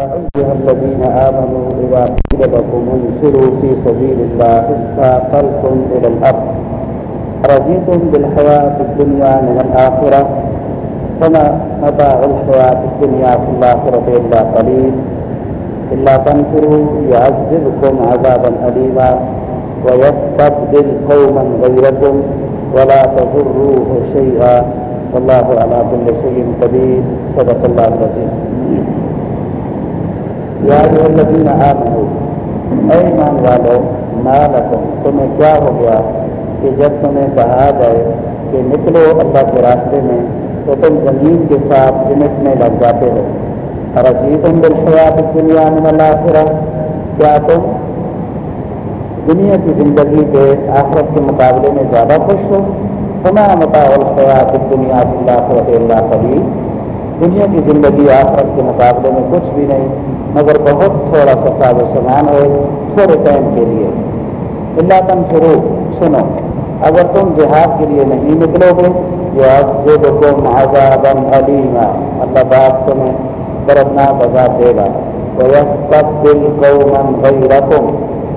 أيها الذين آمنوا إذا قيل لكم انفروا في سبيل الله استاقلتم إلى الأرض. رضيتم بالحياة الدنيا من الآخرة فما متاع الحياة الدنيا في الآخرة إلا قليل. إلا تنفروا يعذبكم عذابا أليما ويستبدل قوما غيركم ولا تضروه شيئا. والله على كل شيء قدير. صدق الله العظيم. یا الذین آمنوا اے ایمان والو، ما لکم، تمہیں کیا ہو گیا کہ جب تمہیں کہا جائے کہ نکلو اللہ کے راستے میں، تو تم زمین کے ساتھ چمٹنے لگ جاتے ہو۔ رسید بالحیات دنیا میں الآخرہ کیا تم دنیا کی زندگی کے آخرت کے مقابلے میں زیادہ خوش ہو؟ تمہارا متا الحیات دنیا اللہ اللہ قبیل دنیا کی زندگی آخرت کے مقابلے میں کچھ بھی نہیں، مگر بہت تھوڑا سا ساز و سامان ہے، تھوڑے ٹائم کے لیے۔ اللہ تم شروع، سنو۔ اگر تم جہاد کے لیے نہیں نکلو گے جو حکم آزاد علیما۔ اللہ بات تمہیں برتنا بجا دے گا۔ دل قومن بھائی رقم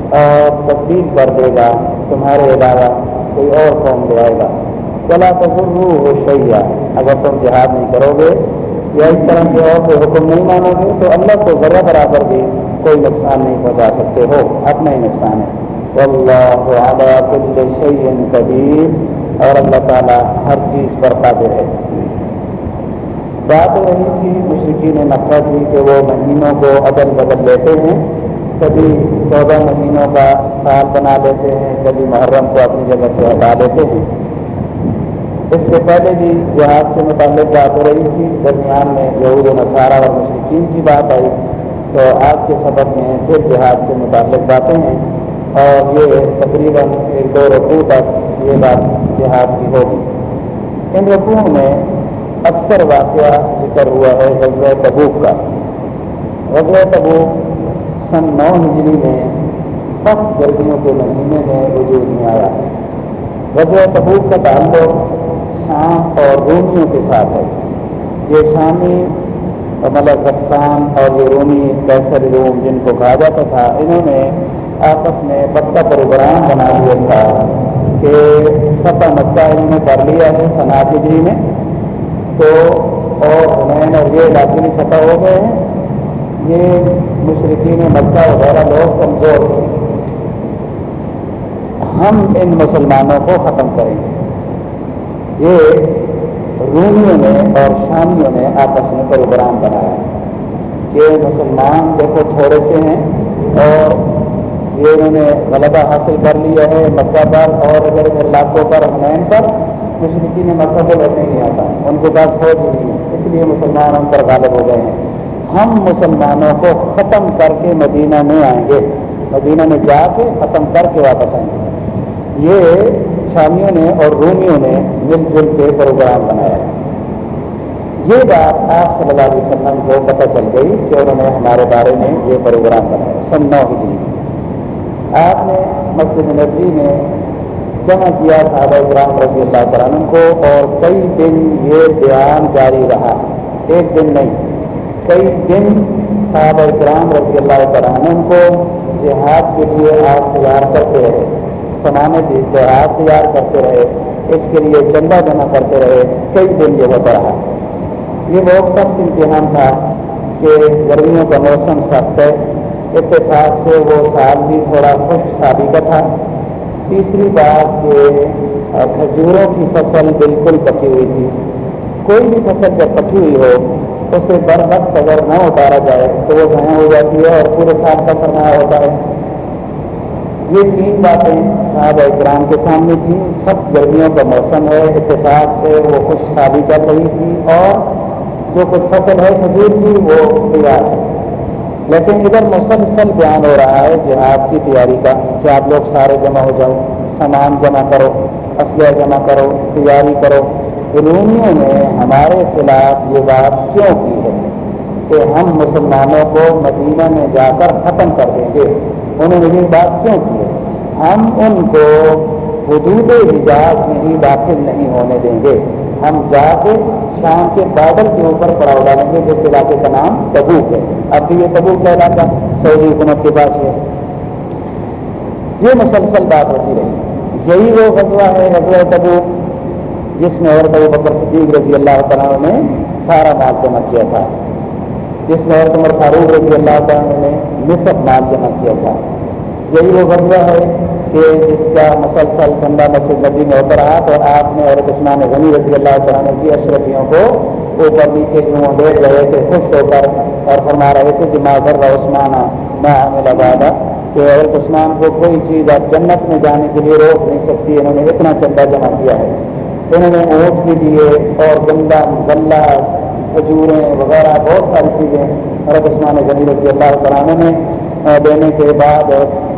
اور تبدیل کر دے گا، تمہارے علاوہ کوئی اور قوم لے آئے گا۔ چلا تو ہو اگر تم جہاد نہیں کرو گے یا اس طرح کے اور کوئی حکم نہیں مانو گے تو اللہ کو ذرا برابر بھی کوئی نقصان نہیں پہنچا سکتے ہو اپنا ہی نقصان ہے۔ اللہ کل شعین قدیر۔ اور اللہ تعالیٰ ہر چیز پر قادر ہے۔ بات رہی تھی مشرقین مکہ کی کہ وہ مہینوں کو عدل بدل لیتے ہیں۔ کبھی چودہ مہینوں کا سال بنا لیتے ہیں، کبھی محرم کو اپنی جگہ سے ہٹا لیتے ہیں۔ اس سے پہلے بھی جہاد سے متعلق بات ہو رہی تھی، درمیان میں یہود و نصارہ اور مشرقین کی بات آئی، تو آج کے سبق میں پھر جہاد سے متعلق باتیں ہیں۔ اور یہ تقریباً ایک دو رقو تک یہ بات جہاد کی ہوگی۔ ان رقوع میں اکثر واقعہ ذکر ہوا ہے غزل تبوک کا۔ غزل تبوک سن نو ہجری میں سخت گرمیوں کے مہینے میں وجود نہیں آیا۔ غزل تبوک کا تعلق شام اور رومیوں کے ساتھ ہے۔ یہ شامی مطلب اور یہ رومی کیسر روم جن کو کہا جاتا تھا، انہوں نے آپس میں پکا پروگرام بنا لیا تھا کہ فتح مکہ انہوں نے کر لیا ہے صنعت جی میں۔ تو اور حنین اور یہ علاقے بھی فتح ہو گئے ہیں۔ یہ مشرقین مکہ وغیرہ لوگ کمزور تھے ہم ان مسلمانوں کو ختم کریں گے۔ یہ رومیوں نے اور شامیوں نے آپس میں پروگرام بنایا کہ مسلمان دیکھو تھوڑے سے ہیں اور یہ انہوں نے غلبہ حاصل کر لیا ہے مکہ پر اور ادھر ادھر علاقوں پر حمین پر مشرقی نے مکہ کو لڑنے نہیں آتا، ان کے پاس فوج نہیں ہے، اس لیے مسلمان ان پر غالب ہو گئے ہیں۔ ہم مسلمانوں کو ختم کر کے مدینہ میں آئیں گے، مدینہ میں جا کے ختم کر کے واپس آئیں گے۔ یہ شامیوں نے اور رومیوں نے مل جل کے پروگرام بنایا۔ یہ بات آپ صلی اللہ علیہ وسلم کو پتہ چل گئی کہ انہوں نے ہمارے بارے میں یہ پروگرام بنایا۔ سن نو ہجری۔ آپ نے مسجد نبی میں جمع کیا صحابہ اکرام رضی اللہ تعالیٰ کو اور کئی دن یہ بیان جاری رہا۔ ایک دن نہیں، کئی دن صحابہ اکرام رضی اللہ تعالیٰ کو جہاد کے لیے آپ تیار کرتے رہے۔ سنانے کی اشتہار تیار کرتے رہے، اس کے لیے چندہ جمع کرتے رہے، کئی دن یہ ہوتا رہا۔ یہ بہت سخت امتحان تھا کہ گرمیوں کا موسم سخت ہے۔ اتفاق سے وہ سال بھی تھوڑا خوش شادی کا تھا۔ تیسری بات کہ کھجوروں کی فصل بالکل پکی ہوئی تھی۔ کوئی بھی فصل جب پکی ہوئی ہو، اسے بر وقت اگر نہ اتارا جائے تو وہ ضائع ہو جاتی ہے اور پورے سال کا سرمایہ ہوتا ہے۔ یہ تین باتیں صاحب اکرام کے سامنے تھیں۔ سب گرمیوں کا موسم ہے، اتفاق سے وہ خوش شادی کر رہی تھی اور جو کچھ فصل ہے کھجور کی وہ تیار ہے۔ لیکن ادھر مسلسل بیان ہو رہا ہے جہاد کی تیاری کا کہ آپ لوگ سارے جمع ہو جاؤ، سامان جمع کرو، اسلحہ جمع کرو، تیاری کرو۔ رومیوں نے ہمارے خلاف یہ بات کیوں کی ہے کہ ہم مسلمانوں کو مدینہ میں جا کر ختم کر دیں گے؟ انہوں نے یہ بات کیوں کی ہے؟ ہم ان کو حدود حجاز میں ہی داخل نہیں ہونے دیں گے۔ ہم جا کے شام کے بادل کے اوپر پڑاؤ ڈالیں گے، جس علاقے کا نام تبوک ہے۔ اب بھی یہ تبوک کا علاقہ سعودی حکومت کے پاس ہے یہ مسلسل بات ہوتی رہی۔ یہی وہ غزوہ ہے، غزوہ تبوک، جس میں عورت ابو بکر صدیق رضی اللہ تعالیٰ نے سارا مال جمع کیا تھا۔ جس میں عورت عمر فاروق رضی اللہ تعالیٰ نے نصف مال جمع کیا تھا یہی وہ غزوہ ہے کہ جس کا مسلسل چندہ مسجد نبی میں ہوتا رہا تو آپ نے عورت عثمان غنی رضی اللہ تعالیٰ کی اشرفیوں کو اوپر نیچے یوں بیٹھ رہے تھے، خوش ہو کر اور فرما رہے تھے جی کہ ماں ذرا عثمان میں عامل آباد کہ عورت عثمان کو کوئی چیز آپ جنت میں جانے کے لیے روک نہیں سکتی، انہوں نے اتنا چندہ جمع کیا ہے۔ انہوں نے اونٹ بھی دیے اور گندا غلہ کھجوریں وغیرہ بہت ساری چیزیں عرب عثمان غنی رضی اللہ تعالیٰ نے دینے کے بعد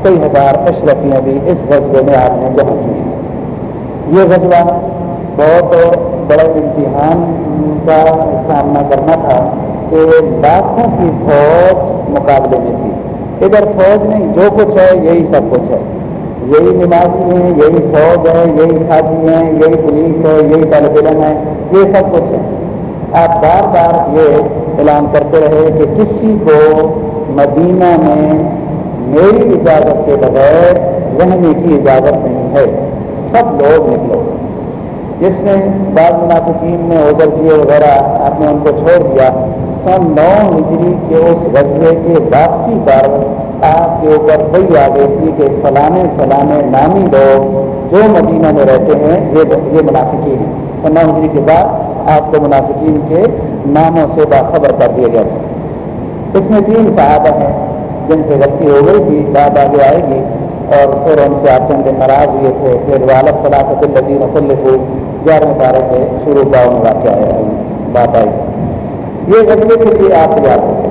کئی ہزار اشرفیاں بھی اس غزبے میں آپ نے جمع کی یہ غزبہ بہت بڑا امتحان کا سامنا کرنا تھا کہ لاکھوں کی فوج مقابلے میں تھی۔ ادھر فوج نہیں، جو کچھ ہے، یہی سب کچھ ہے۔ یہی نمازی ہیں، یہی فوج ہے، یہی ساتھی ہیں، یہی پولیس ہے، یہی طالب علم ہے یہ سب کچھ ہے۔ آپ بار بار یہ اعلان کرتے رہے کہ کسی کو مدینہ میں میری اجازت کے بغیر رہنے کی اجازت نہیں ہے۔ سب لوگ نکلو۔ جس میں بعض منافقین نے اوزر کیے وغیرہ آپ نے ان کو چھوڑ دیا۔ سن نو ہجری کے اس غزبے کے واپسی پر آپ کے اوپر وہی آ گئی تھی کہ فلانے فلانے نامی لوگ جو مدینہ میں رہتے ہیں، یہ یہ منافقین ہیں۔ سن نو ہجری کے بعد آپ کو منافقین کے ناموں سے باخبر کر دیا گیا تھا۔ اس میں تین صحابہ ہیں جن سے غلطی ہو گئی تھی بات آگے آئے گی اور پھر ان سے آپ چند ناراض ہوئے تھے، پھر والد صلاحت الدین وسلم کو گیارہ بارہ سے شروع گاؤں میں واقع آیا بات آئی یہ غزلے کے لیے آپ یاد ہوتے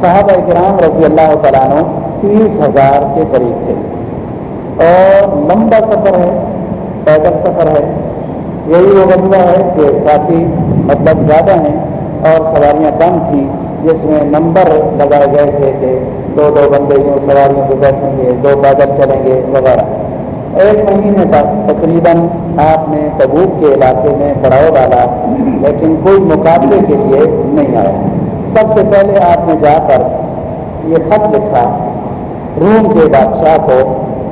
صحابہ کرام رضی اللہ تعالیٰ عنہ تیس ہزار کے قریب تھے۔ اور لمبا سفر ہے، پیدل سفر ہے۔ یہی وہ غزلہ ہے کہ ساتھی مطلب زیادہ ہیں اور سواریاں کم تھیں، جس میں نمبر لگائے گئے تھے کہ دو دو بندے یوں سواریوں کو بیٹھیں گے، دو بادل چلیں گے وغیرہ۔ ایک مہینے تک تقریباً آپ نے تبوک کے علاقے میں پڑاؤ ڈالا، لیکن کوئی مقابلے کے لیے نہیں آیا۔ سب سے پہلے آپ نے جا کر یہ خط لکھا روم کے بادشاہ کو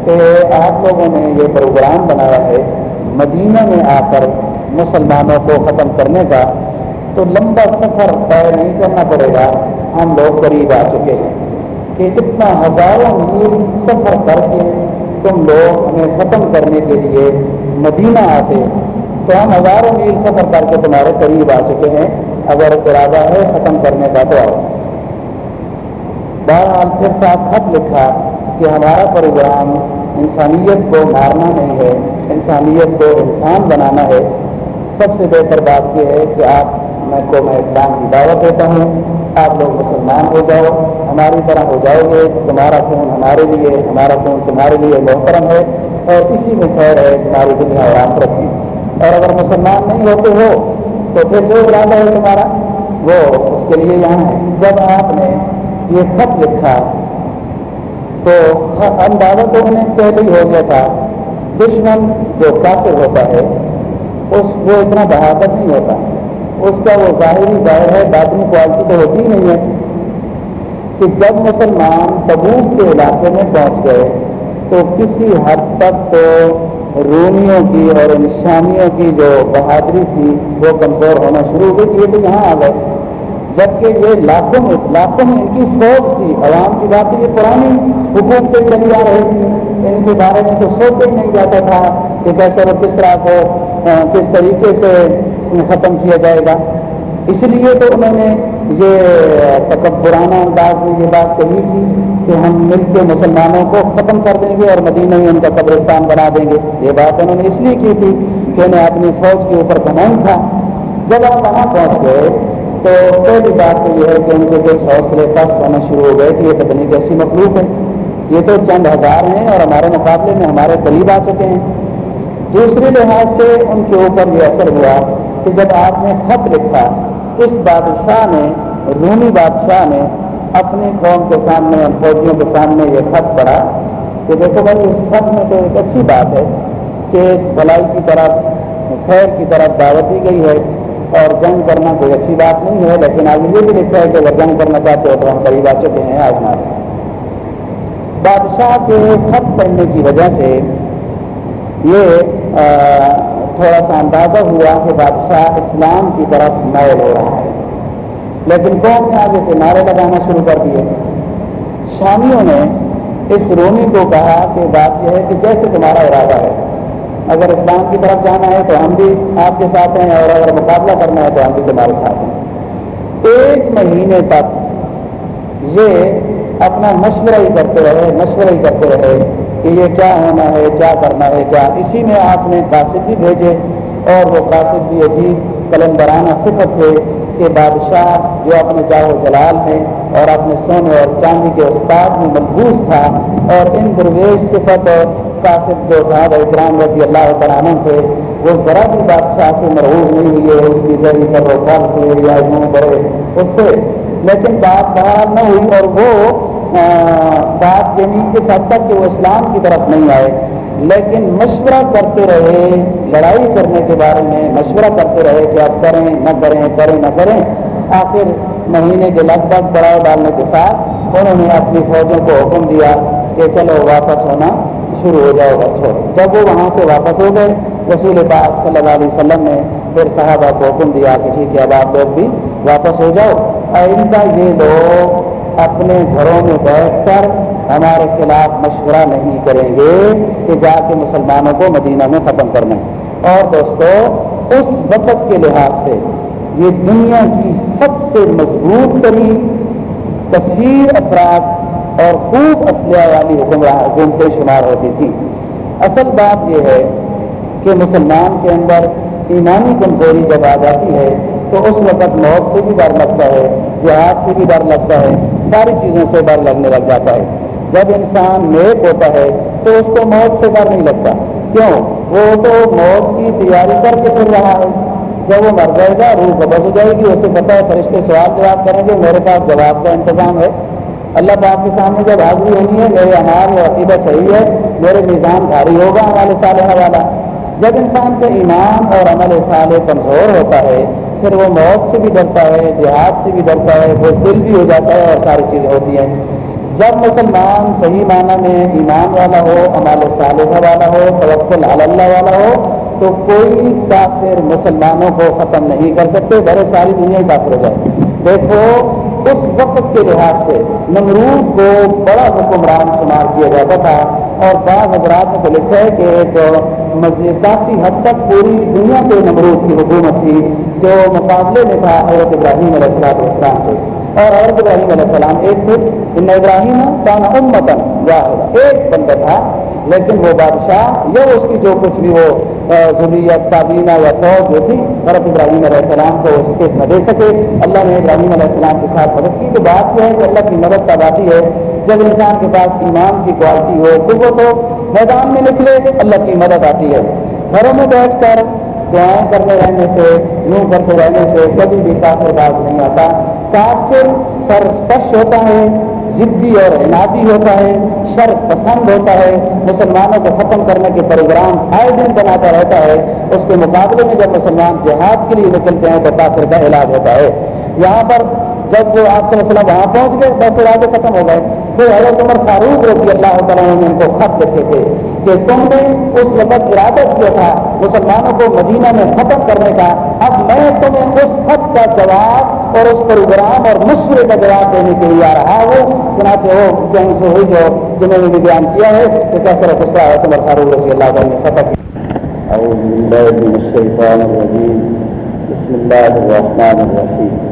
کہ آپ لوگوں نے یہ پروگرام بنایا ہے مدینہ میں آ کر مسلمانوں کو ختم کرنے کا تو لمبا سفر طے نہیں کرنا پڑے گا۔ ہم لوگ قریب آ چکے ہیں کہ اتنا ہزاروں میل سفر کر کے تم لوگ ہمیں ختم کرنے کے لیے مدینہ آتے۔ تو ہم ہزاروں میل سفر کر کے تمہارے قریب آ چکے ہیں۔ اگر ارادہ ہے ختم کرنے کا تو آؤ۔ بہرحال پھر صاحب خط لکھا کہ ہمارا پروگرام انسانیت کو مارنا نہیں ہے۔ انسانیت کو انسان بنانا ہے، سب سے بہتر بات یہ ہے کہ آپ میں کو میں اسلام کی دعوت دیتا ہوں، آپ لوگ مسلمان ہو جاؤ، ہماری طرح ہو جاؤ گے، تمہارا خون ہمارے لیے، ہمارا خون تمہارے لیے محترم ہے، اور اسی میں خیر ہے، تمہاری دنیا اور آخرت کی اور اگر مسلمان نہیں ہوتے ہو، تو پھر جو ارادہ ہے تمہارا، وہ اس کے لیے یہاں ہے۔ جب آپ نے یہ خط لکھا، تو ہاں، اندازہ تو انہیں پہلے ہی ہو گیا تھا دشمن جو کافر ہوتا ہے، اس وہ اتنا بہادر نہیں ہوتا۔ اس کا وہ ظاہری ظاہر ہے، باطنی کوالٹی تو ہوتی ہی نہیں ہے۔ کہ جب مسلمان تبوک کے علاقے میں پہنچ گئے، تو کسی حد تک تو رومیوں کی اور انسانیوں کی جو بہادری تھی، وہ کمزور ہونا شروع ہو گئی یہ تو یہاں آ گئے۔ جبکہ یہ لاکھوں میں لاکھوں میں ان کی فوج تھی۔ عوام کی بات یہ پرانی حکومتیں چلی آ رہی تھی ان کے بارے میں تو سوچا ہی نہیں جاتا تھا کہ کیسے وہ کس طرح کو کس طریقے سے ختم کیا جائے گا۔ اس لیے تو انہوں نے یہ تکبرانہ انداز میں یہ بات کہی تھی کہ ہم مل کے مسلمانوں کو ختم کر دیں گے اور مدینہ ہی ان کا قبرستان بنا دیں گے۔ یہ بات انہوں نے اس لیے کی تھی کہ انہیں اپنی فوج کے اوپر کمائن تھا۔ جب آپ وہاں پہنچ گئے تو پہلی بات تو یہ ہے کہ ان کے کچھ حوصلے پست ہونا شروع ہو گئے کہ یہ پتنی کیسی مخلوق ہے۔ یہ تو چند ہزار ہیں اور ہمارے مقابلے میں ہمارے قریب آ چکے ہیں۔ دوسرے لحاظ سے ان کے اوپر یہ اثر ہوا کہ جب آپ نے خط لکھا، اس بادشاہ نے، رومی بادشاہ نے اپنی قوم کے سامنے فوجیوں کے سامنے یہ خط پڑھا کہ دیکھو بھائی، اس خط میں تو ایک اچھی بات ہے کہ بلائی کی طرف، خیر کی طرف دعوت دی گئی ہے اور جنگ کرنا کوئی اچھی بات نہیں ہے، لیکن آگے یہ بھی لکھا ہے کہ اگر جنگ کرنا چاہتے ہو تو ہم قریب آ چکے ہیں آزما بادشاہ کے خط پڑھنے کی وجہ سے یہ تھوڑا سا اندازہ ہوا کہ بادشاہ اسلام کی طرف میل ہو رہا ہے۔ لیکن قوم نے آگے سے نعرے لگانا شروع کر دیے۔ شامیوں نے اس رومی کو کہا کہ بات یہ ہے کہ جیسے تمہارا ارادہ ہے، اگر اسلام کی طرف جانا ہے تو ہم بھی آپ کے ساتھ ہیں اور اگر مقابلہ کرنا ہے تو ہم بھی تمہارے ساتھ ہیں۔ ایک مہینے تک یہ اپنا مشورہ ہی کرتے رہے، مشورہ ہی کرتے رہے کہ یہ کیا ہونا ہے، کیا کرنا ہے، کیا۔ اسی میں آپ نے قاصد بھی بھیجے اور وہ قاصد بھی عجیب قلندرانہ صفت تھے کہ بادشاہ جو اپنے جاؤ جلال میں اور اپنے سونے اور چاندی کے استاد میں ملبوس تھا اور ان درویش صفت اور قاصد جو صاحب اکرام رضی اللہ عنہ تھے، وہ ذرا بھی بادشاہ سے مرحوظ نہیں ہوئی اس کی ذریعے پر وہ سے یا بڑے اس سے لیکن بات بہار نہ ہوئی اور وہ بات یعنی اس حد تک کہ وہ اسلام کی طرف نہیں آئے۔ لیکن مشورہ کرتے رہے، لڑائی کرنے کے بارے میں مشورہ کرتے رہے کہ آپ کریں، نہ کریں کریں، نہ کریں۔ آخر مہینے کے لگ بھگ بڑھاؤ ڈالنے کے ساتھ انہوں نے اپنی فوجوں کو حکم دیا کہ چلو واپس ہونا شروع ہو جاؤ بچوں جب وہ وہاں سے واپس ہو گئے، رسول پاک صلی اللہ علیہ وسلم نے پھر صحابہ کو حکم دیا کہ ٹھیک ہے، اب آپ لوگ بھی واپس ہو جاؤ۔ آئندہ یہ لوگ اپنے گھروں میں بیٹھ کر ہمارے خلاف مشورہ نہیں کریں گے کہ جا کے مسلمانوں کو مدینہ میں ختم کرنا اور دوستو، اس وقت کے لحاظ سے یہ دنیا کی سب سے مضبوط ترین کثیر افراد اور خوب اسلحہ والی حکمراں حکومتیں شمار ہوتی تھیں۔ اصل بات یہ ہے کہ مسلمان کے اندر ایمانی کمزوری جب آ جاتی ہے تو اس وقت موت سے بھی ڈر لگتا ہے، جہاد سے بھی ڈر لگتا ہے، ساری چیزوں سے ڈر لگنے لگ جاتا ہے۔ جب انسان نیک ہوتا ہے تو اس کو موت سے ڈر نہیں لگتا۔ کیوں؟ وہ تو موت کی تیاری کر کے پھر رہا ہے۔ جب وہ مر جائے گا، روح قبض ہو جائے گی، اسے پتا ہے، فرشتے سوال جواب کریں گے، میرے پاس جواب کا انتظام ہے۔ اللہ پاک کے سامنے جب حاضری ہونی ہے، میرے انار اور عقیدہ صحیح ہے، میرے نظام بھاری ہوگا ہمارے صالح والا۔ جب انسان کا ایمان اور عمل صالح کمزور ہوتا ہے پھر وہ موت سے بھی ڈرتا ہے، جہاد سے بھی ڈرتا ہے، وہ دل بھی ہو جاتا ہے اور ساری چیزیں ہوتی ہیں۔ جب مسلمان صحیح معنی میں ایمان والا ہو عمال صالحہ والا ہو، توکل اللہ والا ہو، تو کوئی کافر مسلمانوں کو ختم نہیں کر سکتے۔ بڑے ساری دنیا ہی کافر ہو جائے۔ دیکھو، اس وقت کے لحاظ سے نمرود کو بڑا حکمران شمار کیا جاتا تھا۔ اور بعض حضرات نے تو لکھا ہے کہ ایک مزید کافی حد تک پوری دنیا کے نمرود کی حکومت تھی جو مقابلے میں تھا حضرت ابراہیم علیہ السلام السلام کے۔ اور حضرت ابراہیم علیہ السلام ایک تھے۔ ان ابراہیم کان امتن یا ایک بندہ تھا، لیکن وہ بادشاہ یا اس کی جو کچھ بھی وہ ضروریت کابینہ یا فوج جو تھی، حضرت ابراہیم علیہ السلام کو اس کیس نہ دے سکے۔ اللہ نے ابراہیم علیہ السلام کے ساتھ مدد کی۔ تو بات یہ ہے کہ اللہ کی مدد تب آتی ہے۔ جب انسان کے پاس ایمان کی کوالٹی ہو تو وہ تو میدان میں نکلے، اللہ کی مدد آتی ہے۔ گھروں میں بیٹھ کر دعائیں کرتے رہنے سے، یوں کرتے رہنے سے کبھی بھی کافر باز نہیں آتا کافر سرکش ہوتا ہے، ضدی اور عنادی ہوتا ہے، شر پسند ہوتا ہے۔ مسلمانوں کو ختم کرنے کے پروگرام آئے دن بناتا رہتا ہے۔ اس کے مقابلے میں جب مسلمان جہاد کے لیے نکلتے ہیں تو کافر کا علاج ہوتا ہے۔ یہاں پر جب وہ آپ صلی اللہ علیہ وسلم وہاں پہنچ گئے، بس ارادے ختم ہو گئے۔ پھر حضرت عمر فاروق رضی اللہ تعالیٰ نے ان کو خط لکھے تھے کہ تم نے اس وقت ارادہ کیا تھا مسلمانوں کو مدینہ میں ختم کرنے کا، اب میں تمہیں اس خط کا جواب اور اس پروگرام اور مشورے کا جواب دینے کے لیے آ رہا ہوں۔ چنانچہ وہ کہیں سے ہوئی جو جنہوں نے بھی بیان کیا ہے کہ کیسا غصہ ہے عمر فاروق رضی اللہ تعالیٰ نے فتح أعوذ بالله من الشيطان الرجيم بسم الله الرحمن الرحيم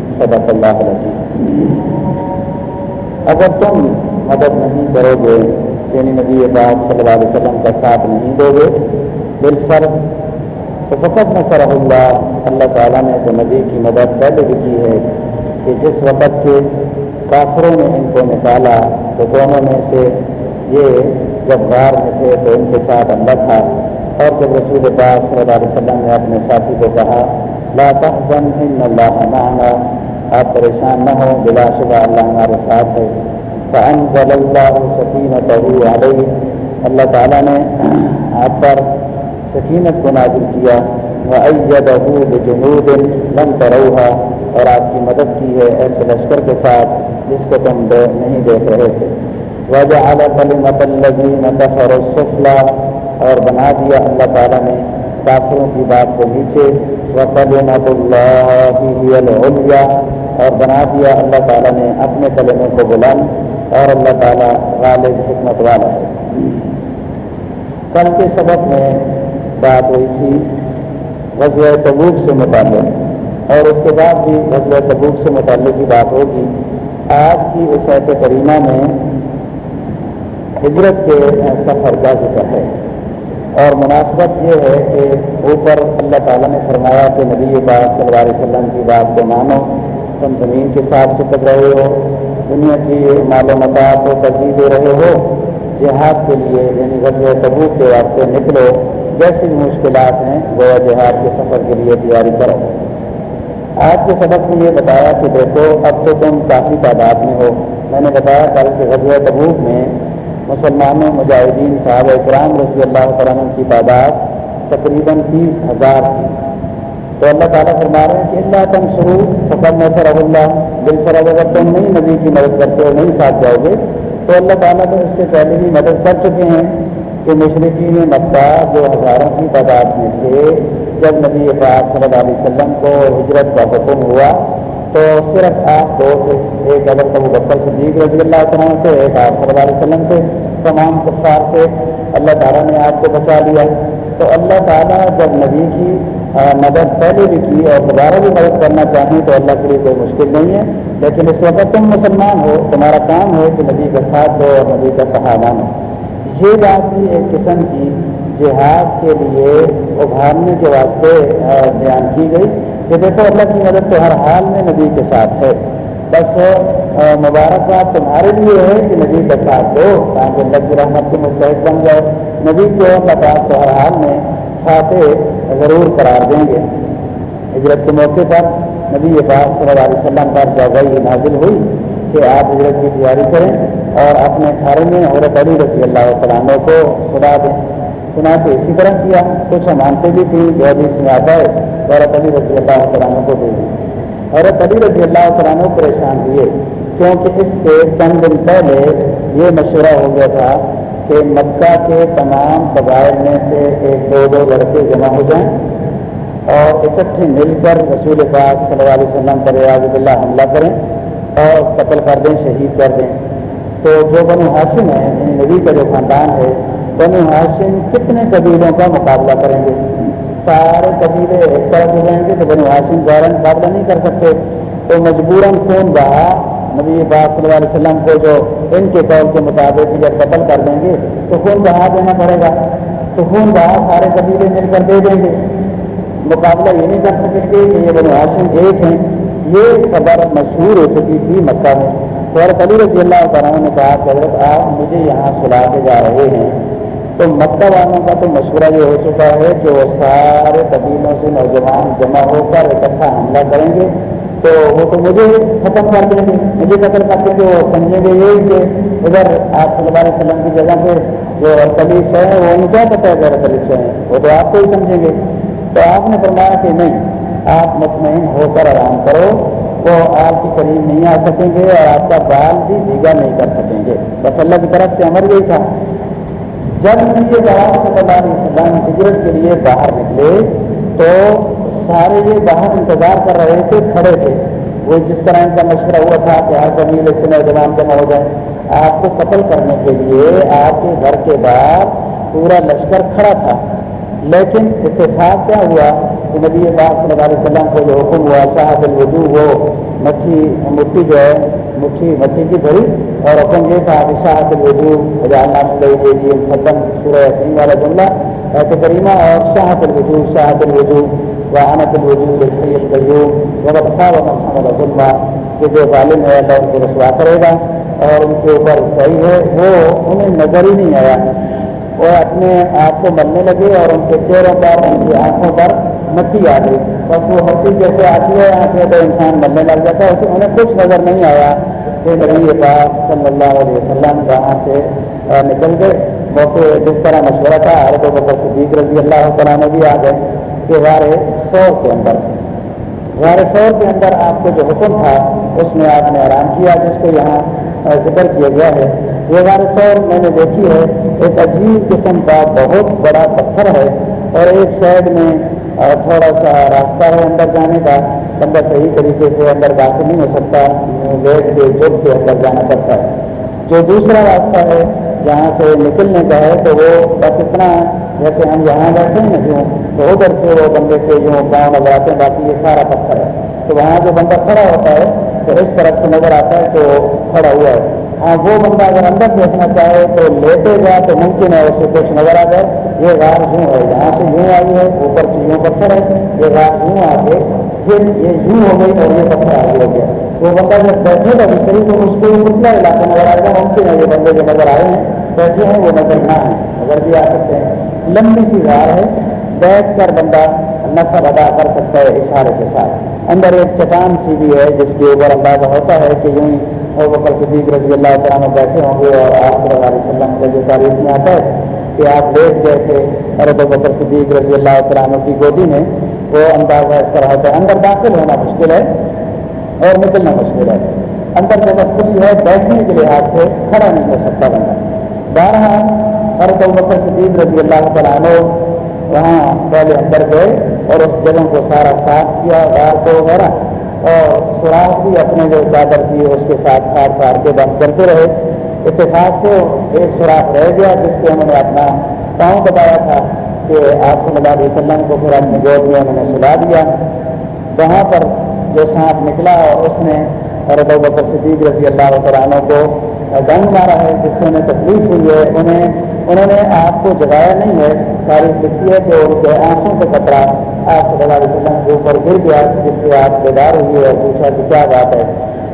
صدق اللہ اگر تم مدد نہیں کرو گے یعنی نبی پاک صلی اللہ علیہ وسلم کا ساتھ نہیں دو گے، بالفرض تو فقط نصر اللہ اللہ تعالیٰ نے تو نبی کی مدد پہلے بھی کی ہے کہ جس وقت کے کافروں نے ان کو نکالا، تو دونوں میں سے یہ جب غار میں تھے تو ان کے ساتھ اللہ تھا۔ اور جب رسول پاک صلی اللہ علیہ وسلم نے اپنے ساتھی کو کہا، لا تحزن، ان اللہ معنا. آپ پریشان نہ ہوں، بلا شبہ اللہ ہمارے ساتھ ہے۔ فانزل اللہ سکینت علیہ اللہ تعالیٰ نے آپ پر سکینت کو نازل کیا۔ وَأَيَّدَهُ بِجُنُودٍ لَمْ تَرَوْهَا۔ اور آپ کی مدد کی ہے ایسے لشکر کے ساتھ جس کو تم دے نہیں دیکھ رہے تھے۔ وَجَعَلَ كَلِمَةَ الَّذِينَ كَفَرُوا السُّفْلَى اور بنا دیا اللہ تعالیٰ نے کافروں کی بات کو نیچے۔ اللہ اور بنا دیا اللہ تعالیٰ نے اپنے کلموں کو بلند اور اللہ تعالیٰ غالب حکمت والا ہے۔ کل کے سبق میں بات ہوئی تھی غزل تبوک سے متعلق اور اس کے بعد بھی غزل تبوک سے متعلق کی بات ہوگی۔ آج کی اس کریمہ میں ہجرت کے سفر کا ذکر ہے اور مناسبت یہ ہے کہ اوپر اللہ تعالیٰ نے فرمایا کہ نبی پاک صلی اللہ علیہ وسلم کی بات کو مانو۔ تم زمین کے ساتھ چپک رہے ہو، دنیا کی معلومات کو ترجیح دے رہے ہو۔ جہاد کے لیے یعنی غزل تبوک کے واسطے نکلو۔ جیسی بھی مشکلات ہیں وہ جہاد کے سفر کے لیے تیاری کرو۔ آج کے سبق میں یہ بتایا کہ دیکھو، اب تو تم کافی تعداد میں ہو۔ میں نے بتایا کل کہ غزل تبوک میں مسلمانوں مجاہدین صاحب اکرام رضی اللہ تعالیٰ کی تعداد تقریباً تیس ہزار تھی۔ تو اللہ تعالیٰ فرما رہے ہیں کہ اللہ تم شروع فقط نصر اللہ دل فرض اگر تم نہیں نبی کی مدد کرتے ہو نہیں ساتھ جاؤ گے، تو اللہ تعالیٰ تو اس سے پہلے بھی مدد کر چکے ہیں کہ مشرقی مکہ جو ہزاروں کی تعداد میں تھے، جب نبی پاک صلی اللہ علیہ وسلم کو ہجرت کا حکم ہوا، تو صرف آپ دو تھے، ایک اگر تو بکر صدیق رضی اللہ تعالیٰ سے ایک آپ صلی اللہ علیہ وسلم سے تمام کفار سے اللہ تعالیٰ نے آپ کو بچا لیا۔ تو اللہ تعالیٰ جب نبی کی مدد پہلے بھی کی اور دوبارہ بھی مدد کرنا چاہیں تو اللہ کے لیے کوئی مشکل نہیں ہے۔ لیکن اس وقت تم مسلمان ہو، تمہارا کام ہے کہ نبی کا ساتھ دو اور نبی کا کہا مانو یہ بات بھی ایک قسم کی جہاد کے لیے ابھارنے کے واسطے بیان کی گئی کہ دیکھو اللہ کی مدد تو ہر حال میں نبی کے ساتھ ہے۔ بس مبارکباد تمہارے لیے ہے کہ نبی کا ساتھ دو تاکہ اللہ کی رحمت کے مستحق بن جائے۔ نبی کو اللہ پاک تو حال میں فاتح ضرور قرار دیں گے۔ ہجرت کے موقع پر نبی پاک صلی اللہ علیہ وسلم پر جگہ یہ نازل ہوئی کہ آپ ہجرت کی تیاری کریں اور اپنے گھر میں عورت علی رضی اللہ تعالیٰ کو سنا دیں۔ سنا کے اسی طرح کیا، کچھ مانتے بھی تھیں جو حدیث میں آتا ہے، عورت علی رضی اللہ تعالیٰ کو دے دی۔ عورت علی رضی اللہ تعالیٰ پریشان ہوئے کیونکہ اس سے چند دن پہلے یہ مشورہ ہو گیا تھا کہ مکہ کے تمام قبائل میں سے ایک دو دو لڑکے جمع ہو جائیں اور اکٹھے مل کر رسول پاک صلی اللہ علیہ وسلم پر ریاض اللہ حملہ کریں اور قتل کر دیں، شہید کر دیں۔ تو جو بنو حاشم ہے یعنی نبی کا جو خاندان ہے، بنو ہاشم کتنے قبیلوں کا مقابلہ کریں گے؟ سارے قبیلے ایک طرف ہو جائیں گے تو بنو ہاشم ظاہر مقابلہ نہیں کر سکتے۔ تو مجبوراً خون بہا نبی پاک صلی اللہ علیہ وسلم کو جو ان کے قول کے مطابق جب قتل کر دیں گے، تو خون بہا دینا پڑے گا۔ تو خون بہا سارے قبیلے مل کر دے دیں گے۔ مقابلہ یہ نہیں کر سکیں گے کہ یہ بنو ہاشم ایک ہیں۔ یہ خبر مشہور ہو چکی تھی مکہ میں۔ تو علی رضی اللہ تعالیٰ نے کہا کہ حضرت، آپ مجھے یہاں سلا کے جا رہے ہیں۔ تو مکہ والوں کا تو مشورہ یہ ہو چکا ہے کہ وہ سارے قبیلوں سے نوجوان جمع ہو کر اکٹھا حملہ کریں گے۔ تو وہ تو مجھے ختم کر دیں گے مجھے قتل کر دیں گے وہ سمجھیں گے یہ کہ ادھر آپ صلی اللہ علیہ وسلم کی جگہ پہ جو پولیس ہے وہ انہیں کیا پتہ ہے اگر پولیس ہے وہ تو آپ کو ہی سمجھیں گے۔ تو آپ نے فرمایا کہ نہیں، آپ مطمئن ہو کر آرام کرو۔ وہ آپ کی قریب نہیں آ سکیں گے اور آپ کا بال بھی دیگر نہیں کر سکیں گے۔ بس اللہ کی طرف سے امر یہی تھا۔ جب نبی کرام صلی اللہ علیہ وسلم ہجرت کے لیے باہر نکلے تو سارے یہ باہر انتظار کر رہے تھے، کھڑے تھے۔ وہ جس طرح ان کا مشورہ ہوا تھا کہ ہر قبیلے سے نوجوان جمع ہو جائے آپ کو قتل کرنے کے لیے آپ کے گھر کے باہر پورا لشکر کھڑا تھا۔ لیکن اتفاق کیا ہوا کہ نبی پاک صلی اللہ علیہ وسلم کو جو حکم ہوا، شاہد الوضو وہ مٹھی جو ہے، مٹھی مٹی کی بھری، اور حکم یہ تھا کہ شاہد الوضو جاننا دے دیے سدم سورہ یسین والا جملہ ایت کریمہ اور شاہت الوجود شاہت الوجود وعنت الوجود الحی القیوم وقت خواب محمد ظلمہ کہ جو ظالم ہے اللہ ان کو رسوا کرے گا اور ان کے اوپر صحیح ہے وہ انہیں نظر ہی نہیں آیا وہ اپنے آپ کو ملنے لگے، اور ان کے چہروں پر، ان کی آنکھوں پر مٹی آ گئی. بس وہ مٹی جیسے آتی ہے، آنکھیں تو انسان ملنے لگ جاتا ہے، اسے انہیں کچھ نظر نہیں آیا کہ نبی پاک صلی اللہ علیہ وسلم وہاں سے نکل گئے. موقع جس طرح مشورہ تھا حضرت بکر صدیق رضی اللہ تعالیٰ نے بھی آ گئے. کہ غار سور کے اندر غار سور کے اندر آپ کو جو حکم تھا، اس میں آپ نے آرام کیا، جس کو یہاں ذکر کیا گیا ہے۔ یہ غار سور میں نے دیکھی ہے، ایک عجیب قسم کا بہت بڑا پتھر ہے اور ایک سائڈ میں تھوڑا سا راستہ ہے اندر جانے کا۔ بندہ صحیح طریقے سے اندر داخل نہیں ہو سکتا لیٹ کے جب کے اندر جانا پڑتا ہے۔ جو دوسرا راستہ ہے جہاں سے نکلنے کا ہے تو وہ بس اتنا جیسے ہم یہاں بیٹھے ہیں جو تو ادھر سے وہ بندے کے جو گاؤں نظر آتے ہیں باقی یہ سارا پتھر ہے۔ تو وہاں جو بندہ کھڑا ہوتا ہے تو اس طرف سے نظر آتا ہے تو کھڑا ہوا ہے۔ ہاں وہ بندہ اگر اندر دیکھنا چاہے تو لیٹے گا تو ممکن ہے اسے کچھ نظر آ جائے۔ یہ غار یوں ہے، یہاں سے یوں آئی ہے، اوپر سے یوں پتھر ہے۔ یہ غار یوں آ کے پھر یہ یوں ہو گئی اور یہ پتھر آگے ہو گیا۔ وہ بندہ جب بیٹھے گا بھی تو اس کو اتنا علاقہ نظر آئے گا ممکن ہے یہ بندے جو نظر آئے ہیں بیٹھے ہیں وہ نظر نہ آئے نظر بھی آ سکتے ہیں لمبی سی غار ہے بیٹھ کر بندہ نفر ادا کر سکتا ہے اشارے کے ساتھ اندر ایک چٹان سی بھی ہے جس کے اوپر اندازہ ہوتا ہے کہ یوں ہی بکر صدیق رضی اللہ تعالیٰ بیٹھے ہوں گے اور آپ صلی اللہ علیہ وسلم کا جو تاریخ میں آتا ہے کہ آپ دیکھ گئے تھے ارب بکر صدیق رضی اللہ تعالیٰ کی گودی میں وہ اندازہ اس طرح ہوتا ہے اندر داخل ہونا مشکل ہے اور نکلنا مشکل ہے۔ اندر جگہ کھلی ہے، بیٹھنے کے لحاظ سے کھڑا نہیں ہو سکتا بندہ۔ بارہ ارب بکر صدیق رضی اللہ تعالیٰ وہاں پہلے اندر گئے اور اس جگہ کو سارا صاف کیا، غار کو وغیرہ، اور سوراخ بھی اپنے جو چادر کی اس کے ساتھ پھاڑ پھاڑ کے بند کرتے رہے۔ اتفاق سے ایک سوراخ رہ گیا، جس پہ انہوں نے اپنا پاؤں بتایا تھا کہ آپ صلی اللہ علیہ وسلم کو پھر اپنی گود میں انہوں نے سلا دیا۔ وہاں پر جو سانپ نکلا اور اس نے رب بکر صدیق رضی اللہ تعالیٰ کو ڈنگ مارا ہے، جس سے انہیں تکلیف ہوئی ہے، انہیں انہوں نے آپ کو جگایا نہیں ہے۔ تاریخ لکھتی ہے کہ ان کے آنسوں کا خطرہ آپ صلی اللہ علیہ وسلم کے اوپر گر گیا، جس سے آپ بیدار ہوئی اور پوچھا کہ کیا بات ہے۔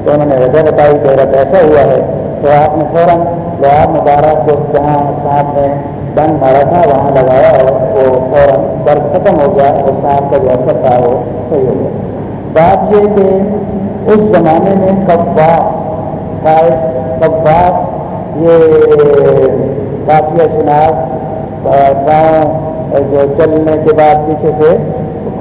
تو انہوں نے وجہ بتائی کہ رت ایسا ہوا ہے۔ تو آپ نے فوراً لواب مبارک کو جہاں سانپ نے ڈنگ مارا تھا، وہاں لگایا اور وہ فوراً درد ختم ہو گیا اور سانپ کا جو اثر تھا وہ صحیح ہو گیا۔ بات یہ کہ اس زمانے میں کباب کباب یہ کافی شناس گاؤں جو چلنے کے بعد پیچھے سے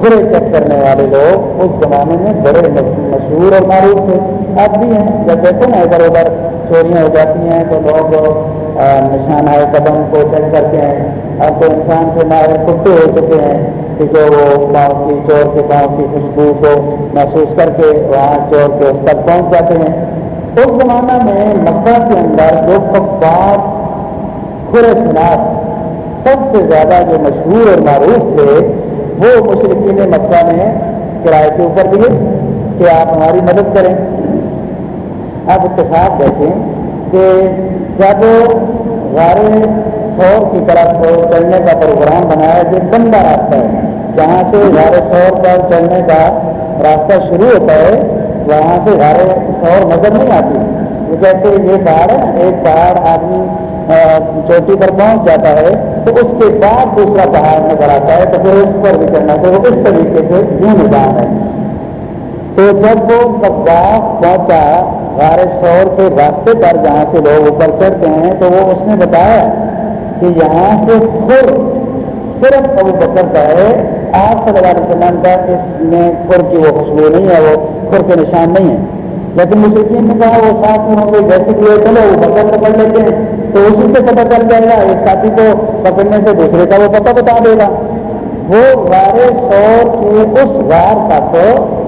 کھڑے چیک کرنے والے لوگ اس زمانے میں بڑے مشہور اور معروف تھے۔ اب بھی ہیں۔ جب دیکھو نا ادھر ادھر چوریاں ہو جاتی ہیں تو لوگ نشانہ قدم کو چیک کرتے ہیں۔ اب تو انسان سے مارے، کتے ہو چکے ہیں۔ کہ جو وہ پاؤں کی چور کے پاؤں کی خوشبو کو محسوس کر کے وہاں چور کے اس تک پہنچ جاتے ہیں۔ اس زمانہ میں مکہ کے اندر جو کباب خور شناس سب سے زیادہ جو مشہور اور معروف تھے، وہ مشرقین مکہ نے کرائے کے اوپر دیے کہ آپ ہماری مدد کریں۔ آپ اتفاق دیکھیں کہ جب غار سور کی طرف چلنے کا پروگرام بنایا جو گندا راستہ ہے۔ جہاں سے غار سور پر چلنے کا راستہ شروع ہوتا ہے، وہاں سے غار سور نظر نہیں آتی۔ جیسے یہ پہاڑ ہے، ایک پہاڑ آدمی چوٹی پر پہنچ جاتا ہے، تو اس کے بعد دوسرا پہاڑ نظر آتا ہے، تو پھر اس پر بھی چڑھنا تو وہ اس طریقے سے یوں نظام ہے۔ تو جب وہ کباب پہنچا غار سور کے راستے پر، جہاں سے لوگ اوپر چڑھتے ہیں، تو وہ اس نے بتایا کہ یہاں سے خر صرف ابو بکر کا ہے، آپ صلی اللہ علیہ وسلم کا اس میں خر کی وہ خوشبو نہیں ہے، وہ خر کے نشان نہیں ہے۔ لیکن مشرقین نے کہا، وہ ساتھ میں ہوں گے، جیسے کہ چلو وہ بکر پکڑ لیتے ہیں۔ تو اسی سے پتہ چل جائے گا، ایک ساتھی کو پکڑنے سے دوسرے کا وہ پتہ بتا دے گا۔ وہ غار سور کے اس غار تک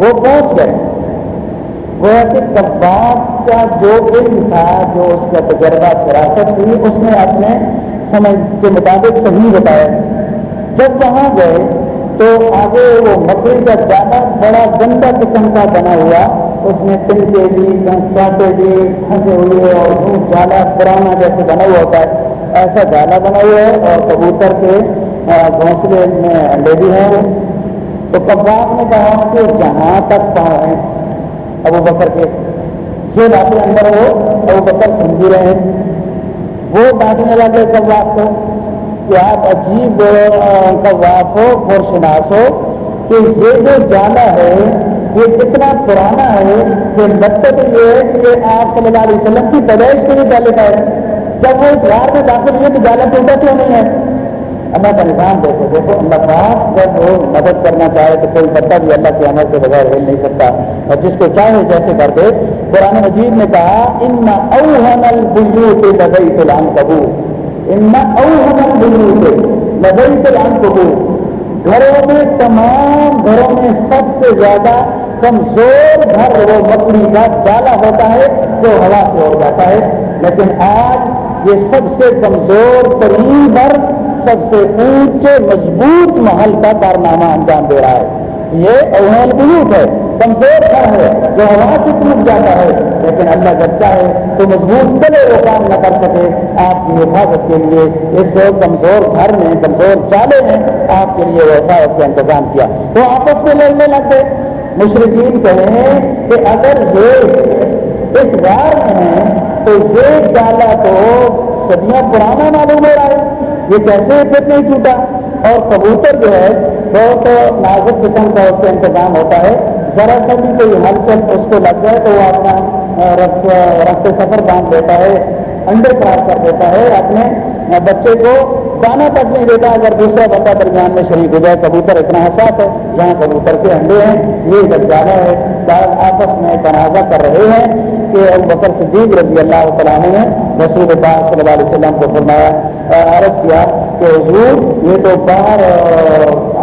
وہ پہنچ گئے۔ وہ کہ کباب کا جو علم تھا، جو اس کا تجربہ، فراست تھی، اس نے اپنے سمجھ کے مطابق صحیح بتایا۔ جب وہاں گئے تو آگے وہ مکڑی کا جانا بڑا گندا قسم کا بنا ہوا، اس میں تل کے بھی کانٹے بھی، پھنسے ہوئے اور دھوپ جالا پرانا جیسے بنا ہوا ہوتا ہے۔ ایسا جالا بنا ہوا ہے اور کبوتر کے گھونسلے میں انڈے بھی ہیں۔ تو کباب نے کہا کہ جہاں تک پہنچ ہیں، ابو بکر کے۔ یہ باتیں اندر وہ ابو بکر سن بھی رہے۔ وہ ڈانٹنے لگے کباب کو کہ آپ عجیب کباب ہو اور شناس ہو کہ یہ جو جانا ہے، یہ اتنا پرانا ہے کہ مطلب یہ ہے کہ یہ آپ صلی اللہ علیہ وسلم کی پیدائش سے بھی پہلے کا ہے۔ جب وہ اس غار میں داخل ہوئے کہ جالا ٹوٹا کیوں نہیں ہے؟ اللہ کا نظام دیکھو دیکھو، اللہ پاک جب وہ مدد کرنا چاہے تو کوئی بتا بھی اللہ کے عمل کے بغیر ہل نہیں سکتا۔ اور جس کو چاہے جیسے کر دے قرآن مجید نے کہا ان اوہن البیوت لبیت العنکبو ان اوہن البیوت لبیت العنکبو گھروں میں تمام گھروں میں سب سے زیادہ کمزور گھر وہ مکڑی کا جالا ہوتا ہے جو ہوا سے ہو جاتا ہے۔ لیکن آج یہ سب سے کمزور ترین گھر، سب سے اونچے مضبوط محل کا کارنامہ انجام دے رہا ہے۔ یہ اوہل بلوٹ ہے۔ کمزور گھر ہے، جو ہوا سے ٹوٹ جاتا ہے، لیکن اللہ جب چاہے تو مضبوط چلے وہ کام نہ کر سکے۔ آپ کی حفاظت کے لیے اس کمزور گھر نے کمزور چالے نے آپ کے لیے وہ حفاظت کا انتظام کیا۔ وہ آپس میں لڑنے لگ گئے۔ مشرقین کہیں کہ اگر یہ اس غار میں ہے، تو یہ جالا تو صدیاں پرانا معلوم ہو رہا ہے۔ یہ کیسے پھر نہیں ٹوٹا؟ اور کبوتر جو ہے بہت نازک قسم کا اس کا انتظام ہوتا ہے۔ ذرا سا بھی کوئی ہلچل اس کو لگ جائے تو وہ اپنا رفت سفر باندھ دیتا ہے، انڈے پار کر دیتا ہے، اپنے بچے کو دانا تک نہیں دیتا اگر دوسرا بندہ درمیان میں شریک ہو جائے، کبوتر اتنا حساس ہے جہاں کبوتر کے انڈے ہیں، یہ جب زیادہ ہے آپس میں تنازع کر رہے ہیں کہ ابو بکر صدیق رضی اللہ تعالیٰ نے رسول پاک صلی اللہ علیہ وسلم کو فرمایا عرض کیا کہ حضور یہ تو باہر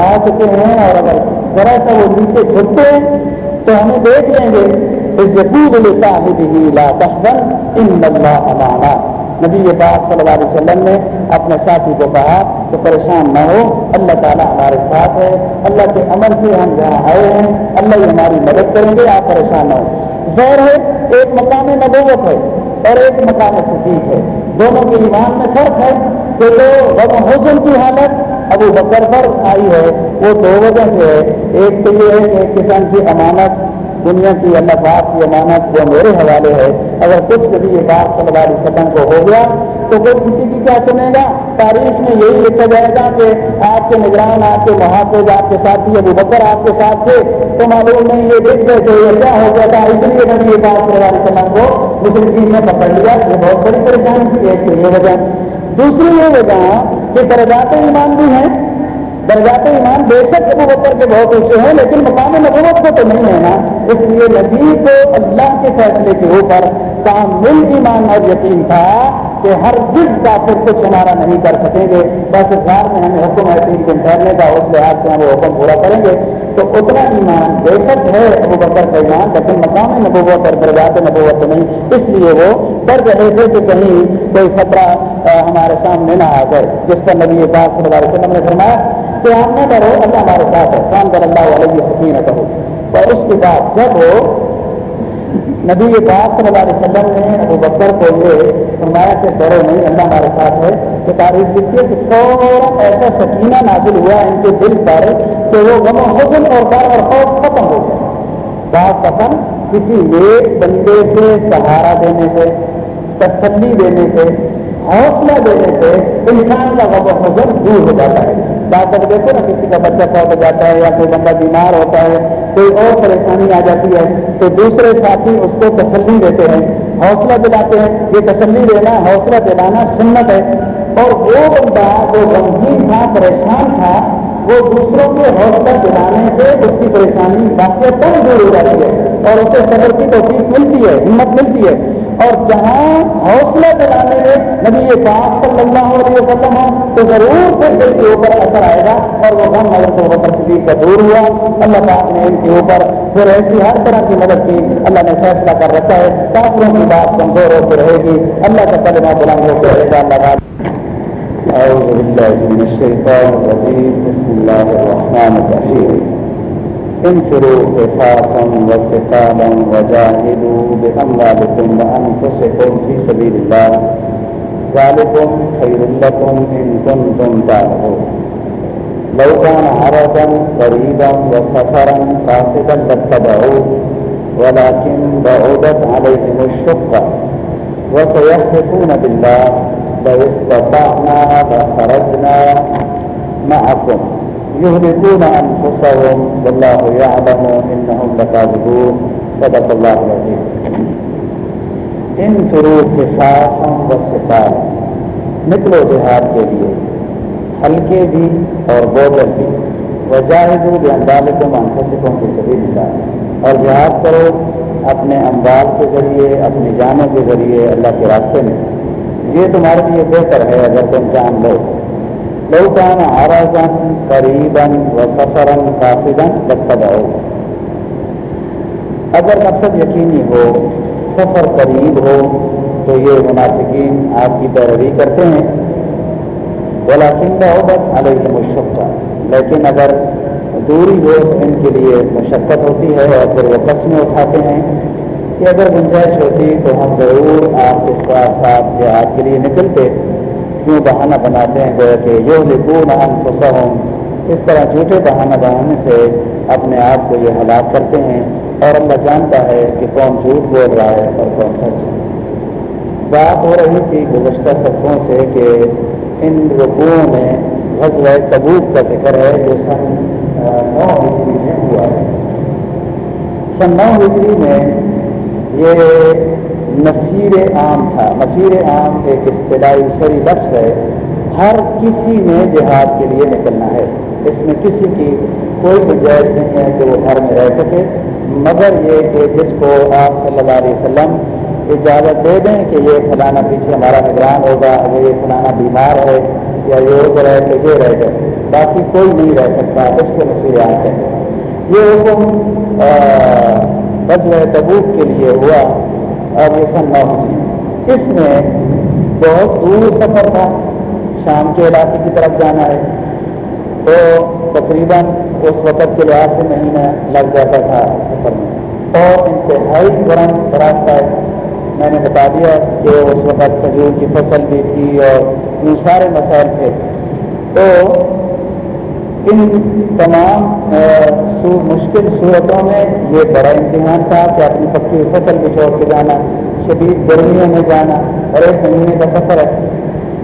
آ چکے ہیں اور اگر ذرا سا وہ نیچے جھکتے ہیں تو ہمیں دیکھ لیں گے لا تحزن ان اللہ امانا نبی پاک صلی اللہ علیہ وسلم نے اپنے ساتھی کو کہا کہ پریشان نہ ہو، اللہ تعالیٰ ہمارے ساتھ ہے، اللہ کے عمل سے ہم یہاں آئے ہیں، اللہ ہی ہماری مدد کریں گے، آپ پریشان نہ ہو ظاہر ہے، ایک مقام نبوت ہے اور ایک مقام صدیق ہے۔ دونوں کے ایمان میں فرق ہے کہ جو غم حسن کی حالت ابو بکر پر آئی ہے، وہ دو وجہ سے ہے۔ ایک تو یہ ہے کہ ایک قسم کی امانت، دنیا کی اللہ پاک کی امانت وہ میرے حوالے ہے، اگر کچھ کبھی یہ بات صلی اللہ علیہ وسلم کو ہو گیا، تو کوئی کسی کی کیا سنے گا؟ تاریخ میں یہی لکھا جائے گا کہ آپ کے نگران، آپ کے محافظ، آپ کے ساتھی ابو بکر، آپ کے ساتھ تھے، تو معلوم نہیں، یہ دیکھ گئے کہ یہ کیا ہو گیا تھا۔ اس لیے نبی یہ بات صلی اللہ علیہ وسلم کو مسلم نے پکڑ لیا، یہ بہت بڑی پریشانی تھی، ایک تو یہ وجہ۔ دوسری یہ وجہ کہ درجات ایمان بھی ہیں، درجات ایمان بے شک ابو بکر کے بہت اونچے ہیں، لیکن مقام نبوت کو تو نہیں ہے نا۔ اس لیے نبی کو اللہ کے فیصلے کے اوپر کامل ایمان اور یقین تھا کہ ہر جس کا کچھ ہمارا نہیں کر سکیں گے۔ بس گھر میں ہمیں حکم ہے، تین دن ٹھہرنے کا، اس لحاظ سے ہم وہ حکم پورا کریں گے۔ تو اتنا ایمان بے شک ہے ابو بکر کا ایمان، لیکن مقام نبوت اور درجات نبوت نہیں۔ اس لیے وہ ڈر رہے تھے کہ کہیں کوئی خطرہ ہمارے سامنے نہ آ جائے۔ جس پر نبی پاک صلی اللہ علیہ وسلم نے فرمایا کہ ہم نہ ڈرو، اللہ ہمارے ساتھ ہے۔ کام کر اللہ علیہ سکین کرو اور اس کے بعد جب وہ نبی پاک صلی اللہ علیہ وسلم نے ابو بکر کو یہ فرمایا کہ ڈرو نہیں، اللہ ہمارے ساتھ ہے کہ تاریخ لکھی ہے کہ فوراً ایسا سکینہ نازل ہوا ان کے دل پر کہ وہ غم و حزن اور ڈر اور خوف ختم ہو گیا۔ بعض دفعہ کسی نیک بندے کے سہارا دینے سے تسلی دینے سے، حوصلہ دینے سے انسان کا غم و حزن دور ہو جاتا ہے۔ بات تک دیکھو نا، کسی کا بچہ فوت ہو جاتا ہے یا کوئی بندہ بیمار ہوتا ہے، کوئی اور پریشانی آ جاتی ہے، تو دوسرے ساتھی اس کو تسلی دیتے ہیں، حوصلہ دلاتے ہیں۔ یہ تسلی دینا، حوصلہ دلانا سنت ہے۔ اور وہ بندہ جو غمگین تھا، پریشان تھا، وہ دوسروں کے حوصلہ دلانے سے اس کی پریشانی واقع دور ہو جاتی ہے۔ اور اسے صبر کی توفیق ملتی ہے، ہمت ملتی ہے۔ اور جہاں حوصلہ دلانے میں نبی پاک صلی اللہ علیہ وسلم ہو تو ضرور پھر دل کے اوپر اثر آئے گا اور وہ غم اگر تو بکر صدیق کا دور ہوا۔ اللہ پاک نے ان کے اوپر پھر ایسی ہر طرح کی مدد کی۔ اللہ نے فیصلہ کر رکھا ہے، کافروں کی بات کمزور ہو کے رہے گی۔ اللہ کا کلمہ بلند ہو کے رہے گا۔ اللہ پاک أعوذ بالله من الشيطان الرجيم بسم الله الرحمن الرحيم انفروا خفافا وثقالا وجاهدوا بأموالكم وأنفسكم في سبيل الله. ذلكم خير لكم إن كنتم تعلمون. لو كان عرضا قريبا وسفرا قاصدا لاتبعوه ولكن بعدت عليهم الشقة. وسيحلفون بالله لو استطعنا لخرجنا معكم. يهلكون أنفسهم والله يعلم إنهم لكاذبون. صدق الله العظيم. ان انفروا خفافا وثقالا نکلو جہاد کے لیے، ہلکے بھی اور بوجل بھی وجاہدو باموالکم انفسکم کی سبیل اللہ اور جہاد کرو اپنے اموال کے ذریعے، اپنی جانوں کے ذریعے اللہ کے راستے میں۔ یہ تمہارے لیے بہتر ہے اگر تم جان لو۔ لو کان آرازن، قریباً و سفرن قاصدن لتبعو اگر مقصد یقینی ہو، سفر قریب ہو، تو یہ منافقین آپ کی پیروی کرتے ہیں. بولا کنڈا علیہ مشقہ لیکن اگر دوری ہو تو ان کے لیے مشقت ہوتی ہے اور پھر وہ قسمیں اٹھاتے ہیں کہ اگر گنجائش ہوتی تو ہم ضرور آپ کے ساتھ جہاد کے لیے نکلتے۔ کیوں بہانہ بناتے ہیں؟ جو کہ یہ لکھوں نہ اس طرح جھوٹے بہانہ بنانے سے اپنے آپ کو یہ ہلاک کرتے ہیں اور اللہ جانتا ہے کہ کون جھوٹ بول رہا ہے اور کون سچ ہے۔ بات ہو رہی تھی گزشتہ سبقوں سے کہ ان رقوع میں غزل تبوک کا ذکر ہے جو سن نو ہجری میں ہوا ہے۔ سن نو ہجری میں یہ نفیر عام تھا۔ نفیر عام ایک اصطلاحی شری لفظ ہے۔ ہر کسی نے جہاد کے لیے نکلنا ہے۔ اس میں کسی کی کوئی گنجائش نہیں ہے کہ وہ گھر میں رہ سکے۔ مگر یہ کہ جس کو آپ صلی اللہ علیہ وسلم اجازت دے دیں کہ یہ فلانا پیچھے ہمارا نگران ہوگا، اگر یہ فلانا بیمار ہے یا یہ ہو رہے یہ رہ جائے۔ باقی کوئی نہیں رہ سکتا۔ اس کو نفیر آتے ہیں۔ یہ حکم بدل تبوک کے لیے ہوا۔ اور یہ سن نو اس میں بہت دور سفر تھا۔ شام کے علاقے کی طرف جانا ہے۔ تو تقریباً اس وقت کے لحاظ سے مہینہ لگ جاتا تھا سفر میں۔ اور انتہائی گرم راستہ ہے۔ میں نے بتا دیا کہ اس وقت کھجور کی فصل بھی تھی اور ان سارے مسائل تھے۔ تو ان تمام مشکل صورتوں میں یہ بڑا امتحان تھا کہ اپنی پکی فصل بھی چھوڑ کے جانا، شدید گرمیوں میں جانا اور ایک مہینے کا سفر ہے۔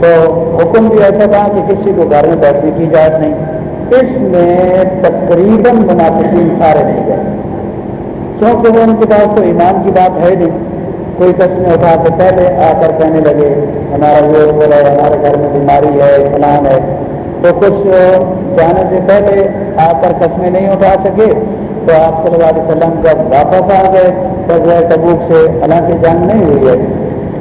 تو حکم بھی ایسا تھا کہ کسی کو گھر میں بیٹھنے کی اجازت نہیں۔ اس میں تقریباً منافقین سارے نہیں گئے۔ کیونکہ وہ ان کے پاس تو ایمان کی بات ہے نہیں۔ کوئی قسمیں اٹھا کے پہلے آ کر کہنے لگے، ہمارا یہ ہے، ہمارے گھر میں بیماری ہے، فلان ہے۔ تو کچھ جانے سے پہلے آ کر قسمیں نہیں اٹھا سکے، تو آپ صلی اللہ علیہ وسلم جب واپس آ گئے فضر تبوک سے حالانکہ جنگ نہیں ہوئی ہے۔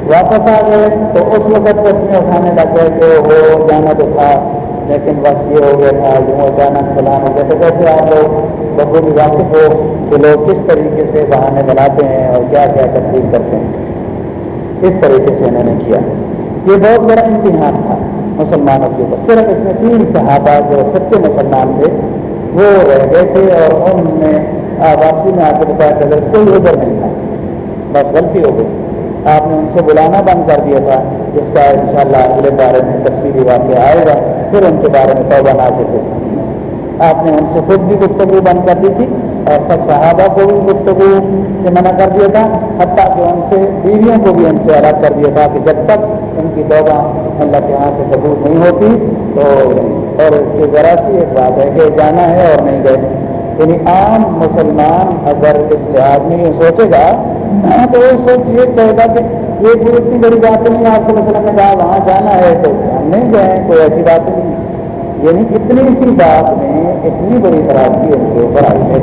واپس آ گئے، تو اس وقت قسمیں اٹھانے لگ گئے کہ وہ جانا تو تھا لیکن بس یہ ہو گیا تھا، یوں اچانک فلان ہو گیا تو کیسے آپ لوگ بخوبی واقف ہو کہ لوگ کس طریقے سے بہانے بناتے ہیں اور کیا کیا تبدیل کرتے ہیں۔ اس طریقے سے انہوں نے کیا۔ یہ بہت بڑا امتحان تھا۔ مسلمانوں کے اوپر۔ صرف اس میں تین صحابہ جو سچے مسلمان تھے، وہ رہ گئے تھے اور ان نے واپسی میں آ کے بتایا کہ اگر کوئی ادھر نہیں تھا۔ بس غلطی ہو گئی۔ آپ نے ان سے بلانا بند کر دیا تھا، جس کا انشاءاللہ اگلے بارے میں تفصیلی واقعہ آئے گا، پھر ان کے بارے میں توبہ نازل ہوگی آپ نے ان سے خود بھی گفتگو بند کر دی تھی اور سب صحابہ کو بھی گفتگو سے منع کر دیا تھا، حتیٰ کہ ان سے بیویوں کو بھی ان سے الگ کر دیا تھا کہ جب تک ان کی توبہ اللہ کے یہاں سے قبول نہیں ہوتی، تو اور یہ ذرا سی ایک بات ہے کہ جانا ہے اور نہیں گئے۔ یعنی عام مسلمان اگر اس لحاظ میں یہ سوچے گا، تو وہ سوچ یہ کہے گا کہ یہ کوئی اتنی بڑی بات نہیں، آپ صلی اللہ علیہ وسلم نے کہا وہاں جانا ہے تو ہم نہیں گئے، کوئی ایسی بات نہیں۔ یعنی اتنی سی بات میں اتنی بڑی خرابی ان کے اوپر آئی ہے۔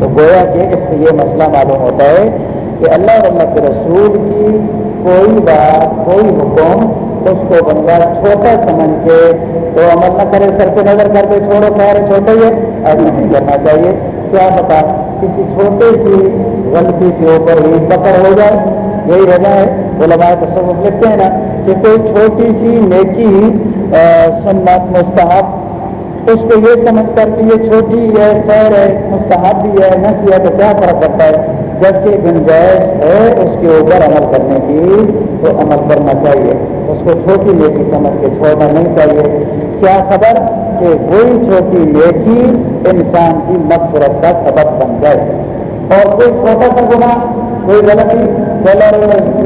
تو گویا کہ اس سے یہ مسئلہ معلوم ہوتا ہے کہ اللہ اللہ کے رسول کی کوئی بات، کوئی حکم اس کو بندہ چھوٹا سمجھ کے تو عمل نہ کرے، سر پہ نظر کر کے چھوڑو، خیر چھوٹا ہی ہے ایسا نہیں کرنا چاہیے۔ کیا پتا کسی چھوٹے سی غلطی کے اوپر ہی پکڑ ہو جائے۔ یہی وجہ ہے۔ وہ لگائے تو لکھتے ہیں نا کہ کوئی چھوٹی سی نیکی سنت، مستحب، اس کو یہ سمجھ کر کہ یہ چھوٹی ہے، خیر ہے، مستحب بھی ہے، نہ کیا تو کیا فرق پڑتا ہے؟ جبکہ گنجائش ہے اس کے اوپر عمل کرنے کی تو عمل کرنا چاہیے۔ اس کو چھوٹی نیکی سمجھ کے چھوڑنا نہیں چاہیے۔ کیا خبر کہ وہی چھوٹی نیکی انسان کی مغفرت کا سبب بن جائے؟ اور کوئی چھوٹا سا گنا کوئی غلطی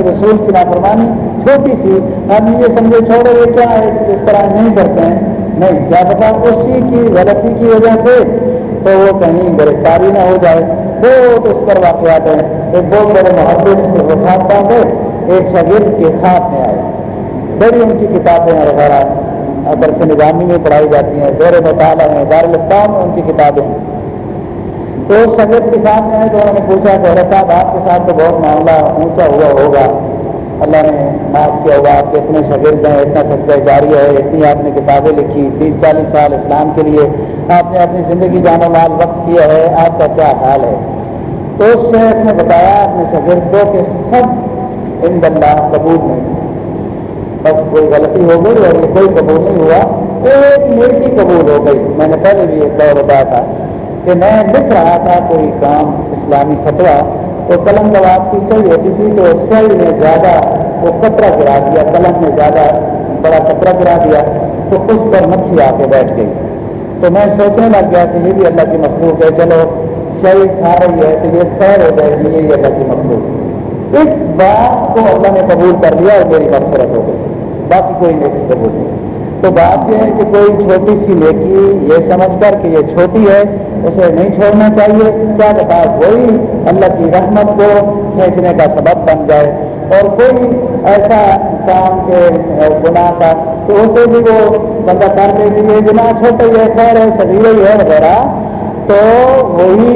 رسول کی نافرمانی، چھوٹی سی، ہم یہ سمجھے چھوڑے یہ کیا ہے اس طرح نہیں کرتے ہیں؟ نہیں، کیا پتا اسی کی غلطی کی وجہ سے تو وہ کہیں گرفتاری نہ ہو جائے۔ بہت اس پر واقعات ہیں۔ ایک بہت بڑے محبت سے وفات پا ایک شاگرد کے خواب میں آئے۔ بڑی ان کی کتابیں وغیرہ درس نظامی میں پڑھائی جاتی ہیں زیر مطالعہ ہیں دارالفتہ میں ان کی کتابیں ہیں۔ تو شاگرد کے سامنے آئے تو انہوں نے پوچھا کہ صاحب، آپ کے ساتھ تو بہت معاملہ اونچا ہوا ہوگا۔ اللہ نے معاف کیا ہوگا، آپ کے اتنے شاگرد ہیں، اتنا سچائی جاری ہے، اتنی آپ نے کتابیں لکھی، تیس چالیس سال اسلام کے لیے۔ آپ نے اپنی زندگی جانا مال وقت کیا ہے، آپ کا کیا حال ہے؟ تو اس شیخ نے بتایا اپنے شاگرد کو کہ سب ان بندہ قبول نہیں بس کوئی غلطی ہو گئی اور یہ کوئی قبول نہیں ہوا۔ ایک میری قبول ہو گئی۔ میں نے پہلے بھی ایک دور بتایا تھا کہ میں لکھ رہا تھا کوئی کام اسلامی فتوا تو قلم جب آپ کی صحیح ہوتی تھی تو صحیح نے زیادہ وہ کپڑا گرا دیا، قلم نے زیادہ بڑا کپڑا گرا دیا۔ تو اس پر مکھی آ کے بیٹھ گئی۔ تو میں سوچنے لگ گیا کہ یہ بھی اللہ کی مخلوق ہے۔ چلو صحیح کھا رہی ہے تو یہ سیر ہو جائے گی، یہ اللہ کی مخلوق اس بات کو اللہ نے قبول کر لیا اور میری مفرت ہو گئی۔ باقی کوئی نہیں قبول نہیں۔ تو بات یہ ہے کہ کوئی چھوٹی سی نیکی یہ سمجھ کر کہ یہ چھوٹی ہے، اسے نہیں چھوڑنا چاہیے۔ کیا بتا وہی اللہ کی رحمت کو کھینچنے کا سبب بن جائے۔ اور کوئی ایسا کام کے گناہ کا تو اسے بھی وہ بندہ کر دے کہ یہ گناہ چھوٹا ہی ہے، خیر ہے سبھی ہی ہے، وغیرہ۔ تو وہی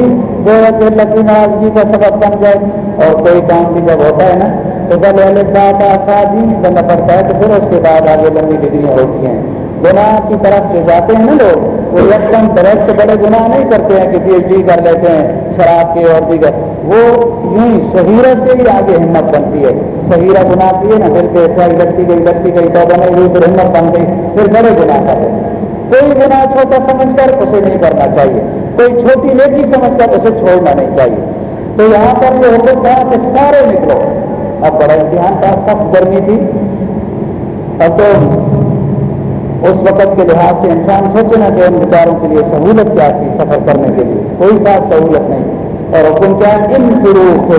جو ہے کہ اللہ کی ناراضگی جی کا سبب بن جائے اور کوئی کام بھی جب ہوتا ہے نا، تو جب اہل کا ساتھ ہی جی بننا پڑتا ہے تو پھر اس کے بعد آگے لمبی ڈگریاں ہوتی ہیں۔ گناہ کی طرف جو جاتے ہیں نا لوگ، وہ یکدم ڈائریکٹ بڑے گناہ نہیں کرتے ہیں کہ پی ایچ ڈی کر لیتے ہیں، شراب کے اور دیگر۔ وہ یوں ہی سے ہی آگے ہمت بنتی ہے۔ شہیرہ گناہ کی ہے نا، پھر پیسہ لگتی گئی لگتی گئی تو بنے ہوئی، پھر ہمت بن گئی، پھر بڑے گناہ کرتے کوئی گناہ چھوٹا سمجھ کر اسے نہیں کرنا چاہیے۔ کوئی چھوٹی لیکی سمجھ کر اسے چھوڑنا نہیں چاہیے۔ تو یہاں پر یہ حکم تھا کہ سارے نکلو۔ اب بڑا امتحان تھا، سخت گرمی تھی۔ اب تو اس وقت کے لحاظ سے انسان سوچے نا کہ ان بیچاروں کے لیے سہولت کیا تھی سفر کرنے کے لیے۔ کوئی خاص سہولت نہیں۔ اور حکم کیا؟ ان گرو و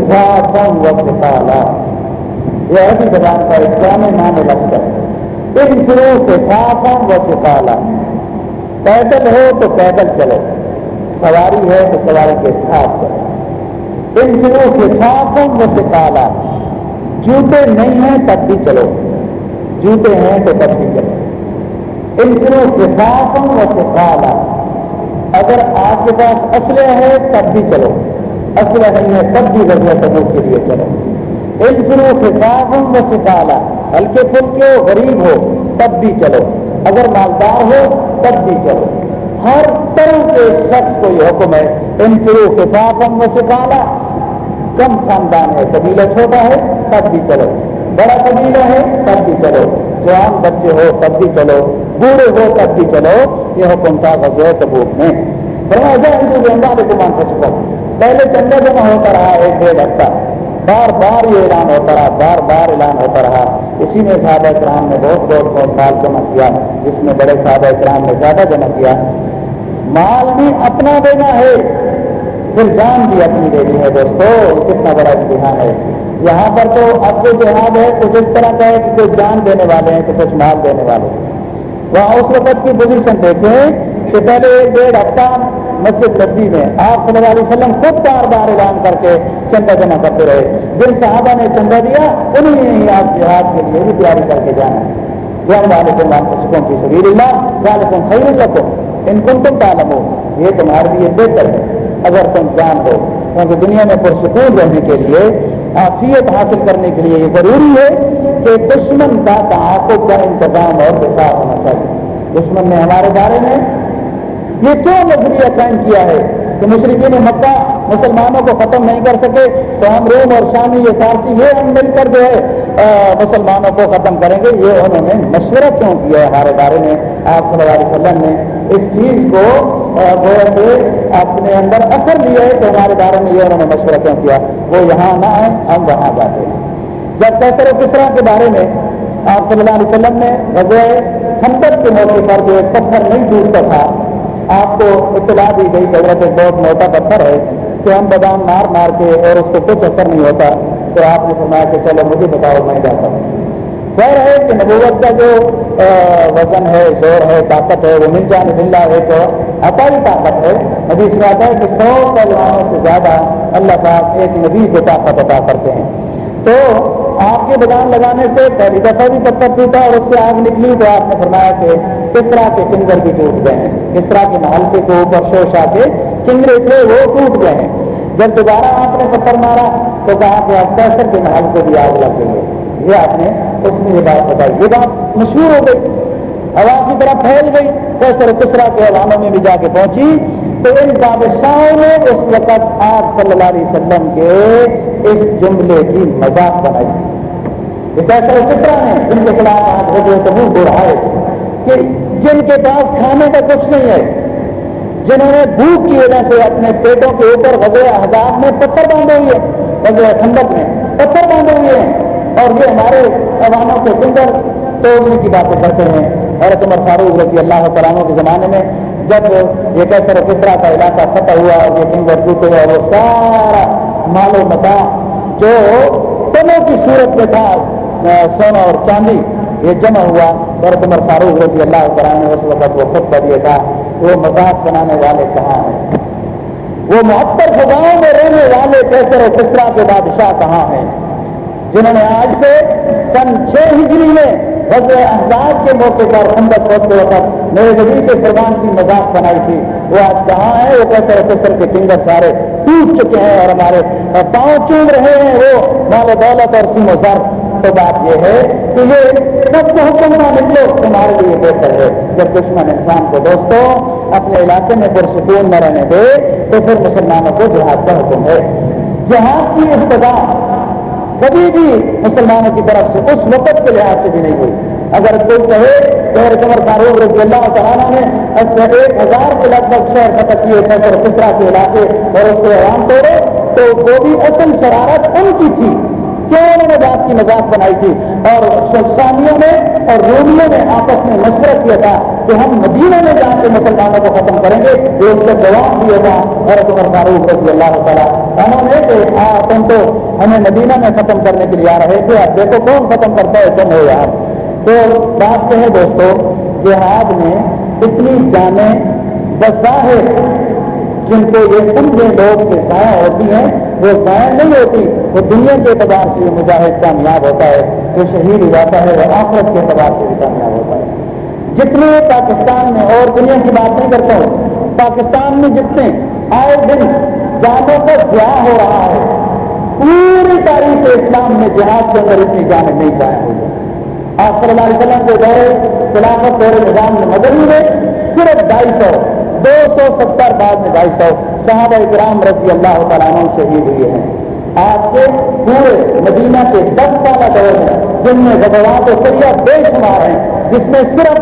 یہ ہے زبان کا ایک جامع مان لفظ ہے۔ ان گرو کے و سفالا پیدل ہو تو پیدل چلو۔ سواری ہے تو سواری کے ساتھ چلو ان گرو کے و سفالا جوتے نہیں ہیں تب بھی چلو۔ جوتے ہیں تو تب بھی چلو۔ ان دنوں کے کفافوں و سفالا اگر آپ کے پاس اسلحہ ہے تب بھی چلو۔ اسلحہ نہیں ہے تب بھی غزل تبوک کے لیے چلو۔ ان دنوں کفافوں و سفالا ہلکے پھلکے ہو، غریب ہو، تب بھی چلو۔ اگر مالدار ہو، تب بھی چلو۔ ہر طرح کے شخص کو یہ حکم ہے، ان دنوں کفافوں و سفالا کم خاندان ہے، قبیلہ چھوٹا ہے، تب بھی چلو۔ بڑا قبیلہ ہے، تب بھی چلو۔ جوان بچے ہو، تب بھی چلو۔ بوڑھے ہو، تب بھی چلو۔ یہ حکم تھا غزوہ تبوک میں پہلے چندہ جمع ہوتا رہا، ایک ڈیڑھ ہفتہ۔ بار بار یہ اعلان ہوتا رہا، بار بار اعلان ہوتا رہا۔ اسی میں صحابہ اکرام نے بہت بہت بہت مال جمع کیا، جس میں بڑے صحابہ اکرام نے زیادہ جمع کیا۔ مال بھی اپنا دینا ہے۔ پھر جان بھی اپنی دینی ہے۔ دوستو، کتنا بڑا امتحان ہے۔ یہاں پر تو اب جو جہاد ہے کچھ اس طرح کا ہے کہ کچھ جان دینے والے ہیں، تو کچھ مال دینے والے ہیں۔ وہاں اس وقت کی پوزیشن دیکھیں کہ پہلے ایک ڈیڑھ ہفتہ مسجد لبی میں آپ صلی اللہ علیہ وسلم خود بار بار اعلان کر کے چندہ جمع کرتے رہے۔ جن صحابہ نے چندہ دیا انہیں ہی آپ جہاد کے لیے بھی تیاری کر کے جانا ہے۔ سکون کی سبیر اللہ ظالم خیر لکم۔ ان کو تم تعلم ہو یہ تمہارے لیے بہتر ہے۔ اگر تم جان دو کیونکہ دنیا میں پرسکون رہنے کے لیے آفیت حاصل کرنے کے لیے یہ ضروری ہے کہ دشمن کا تعاقب کا انتظام اور دفاع ہونا چاہیے۔ دشمن نے ہمارے بارے میں یہ کیوں نظریہ قائم کیا ہے کہ مشرقین مکہ مسلمانوں کو ختم نہیں کر سکے، تو ہم روم اور شامی یہ فارسی یہ ہم مل کر جو ہے مسلمانوں کو ختم کریں گے۔ یہ انہوں نے مشورہ کیوں کیا ہے؟ ہمارے بارے میں آپ صلی اللہ علیہ وسلم نے اس چیز کو اپنے اندر اثر لیا ہے کہ ہمارے بارے میں یہ انہوں نے مشورہ کیوں کیا؟ وہ یہاں نہ آئے ہم وہاں جاتے ہیں۔ جب کیسر و کسرا کے بارے میں آپ صلی اللہ علیہ وسلم نے غزوہ خندق کے موقع پر جو ایک پتھر نہیں ٹوٹتا تھا، آپ کو اطلاع دی گئی کہ ایک بہت موٹا پتھر ہے۔ کہ ہم بادام مار مار کے اور اس کو کچھ اثر نہیں ہوتا، تو آپ نے فرمایا کہ چلو مجھے بتاؤ، میں جاتا ہوں۔ خیر ہے کہ نبوت کا جو وزن ہے، زور ہے، طاقت ہے، وہ مل جانے، مل ہے تو عطائی طاقت ہے۔ نبی اس میں آتا ہے کہ سو پہلوانوں سے زیادہ اللہ پاک ایک نبی کو طاقت عطا کرتے ہیں۔ تو آپ کے بدان لگانے سے پہلی دفعہ بھی پتھر ٹوٹا اور اس سے آگ نکلی، تو آپ نے فرمایا کہ کس طرح کے کنگر بھی ٹوٹ گئے ہیں، کس طرح کے محل کے اوپر شوش آ کے کنگرے تھے وہ ٹوٹ گئے ہیں۔ جب دوبارہ آپ نے پتھر مارا تو کہا کہ آپ کیسر کے محل کو بھی آگ لگ گئی ہے۔ یہ آپ نے اس میں یہ بات بتائی۔ یہ بات مشہور ہو گئی۔ ہوا کی طرح پھیل گئی۔ کیسر کسرا کے حوالوں میں بھی جا کے پہنچی۔ تو ان بادشاہوں نے اس وقت آپ صلی اللہ علیہ وسلم کے اس جملے کی مذاق بنائی۔ تھی کیسے کسرا نے جن کے خلاف آپ ہو گئے تو منہ بڑھائے کہ جن کے پاس کھانے کا کچھ نہیں ہے جنہوں نے بھوک کی وجہ سے اپنے پیٹوں کے اوپر وزیر حضاب میں پتھر باندھے ہوئے وزیر ٹھنڈک میں پتھر باندھے ہوئے ہیں۔ اور یہ ہمارے عواموں کے فنگر توڑنے کی باتیں کرتے ہیں۔ حضرت عمر فاروق رضی اللہ تعالیٰ کے زمانے میں جب یہ کیسر و کسرا کا علاقہ فتح ہوا اور یہ فنگر ٹوٹے اور وہ سارا مال و متا جو تنوں کی صورت میں تھا سونا اور چاندی، یہ جمع ہوا۔ حضرت عمر فاروق رضی اللہ تعالیٰ نے اس وقت وہ خود دیا تھا۔ وہ مذاق بنانے والے کہاں ہیں؟ وہ محتر فضاؤں میں رہنے والے کیسر و کسرا کے بادشاہ کہاں ہیں؟ جنہوں نے آج سے سن چھ ہجری میں غزل احزاب کے موقع پر خندق ہوتے وقت میرے نبی کے قربان کی مذاق بنائی تھی۔ وہ آج کہاں ہے وہ کیسے کسر کے کنگر سارے ٹوٹ چکے ہیں اور ہمارے پاؤں چوم رہے ہیں۔ وہ مال دولت اور سیم و سر تو بات یہ ہے کہ یہ سب کو حکم نہ نکلو، تمہارے لیے بہتر ہے۔ جب دشمن انسان کو دوستوں اپنے علاقے میں پرسکون نہ رہنے دے تو پھر مسلمانوں کو جہاد کا حکم ہے جہاد کی ابتدا کبھی بھی مسلمانوں کی طرف سے اس وقت کے لحاظ سے بھی نہیں ہوئی اگر کوئی کہے کہ کمر فاروق رضی اللہ تعالیٰ نے ایک ہزار کے لگ بھگ شہر فتح کیے تھے اور کسرا کے علاقے اور اس کو حیران توڑے تو وہ بھی اصل شرارت ان کی تھی کیوں انہوں نے بات کی مذاق بنائی تھی اور شخصانیوں نے اور رومیوں نے آپس میں مشورہ کیا تھا کہ ہم مدینہ میں جا کے مسلمانوں کو ختم کریں گے، یہ اس کا جواب دیا تھا اور عمر فاروق رضی اللہ تعالیٰ انہوں نے کہ تم تو ہمیں مدینہ میں ختم کرنے کے لیے آ رہے تھے، اب دیکھو کون ختم کرتا ہے، تم ہو یار۔ تو بات کہیں دوستو جہاد میں اتنی جانیں بظاہر جن کو یہ سمجھے لوگ کہ ضائع ہوتی ہیں، وہ ضائع نہیں ہوتی، وہ دنیا کے اعتبار سے مجاہد کامیاب ہوتا ہے جو شہید ہو جاتا ہے، وہ آفرت کے اعتبار سے بھی کامیاب ہوتا ہے۔ جتنے پاکستان میں اور دنیا کی بات نہیں کرتا ہوں، پاکستان میں جتنے آئے دن جانوں کا ضیاع ہو رہا ہے، پوری تاریخ اسلام میں جہاد کے اندر اتنی جانیں نہیں ضائع ہوئی۔ آپ صلی اللہ علیہ وسلم کے دورے خلافت دور نظام میں مدنی میں صرف ڈھائی سو دو سو ستر بعد میں ڈھائی سو صحابہ اکرام رضی اللہ تعالیٰ عنہ شہید ہوئے ہیں۔ آپ کے پورے مدینہ کے دس سالہ دور میں جن میں غزوات و سیاح بے شمار ہیں، جس میں صرف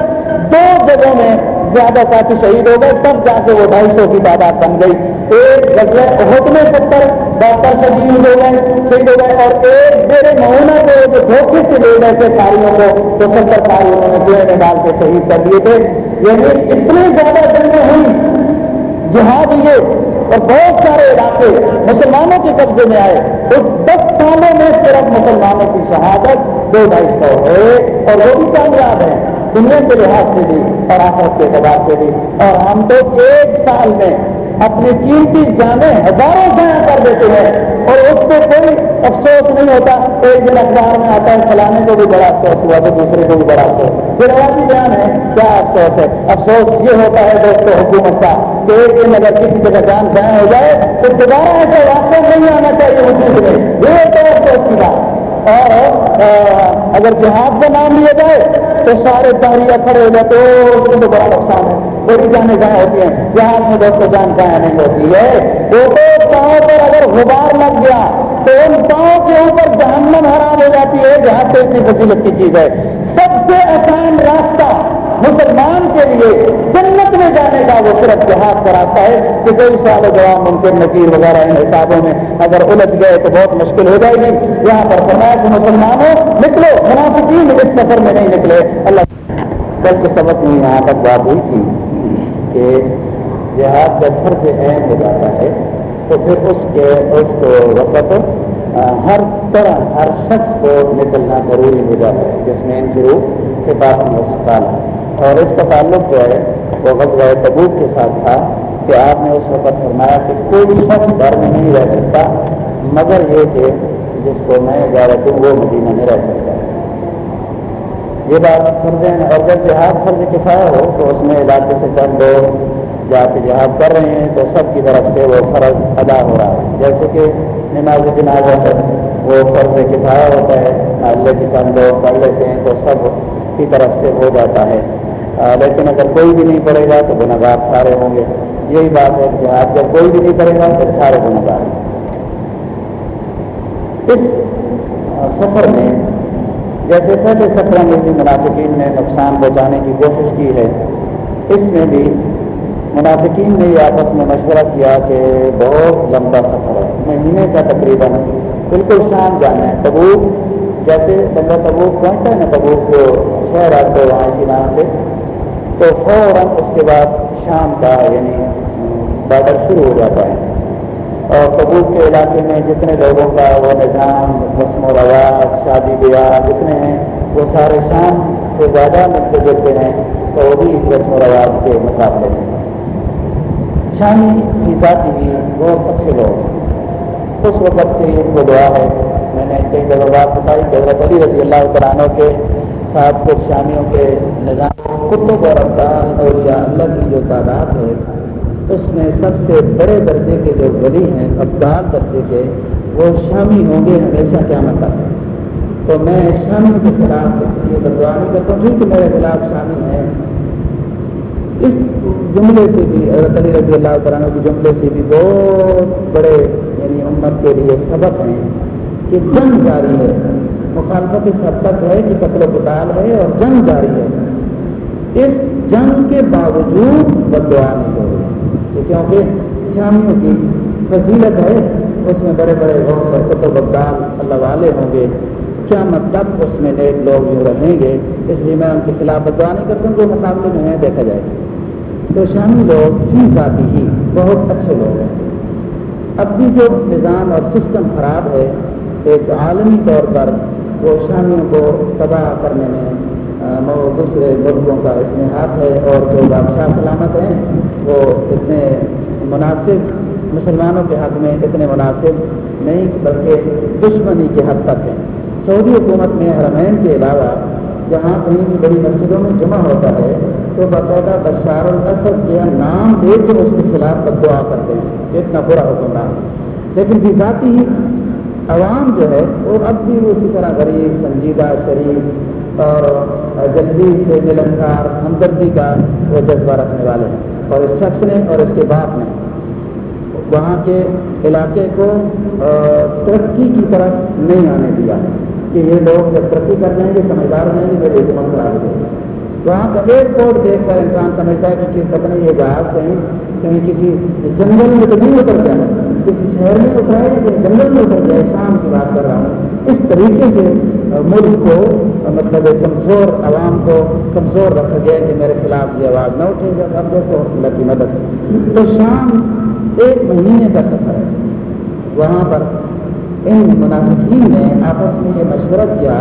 دو جگہوں میں زیادہ ساتھی شہید ہو گئے، تب جا کے وہ ڈھائی سو کی تعداد بن گئی۔ ایک غزل عہد میں ستر ڈاکٹر شہید ہو گئے شہید ہو گئے، اور ایک میرے مہینہ کو جو دھوکے سے لے گئے تھے تاریوں کو، تو ستر تاری انہوں نے کنویں میں ڈال کے شہید کر دیے تھے۔ یعنی اتنی زیادہ جنگیں ہوئی، جہاد یہ اور بہت سارے علاقے مسلمانوں کے قبضے میں آئے۔ تو دس سالوں میں صرف مسلمانوں کی شہادت دو ڈھائی سو ہے، اور وہ بھی کامیاب ہیں۔ دنیا کے لحاظ سے بھی، اور آخرت کے اعتبار سے بھی۔ اور ہم تو ایک سال میں اپنی قیمتی جانیں ہزاروں ضائع کر دیتے ہیں اور اس پہ کوئی افسوس نہیں ہوتا، ایک دن اخبار میں آتا ہے، فلانے کو بھی بڑا افسوس ہوا، تو دوسرے کو بھی بڑا افسوس۔ یہ روایتی بیان ہے، کیا افسوس ہے؟ افسوس یہ ہوتا ہے دوستوں حکومت کا کہ ایک دن اگر کسی جگہ جان ضائع ہو جائے، تو دوبارہ ایسا واقعہ نہیں آنا چاہیے وجود میں یہ تو افسوس کی بات۔ اور اگر جہاد کا نام لیا جائے تو سارے تاریخ کھڑے ہو جاتے اس میں تو بڑا نقصان ہے۔ بڑی جانیں ضائع ہوتی ہیں۔ جہاد میں دوستوں جان ضائع نہیں ہوتی ہے۔ وہ تو پاؤں پر اگر غبار لگ گیا تو ان پاؤں کے اوپر جہنم حرام ہو جاتی ہے۔ جہاں تو اتنی فضیلت کی چیز ہے۔ سب سے آسان راستہ مسلمان کے لیے جنت میں جانے کا وہ صرف جہاد کا راستہ ہے کہ کوئی سال و جواب ممکن نکیر وغیرہ ان حسابوں میں اگر الجھ گئے تو بہت مشکل ہو جائے گی۔ یہاں پر فرمایا کہ مسلمانوں نکلو، منافقین اس سفر میں نہیں نکلے۔ اللہ کل کے سبق میں یہاں تک بات ہوئی تھی کہ جہاد جب فرض اہم ہو جاتا ہے تو پھر اس کے، اس کو وقت ہر طرح، ہر شخص کو نکلنا ضروری ہو جاتا ہے، جس میں ان کی روح کے بعد مسکال ہے۔ اور اس کا تعلق جو ہے وہ غزوہ تبوک کے ساتھ تھا کہ آپ نے اس وقت فرمایا کہ کوئی شخص گھر میں نہیں رہ سکتا، مگر یہ کہ جس کو میں اجازت ہوں وہ مدینہ میں رہ سکتا ہے۔ یہ بات فرض ہے، اور جب جہاد فرض کفایا ہو تو اس میں علاقے سے چند لوگ جا کے جہاد کر رہے ہیں تو سب کی طرف سے وہ فرض ادا ہو رہا ہے۔ جیسے کہ نماز جنازہ پر وہ فرض کفایا ہوتا ہے اللہ کے چند لوگ پڑھ لیتے ہیں تو سب کی طرف سے ہو جاتا ہے۔ لیکن اگر کوئی بھی نہیں پڑے گا تو گناگار سارے ہوں گے۔ یہی بات ہے کہ جہاد جب کوئی بھی نہیں پڑے گا تو سارے گناگار اس سفر میں جیسے پہلے سفر میں بھی منافقین نے نقصان پہنچانے کی کوشش کی ہے، اس میں بھی منافقین نے یہ آپس میں مشورہ کیا کہ بہت لمبا سفر ہے، مہینے کا تقریباً بالکل شام جانا ہے۔ تبوک، جیسے بندہ تبوک پہنچتا ہے نا، تبوک جو شہر آتے وہاں اسی نام سے تو فوراً اس کے بعد شام کا یعنی بارڈر شروع ہو جاتا ہے۔ اور قبول کے علاقے میں جتنے لوگوں کا وہ نظام، رسم و رواج، شادی بیاہ جتنے ہیں، وہ سارے شام سے زیادہ ملتے جلتے ہیں، سعودی رسم و رواج کے مقابلے میں۔ شامی کی ذاتی بھی بہت اچھے لوگ اس وقت سے ان کو دعا ہے۔ میں نے کئی جگہ بات بتائی کہ حضرت علی رضی اللہ تعالیٰ کے ساتھ کچھ شامیوں کے نظام کتب اور افغان اور یا اللہ کی جو تعداد ہے، اس میں سب سے بڑے درجے کے جو ولی ہیں، افغان درجے کے، وہ شامی ہوں گے ہمیشہ کیا مطلب تو میں شامی کے خلاف اس لیے بدوانی کرتا ہوں کہ میرے خلاف شامل ہیں۔ اس جملے سے بھی علی رضی اللہ تعالیٰ کے جملے سے بھی بہت بڑے یعنی امت کے لیے سبق ہیں کہ جنگ جاری ہے۔ مخالفت اس حد تک ہے کہ قتل و قتال ہے اور جنگ جاری ہے۔ اس جنگ کے باوجود بدعا نہیں ہو رہی۔ کیونکہ شامیوں کی فضیلت ہے، اس میں بڑے بڑے غوث اور قطب ابدال اللہ والے ہوں گے۔ کیا مطلب اس میں نیک لوگ جو رہیں گے۔ اس لیے میں ان کے خلاف بدعا نہیں کرتا ہوں، جو مقابلے میں ہیں، دیکھا جائے۔ تو شامی لوگ فی ذاتی ہی بہت اچھے لوگ ہیں۔ اب بھی جو نظام اور سسٹم خراب ہے، ایک عالمی طور پر وہ شامیوں کو تباہ کرنے میں دوسرے ملکوں کا اس میں ہاتھ ہے اور جو بادشاہ سلامت ہیں، وہ اتنے مناسب مسلمانوں کے حق میں، اتنے مناسب نہیں، بلکہ دشمنی کے حد تک ہیں۔ سعودی حکومت میں حرمین کے علاوہ جہاں کہیں بھی بڑی مسجدوں میں جمع ہوتا ہے، تو باقاعدہ بشار الاسد کے نام دے کے اس کے خلاف بد دعا کرتے ہیں۔ اتنا برا حکمران۔ لیکن بھی ذاتی ہی عوام جو ہے وہ اب بھی اسی طرح غریب، سنجیدہ، شریف اور جلدی سے ملنسار ہمدردی کا وہ جذبہ رکھنے والے ہیں۔ اور اس شخص نے اور اس کے باپ نے وہاں کے علاقے کو ترقی کی طرف نہیں آنے دیا کہ یہ لوگ جب ترقی کر جائیں گے، سمجھدار رہیں گے میرے حکمت خراب ہو جائے وہاں کا ایک کوٹ دیکھ کر انسان سمجھتا ہے کہ پتہ نہیں یہ جہاز کہیں کہیں کسی جنگل میں تو نہیں اتر جائے کسی شہر میں اترائے لیکن جنگل میں اتر جائے شام کی بات کر رہا ہوں، اس طریقے سے ملک کو مطلب کمزور عوام کو کمزور رکھا گیا کہ میرے خلاف یہ آواز نہ اٹھے گا اب دیکھو اللہ کی مدد۔ تو شام ایک مہینے کا سفر ہے۔ وہاں پر ان منافقین نے آپس میں یہ مشورہ کیا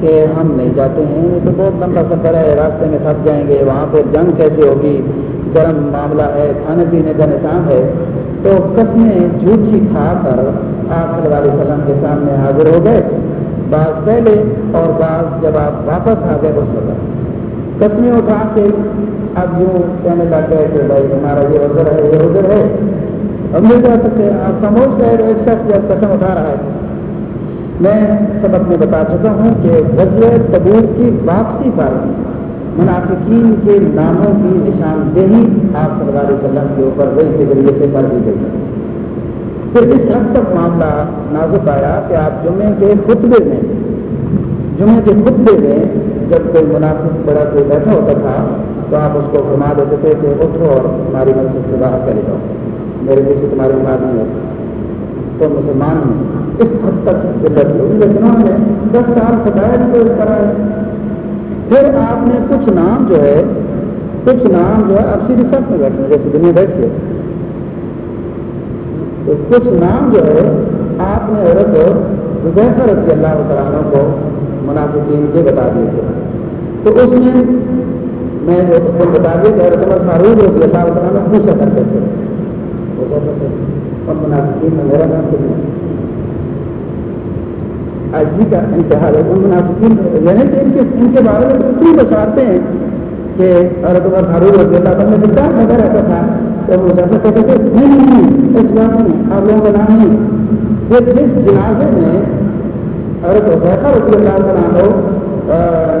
کہ ہم نہیں جاتے ہیں، یہ تو بہت لمبا سفر ہے، راستے میں تھک جائیں گے، وہاں پہ جنگ کیسے ہوگی؟ گرم معاملہ ہے، کھانے پینے کا نظام ہے۔ تو قسمیں جھوٹھی کھا کر آپ صلی اللہ علیہ وسلم کے سامنے حاضر ہو گئے۔ بعض پہلے اور بعض جب آپ واپس آ گئے اس وقت۔ قسمیں اٹھا کے اب یوں کہنے لگ گئے کہ بھائی ہمارا یہ عذر ہے، یہ عذر ہے۔ ہم نہیں کہہ سکتے، آپ خاموش گئے ایک شخص جب قسم اٹھا رہا ہے۔ میں سبق میں بتا چکا ہوں کہ غزل تبور کی واپسی پر منافقین کے ناموں کی نشاندہی آپ صلی اللہ علیہ وسلم کے اوپر وہی کے ذریعے سے کر دی گئی۔ پھر اس حد تک معاملہ نازک آیا کہ آپ جمعے کے خطبے میں، جمعے کے خطبے میں جب کوئی منافق بڑا کوئی بیٹھا ہوتا تھا، تو آپ اس کو فرما دیتے تھے کہ اٹھو اور ہماری مسجد سے باہر چلے جاؤ۔ میرے پیچھے تمہاری بات نہیں ہوتی۔ تو مسلمان اس حد تک ذلت ہوئی لیکن انہوں نے دس سال ستایا بھی تو اس طرح پھر آپ نے کچھ نام جو ہے، کچھ نام جو ہے آپ سیدھی سب میں بیٹھے جیسے دنیا بیٹھ ہے۔ تو کچھ نام جو ہے، آپ نے عورت حضیفہ رضی اللہ تعالیٰ کو منافقین کے بتا دیے تھے۔ تو اس میں میں اس کو بتا دیا کہ عورت عمر فاروق رضی اللہ تعالیٰ پوچھا کرتے تھے۔ حضیفہ سے اور منافقین میں میرا نام تو نہیں جی کا انتہا ہے۔ ان منافقین یعنی کہ ان کے ان کے بارے میں کیوں بچاتے ہیں کہ عورت عمر فاروق رضی اللہ تعالیٰ میں کتاب میں رہتا تھا تو وہ زیادہ کہتے تھے نہیں نہیں اس بات میں آپ لوگوں کا نام نہیں۔ پھر جس جنازے میں عورت حضیفہ رضی اللہ تعالیٰ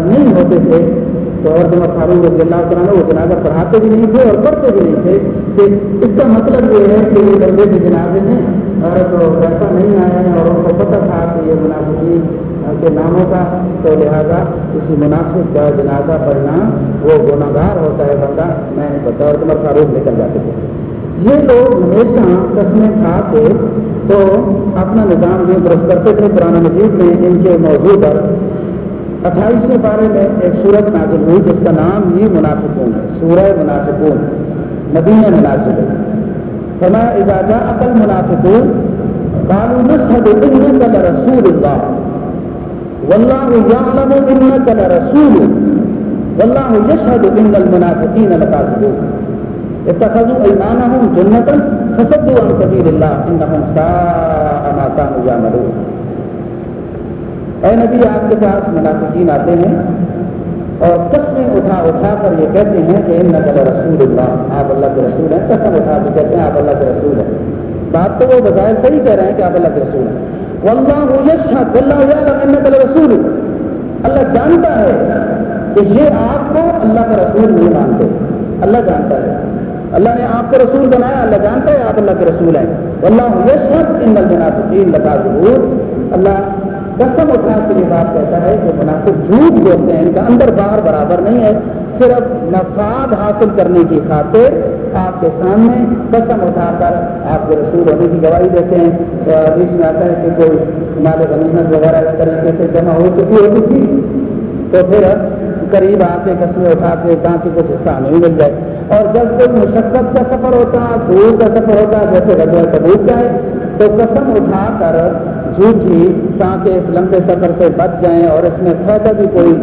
نہیں ہوتے تھے، تو اور جمع فاروق رضی اللہ تعالیٰ وہ جنازہ پڑھاتے بھی نہیں تھے اور پڑھتے بھی نہیں تھے۔ کہ اس کا مطلب یہ ہے کہ یہ بندے کے جنازے میں عورت ویسا نہیں آئے ہیں اور ان کو پتہ تھا کہ یہ منافقین کے ناموں کا، تو لہٰذا کسی منافق کا جنازہ پڑھنا وہ گناہ گار ہوتا ہے بندہ۔ میں نے پتا اور فاروق نکل جاتے تھے یہ لوگ ہمیشہ قسمیں کھا کے تو اپنا نظام یہ درست کرتے تھے۔ قرآن مجید میں ان کے موضوع پر اٹھائیسویں بارے میں ایک سورت نازل ہوئی جس کا نام ہی منافقون ہے۔ سورہ منافقون، مدینہ مناسب ہے فرمایا اجازہ عقل منافقون قالوا نشهد انك لرسول الله والله يعلم انك لرسول والله يشهد ان المنافقين لكاذبون اتخذوا ايمانهم جنة فصدوا عن سبيل الله انهم ساء ما كانوا يعملون. اے نبی آپ کے پاس منافقین آتے ہیں؟ اور قسمیں اٹھا اٹھا کر یہ کہتے ہیں کہ ان نقل رسول اللہ آپ اللہ کے رسول ہیں، قسم اٹھا کے کہتے ہیں آپ اللہ کے رسول ہیں۔ بات تو وہ بظاہر صحیح کہہ رہے ہیں کہ آپ اللہ کے رسول ہیں۔ واللہ یشہد، واللہ ان نقل رسول۔ اللہ جانتا ہے کہ یہ آپ کو اللہ کا رسول نہیں مانتے۔ اللہ جانتا ہے۔ اللہ نے آپ کو رسول بنایا، اللہ جانتا ہے آپ اللہ کے رسول ہیں۔ واللہ یشہد ان المنافقین لکاذبون اللہ قسم اٹھا کے یہ بات کہتا ہے کہ مناسب جھوٹ بولتے ہیں، ان کا اندر باہر برابر نہیں ہے، صرف مفاد حاصل کرنے کی خاطر آپ کے سامنے قسم اٹھا کر آپ کے رسول ہونے کی گواہی دیتے ہیں۔ تو اس میں آتا ہے کہ کوئی مال غنیمت وغیرہ اس طریقے سے جمع ہو چکی ہوتی تھی تو پھر قریب آ کے قسمیں اٹھا کے تاکہ کچھ حصہ ہمیں مل جائے۔ اور جب کوئی مشقت کا سفر ہوتا، دور کا سفر ہوتا، جیسے رضوع کبوت کا ہے، تو قسم اٹھا کر جھوٹھی تاکہ اس لمبے سفر سے بچ جائیں اور اس میں فائدہ بھی کوئی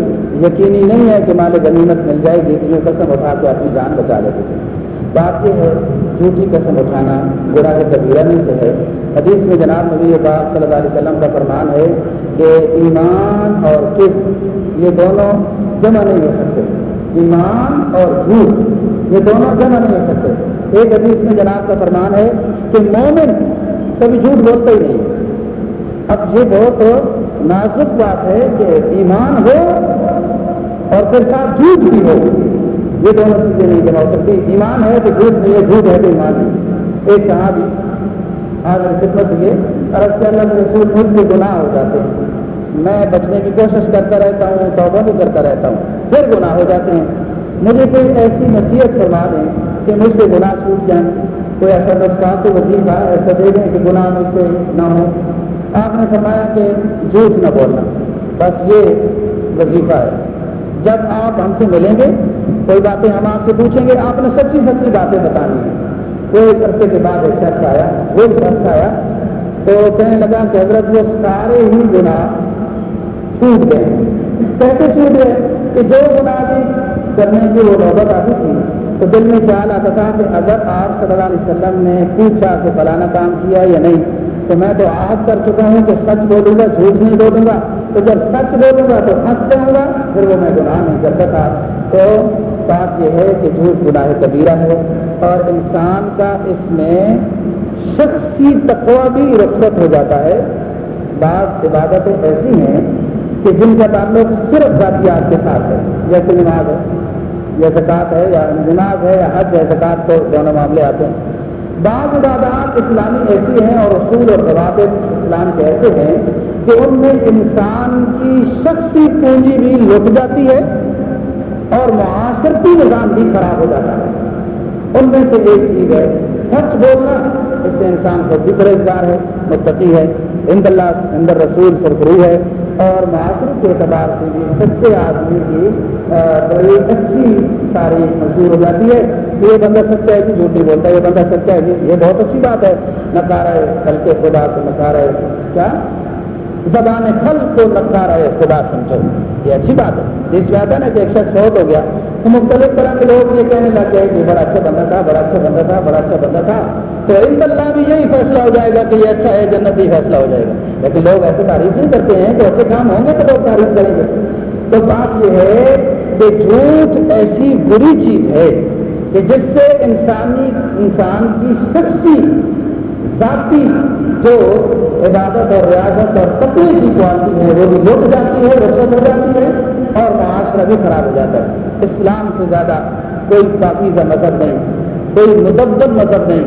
یقینی نہیں ہے کہ مال غنیمت مل جائے گی تو جو قسم اٹھا کے اپنی جان بچا لیتے تھے۔ بات یہ ہے، جھوٹی قسم اٹھانا گناہ کبیرہ میں سے ہے۔ حدیث میں جناب نبی پاک صلی اللہ علیہ وسلم کا فرمان ہے کہ ایمان اور کس یہ دونوں جمع نہیں ہو سکتے۔ ایمان اور جھوٹ، یہ دونوں جمع نہیں ہو سکتے۔ ایک حدیث میں جناب کا فرمان ہے کہ مومن کبھی جھوٹ بولتا ہی نہیں۔ اب یہ بہت نازک بات ہے کہ ایمان ہو اور پھر ساتھ جھوٹ بھی ہو۔ یہ دونوں چیزیں نہیں جمع ہو سکتی۔ ایمان ہے تو جھوٹ نہیں ہے، جھوٹ ہے تو ایمان نہیں ایک صحابی آج خدمت ہوئی اور اس کے اللہ کے رسول مجھ سے گناہ ہو جاتے ہیں۔ میں بچنے کی کوشش کرتا رہتا ہوں، توبہ بھی کرتا رہتا ہوں، پھر گناہ ہو جاتے ہیں۔ مجھے کوئی ایسی نصیحت فرما دیں کہ مجھ سے گناہ چھوٹ جائیں۔ کوئی ایسا نسخہ کو وظیفہ ایسا دے دیں کہ گناہ مجھ سے نہ ہو آپ نے فرمایا کہ جھوٹ نہ بولنا، بس یہ وظیفہ ہے۔ جب آپ ہم سے ملیں گے، کوئی باتیں ہم آپ سے پوچھیں گے، آپ نے سچی سچی باتیں بتانی ہیں۔ کوئی عرصے کے بعد ایک شخص آیا، وہ شخص آیا، تو کہنے لگا کہ حضرت وہ سارے ہی گناہ چھوٹ گئے کیسے چھوٹ گئے؟ کہ جو گناہ بھی کرنے کی وہ نوبت آتی تھی، تو دل میں خیال آتا تھا کہ اگر آپ صلی اللہ علیہ وسلم نے پوچھا کہ فلانا کام کیا یا نہیں تو میں تو عہد کر چکا ہوں کہ سچ بولوں گا، جھوٹ نہیں بولوں گا۔ تو جب سچ بولوں گا تو ہنس جاؤں گا، پھر وہ میں گناہ نہیں کرتا تھا تو بات یہ ہے کہ جھوٹ گناہ کبیرہ ہے۔ اور انسان کا اس میں شخصی تقوی بھی رخصت ہو جاتا ہے۔ بعض عبادتیں ایسی ہیں کہ جن کا تعلق صرف ذاتیات کے ساتھ ہے۔ جیسے نماز ہے، یا زکوٰۃ ہے، یا نماز ہے، یا حج ہے، زکوٰۃ تو دونوں معاملے آتے ہیں۔ بعض عبادات اسلامی ایسی ہیں اور اصول اور ضوابط اسلام کے ایسے ہیں کہ ان میں انسان کی شخصی پونجی بھی لٹ جاتی ہے اور معاشرتی نظام بھی خراب ہو جاتا ہے۔ ان میں سے ایک چیز ہے، سچ بولنا، اس سے انسان کو بھی پرہزگار ہے، متقی ہے اند اللہ اندر رسول سرفرو ہے۔ اور معاشرے کے اعتبار سے بھی سچے آدمی کی بڑی اچھی تاریخ مشہور ہو جاتی ہے۔ کہ یہ بندہ سچا ہے کہ جھوٹی نہیں بولتا ہے، یہ بندہ سچا ہے کہ یہ بہت اچھی بات ہے۔ نکارا ہے کل کے خدا کو نکارا ہے۔ کیا؟ زبان کھل کو نکارا ہے خدا سمجھو۔ یہ اچھی بات ہے۔ جس بات ہے نا کہ ایک شخص بہت ہو گیا۔ تو مختلف طرح کے لوگ یہ کہنے لگ گئے کہ بڑا اچھا بندہ تھا، بڑا اچھا بندہ تھا، بڑا اچھا بندہ تھا۔ تو ان اللہ بھی یہی فیصلہ ہو جائے گا کہ یہ اچھا ہے جنت ہی فیصلہ ہو جائے گا۔ لیکن لوگ ایسے تعریف نہیں کرتے ہیں کہ اچھے کام ہوں گے تو لوگ تعریف کریں گے۔ تو بات یہ ہے کہ جھوٹ ایسی بری چیز ہے کہ جس سے انسانی، انسان کی شخصی، ذاتی جو عبادت اور ریاضت اور تقوی کی کوالٹی ہے وہ بھی لٹ جاتی ہے رخصت ہو جاتی ہے اور معاشرہ بھی خراب ہو جاتا ہے۔ اسلام سے زیادہ کوئی پاکیزہ مذہب نہیں، کوئی مدبد مذہب نہیں،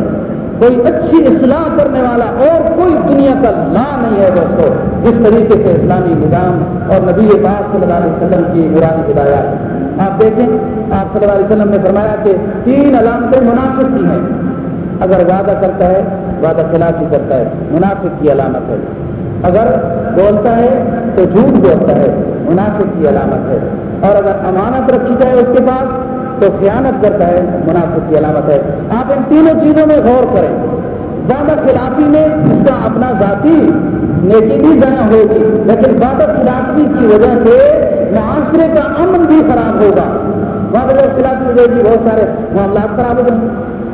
کوئی اچھی اصلاح کرنے والا اور کوئی دنیا کا لا نہیں ہے دوستو۔ جس طریقے سے اسلامی نظام اور نبی پاک صلی اللہ علیہ وسلم کی برانی ہدایات۔ آپ دیکھیں، آپ صلی اللہ علیہ وسلم نے فرمایا کہ تین علامتیں منافق کی ہیں۔ اگر وعدہ کرتا ہے وعدہ خلافی کرتا ہے، منافق کی علامت ہے۔ اگر بولتا ہے تو جھوٹ بولتا ہے، منافق کی علامت ہے۔ اور اگر امانت رکھی جائے اس کے پاس تو خیانت کرتا ہے، منافق کی علامت ہے۔ آپ ان تینوں چیزوں میں غور کریں۔ وعدہ خلافی میں اس کا اپنا ذاتی نیکی بھی جانا ہوگی، لیکن وعدہ خلافی کی وجہ سے معاشرے کا امن بھی خراب ہوگا۔ وعدہ خلافی وجہ سے بہت سارے معاملات خراب ہو جائیں گے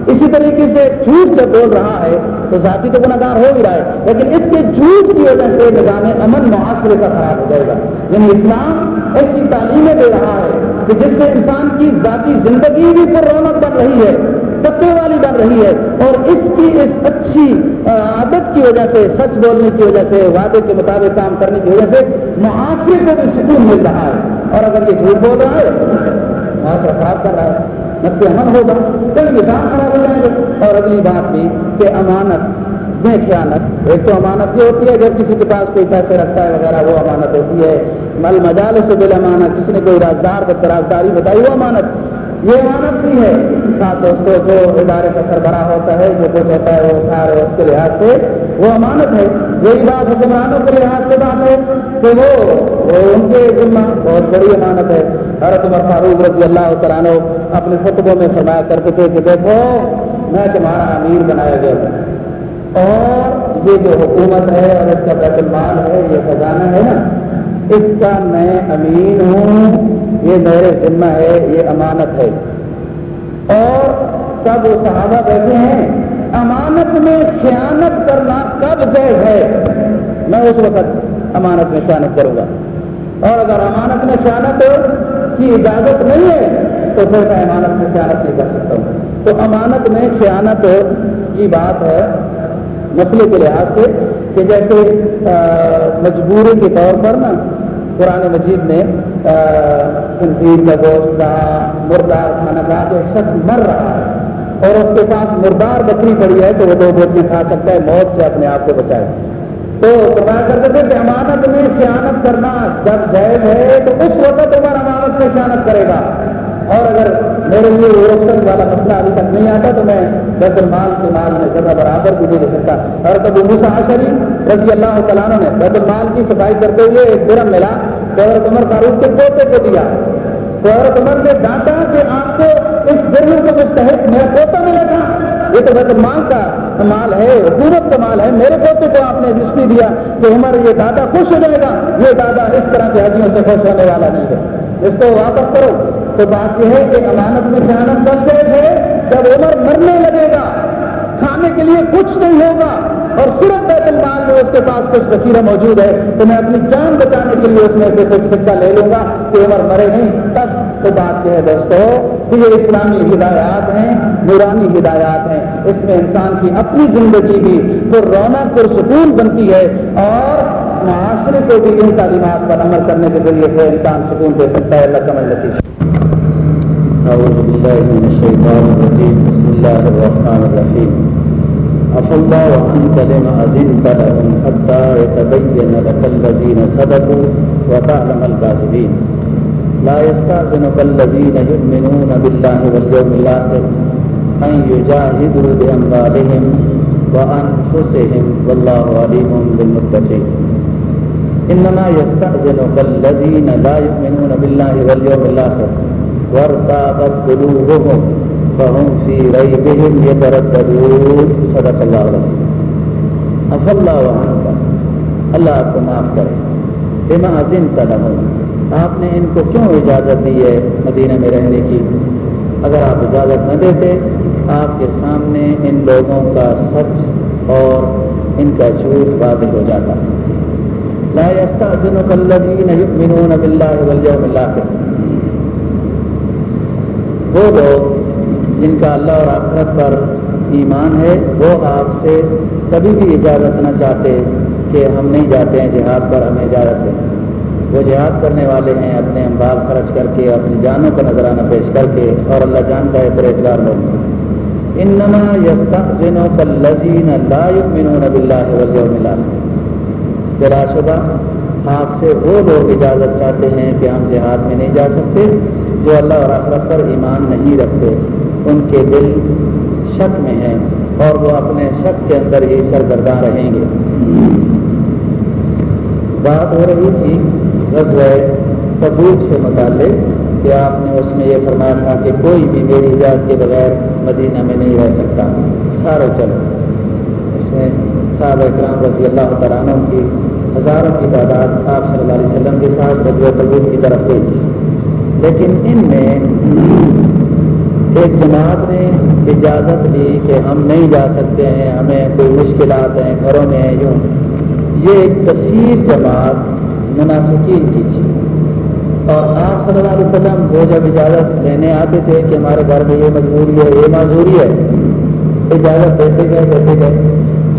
اسی طریقے سے جھوٹ جب بول رہا ہے تو ذاتی تو گناگار ہو بھی رہا ہے، لیکن اس کے جھوٹ کی وجہ سے نظام امن معاشرے کا خراب ہو جائے گا۔ یعنی اسلام ایسی تعلیمیں دے رہا ہے کہ جس سے انسان کی ذاتی زندگی بھی پر رونق بن رہی ہے تقوی والی بن رہی ہے، اور اس کی اس اچھی عادت کی وجہ سے، سچ بولنے کی وجہ سے، وعدے کے مطابق کام کرنے کی وجہ سے معاشرے کو بھی سکون مل رہا ہے۔ اور اگر یہ جھوٹ بول رہا ہے معاشرہ خراب کر رہا ہے۔ نقص عمل ہوگا۔ کل نظام خراب ہو جائیں گے اور اگلی بات بھی کہ امانت میں خیانت ایک تو امانت یہ ہوتی ہے، جب کسی کے پاس کوئی پیسے رکھتا ہے وغیرہ، وہ امانت ہوتی ہے۔ مل مجال سے بل امانت، کسی نے کوئی رازدار رازداری بتائی، وہ امانت۔ یہ امانت بھی ہے۔ ساتھ دوستوں جو ادارے کا سربراہ ہوتا ہے، جو کچھ ہوتا ہے، وہ سارے اس کے لحاظ سے وہ امانت ہے۔ یہی بات حکمرانوں کے لحاظ سے بات ہے کہ وہ ان کے ذمہ بہت بڑی امانت ہے۔ حضرت عمر فاروق رضی اللہ تعالیٰ اپنے خطبوں میں فرمایا کرتے تھے کہ دیکھو، میں تمہارا امیر بنایا گیا ہوں اور یہ جو حکومت ہے اور اس کا بیت المال ہے، یہ خزانہ ہے نا، اس کا میں امین ہوں۔ یہ میرے ذمہ ہے، یہ امانت ہے۔ اور سب صحابہ بیٹھے ہیں، امانت میں خیانت کرنا کب جائز ہے؟ میں اس وقت امانت میں خیانت کروں گا۔ اور اگر امانت میں خیانت کی اجازت نہیں ہے، تو پھر میں امانت میں خیانت نہیں کر سکتا ہوں۔ تو امانت میں خیانت کی بات ہے مسئلے کے لحاظ سے کہ جیسے مجبوری کے طور پر نا، قرآن مجید نے تنظیم کا گوشت کہا مردار کھانا کہا کہ ایک شخص مر رہا ہے اور اس کے پاس مردار بکری پڑی ہے تو وہ دو بوٹیاں کھا سکتا ہے، موت سے اپنے آپ کو بچائے۔ تو فرمایا کرتے تھے کہ امانت میں خیانت کرنا جب جائز ہے، تو اس وقت عمر امانت میں خیانت کرے گا۔ اور اگر میرے لیے وہ رخصت والا مسئلہ ابھی تک نہیں آتا، تو میں بیت المال کے مال میں ذرا برابر بھی نہیں دے سکتا۔ اور تب موسا شریف رضی اللہ تعالیٰ نے بیت المال کی صفائی کرتے ہوئے ایک درم ملا، تو حضرت عمر فاروق کے پوتے کو دیا۔ تو حضرت عمر نے ڈانٹا کہ آپ کو اس درم کے مستحق میرا پوتا ملا تھا یہ تو بیت کا مال ہے، حکومت کا مال ہے۔ میرے پوتے کو آپ نے جس دیا کہ عمر یہ دادا خوش ہو جائے گا۔ یہ دادا اس طرح کے حجیوں سے خوش ہونے والا نہیں ہے۔ اس کو واپس کرو۔ تو بات یہ ہے کہ امانت میں خیانت بن گئے تھے جب عمر مرنے لگے گا، کھانے کے لیے کچھ نہیں ہوگا اور صرف بیت المال میں اس کے پاس کچھ ذخیرہ موجود ہے، تو میں اپنی جان بچانے کے لیے اس میں سے کچھ سکہ لے لوں گا کہ عمر مرے نہیں۔ تب تو بات یہ ہے دوستو کہ یہ اسلامی ہدایات ہیں۔ نورانی ہدایات ہیں۔ اس میں انسان کی اپنی زندگی بھی پر رونق پرسکون بنتی ہے اور معاشرے کو بھی ان تعلیمات پر عمل کرنے کے ذریعے سے انسان سکون دے سکتا ہے۔ اللہ سمجھ نصیب أعوذ بالله من الشيطان الرجيم بسم الله الرحمن الرحيم عفى الله عنك لما أذنت لهم حتى يتبين لك الذين صدقوا وتعلم الكاذبين لا يستأذنك الذين يؤمنون بالله واليوم الآخر أن يجاهدوا بأموالهم وأنفسهم والله عليم بالمتقين انما يستأذنك الذين لا يؤمنون بالله واليوم الآخر وارتابت قلوبهم فهم في ريبهم يترددون صدق الله العظيم اف اللہ عنك اللہ آپ کو معاف کرے۔ بما عظمت لهم۔ آپ نے ان کو کیوں اجازت دی ہے مدینہ میں رہنے کی؟ اگر آپ اجازت نہ دیتے آپ کے سامنے ان لوگوں کا سچ اور ان کا جھوٹ واضح ہو جاتا لا يستأذنك الذين يؤمنون بالله واليوم الآخر وہ لوگ جن کا اللہ اور آخرت پر ایمان ہے، وہ آپ سے کبھی بھی اجازت نہ چاہتے کہ ہم نہیں جاتے ہیں، جہاد پر ہمیں اجازت ہے وہ جہاد کرنے والے ہیں، اپنے امبال خرچ کر کے، اپنی جانوں کا نظرانہ پیش کر کے اور اللہ جانتا ہے پرہزگار لوگ۔ انما یستحزنوں کا لذین لا یؤمنون باللہ والیوم الاخر۔ بلا شدہ آپ سے وہ لوگ اجازت چاہتے ہیں کہ ہم جہاد میں نہیں جا سکتے، جو اللہ اور آخرت پر ایمان نہیں رکھتے، ان کے دل شک میں ہیں اور وہ اپنے شک کے اندر ہی سرگرداں رہیں گے۔ بات ہو رہی تھی غزوہ تبوک سے متعلق۔ کہ آپ نے اس میں یہ فرمایا تھا کہ کوئی بھی میری اجازت کے بغیر مدینہ میں نہیں رہ سکتا؟ سارے چلو اس میں صاحب اکرام رضی اللہ تعالیٰ عنہ کی ہزاروں کی تعداد آپ صلی اللہ علیہ وسلم کے ساتھ غزوہ تبوک کی طرف گئی۔ تھی لیکن ان میں ایک جماعت نے اجازت دی کہ ہم نہیں جا سکتے ہیں، ہمیں کوئی مشکلات ہیں، گھروں میں ہیں، یوں۔ یہ ایک کثیر جماعت منافقین کی تھی۔ اور آپ صلی اللہ علیہ وسلم وہ جب اجازت لینے آتے تھے کہ ہمارے گھر میں یہ مجبوری ہے، یہ معذوری ہے، اجازت دیتے گئے دیتے گئے۔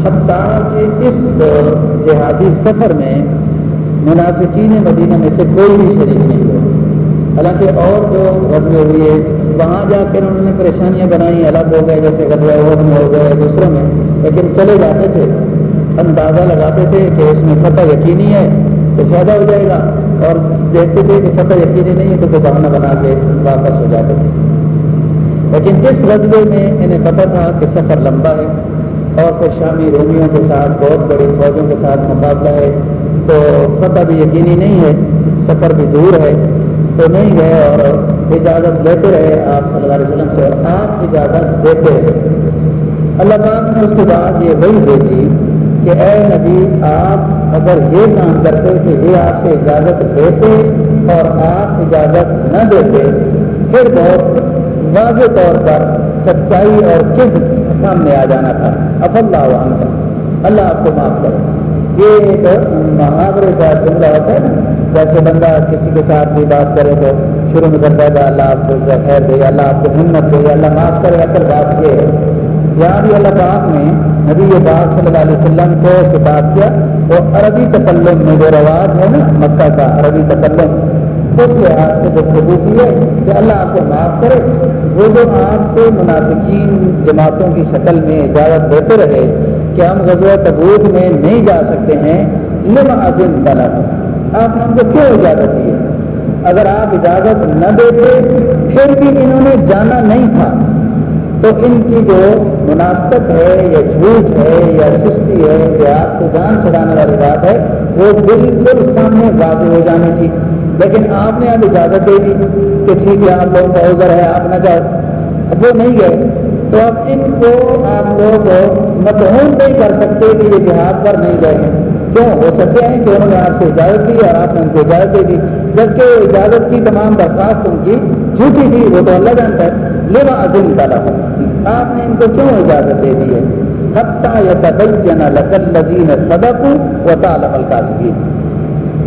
حتیٰ کہ اس جہادی سفر میں منافقین مدینہ میں سے کوئی بھی شریک نہیں ہوا۔ حالانکہ اور جو غزلے ہوئے وہاں جا کر انہوں نے پریشانیاں بنائی الگ ہو گئے، جیسے غزوہ عہد میں ہو گئے، دوسروں میں۔ لیکن چلے جاتے تھے، اندازہ لگاتے تھے کہ اس میں فتح یقینی ہے، تو فائدہ ہو جائے گا۔ اور دیکھتے تھے کہ فتح یقینی نہیں ہے تو کوئی بہانہ بنا کے واپس ہو جاتے تھے۔ لیکن اس غزبے میں انہیں پتہ تھا کہ سفر لمبا ہے اور پھر شامی رومیوں کے ساتھ، بہت بڑی فوجوں کے ساتھ مقابلہ ہے۔ تو فتح بھی یقینی نہیں ہے، سفر بھی دور ہے، تو نہیں گئے اور اجازت لیتے رہے آپ صلی اللہ علیہ وسلم سے۔ اور آپ اجازت دیتے رہے۔ اللہ پاک نے اس کے بعد یہ وہی بھیجی کہ اے نبی، آپ اگر یہ کام کرتے کہ یہ آپ سے اجازت دیتے اور آپ اجازت نہ دیتے، پھر بہت واضح طور پر سچائی اور کس سامنے آ جانا تھا۔ اب اللہ عنہ اللہ آپ کو معاف کرے۔ یہ ایک محاورے کا جملہ ہوتا ہے نا۔ جیسے بندہ کسی کے ساتھ بھی بات کرے تو شروع میں کرتا ہے، اللہ آپ کو خیر دے، اللہ آپ کو ہمت دے، اللہ معاف کرے۔ اصل بات یہ ہے۔ یہاں بھی اللہ پاک نے نبی پاک صلی اللہ علیہ وسلم کو خطاب کیا، وہ عربی تکلم میں جو رواج ہے نا، مکہ کا عربی تکلم، اس لحاظ سے گفتگو کی ہے کہ اللہ آپ کو معاف کرے۔ وہ جو آپ سے منافقین جماعتوں کی شکل میں اجازت دیتے رہے کہ ہم غزوہ تبوت میں نہیں جا سکتے ہیں لما عظم بنا۔ آپ نے ہم کو کیوں اجازت دی ہے؟ اگر آپ اجازت نہ دیتے، پھر بھی انہوں نے جانا نہیں تھا۔ تو ان کی جو منافقت ہے یا جھوٹ ہے یا سستی ہے یا آپ کو جان چڑھانے والی بات ہے، وہ بالکل سامنے واضح ہو جانی تھی۔ لیکن آپ نے اب اجازت دے دی کہ ٹھیک ہے، آپ لوگوں کا اوزر ہے، آپ نہ جاؤ۔ اب وہ نہیں گئے تو اب ان کو آپ لوگ متحون نہیں کر سکتے کہ یہ جہاد پر نہیں گئے ہیں۔ کیوں؟ وہ سچے ہیں کہ انہوں نے آپ سے اجازت دی اور آپ نے ان کو اجازت دے دی۔ جبکہ اجازت کی تمام درخواست ان کی جھوٹی تھی، وہ تو اللہ جانتا ہے۔ لینا عظیم تعالیٰ آپ نے ان کو کیوں اجازت دے دی ہے؟ حتیٰ یا تبین لکل لذین صدق و تعالیٰ القاصبین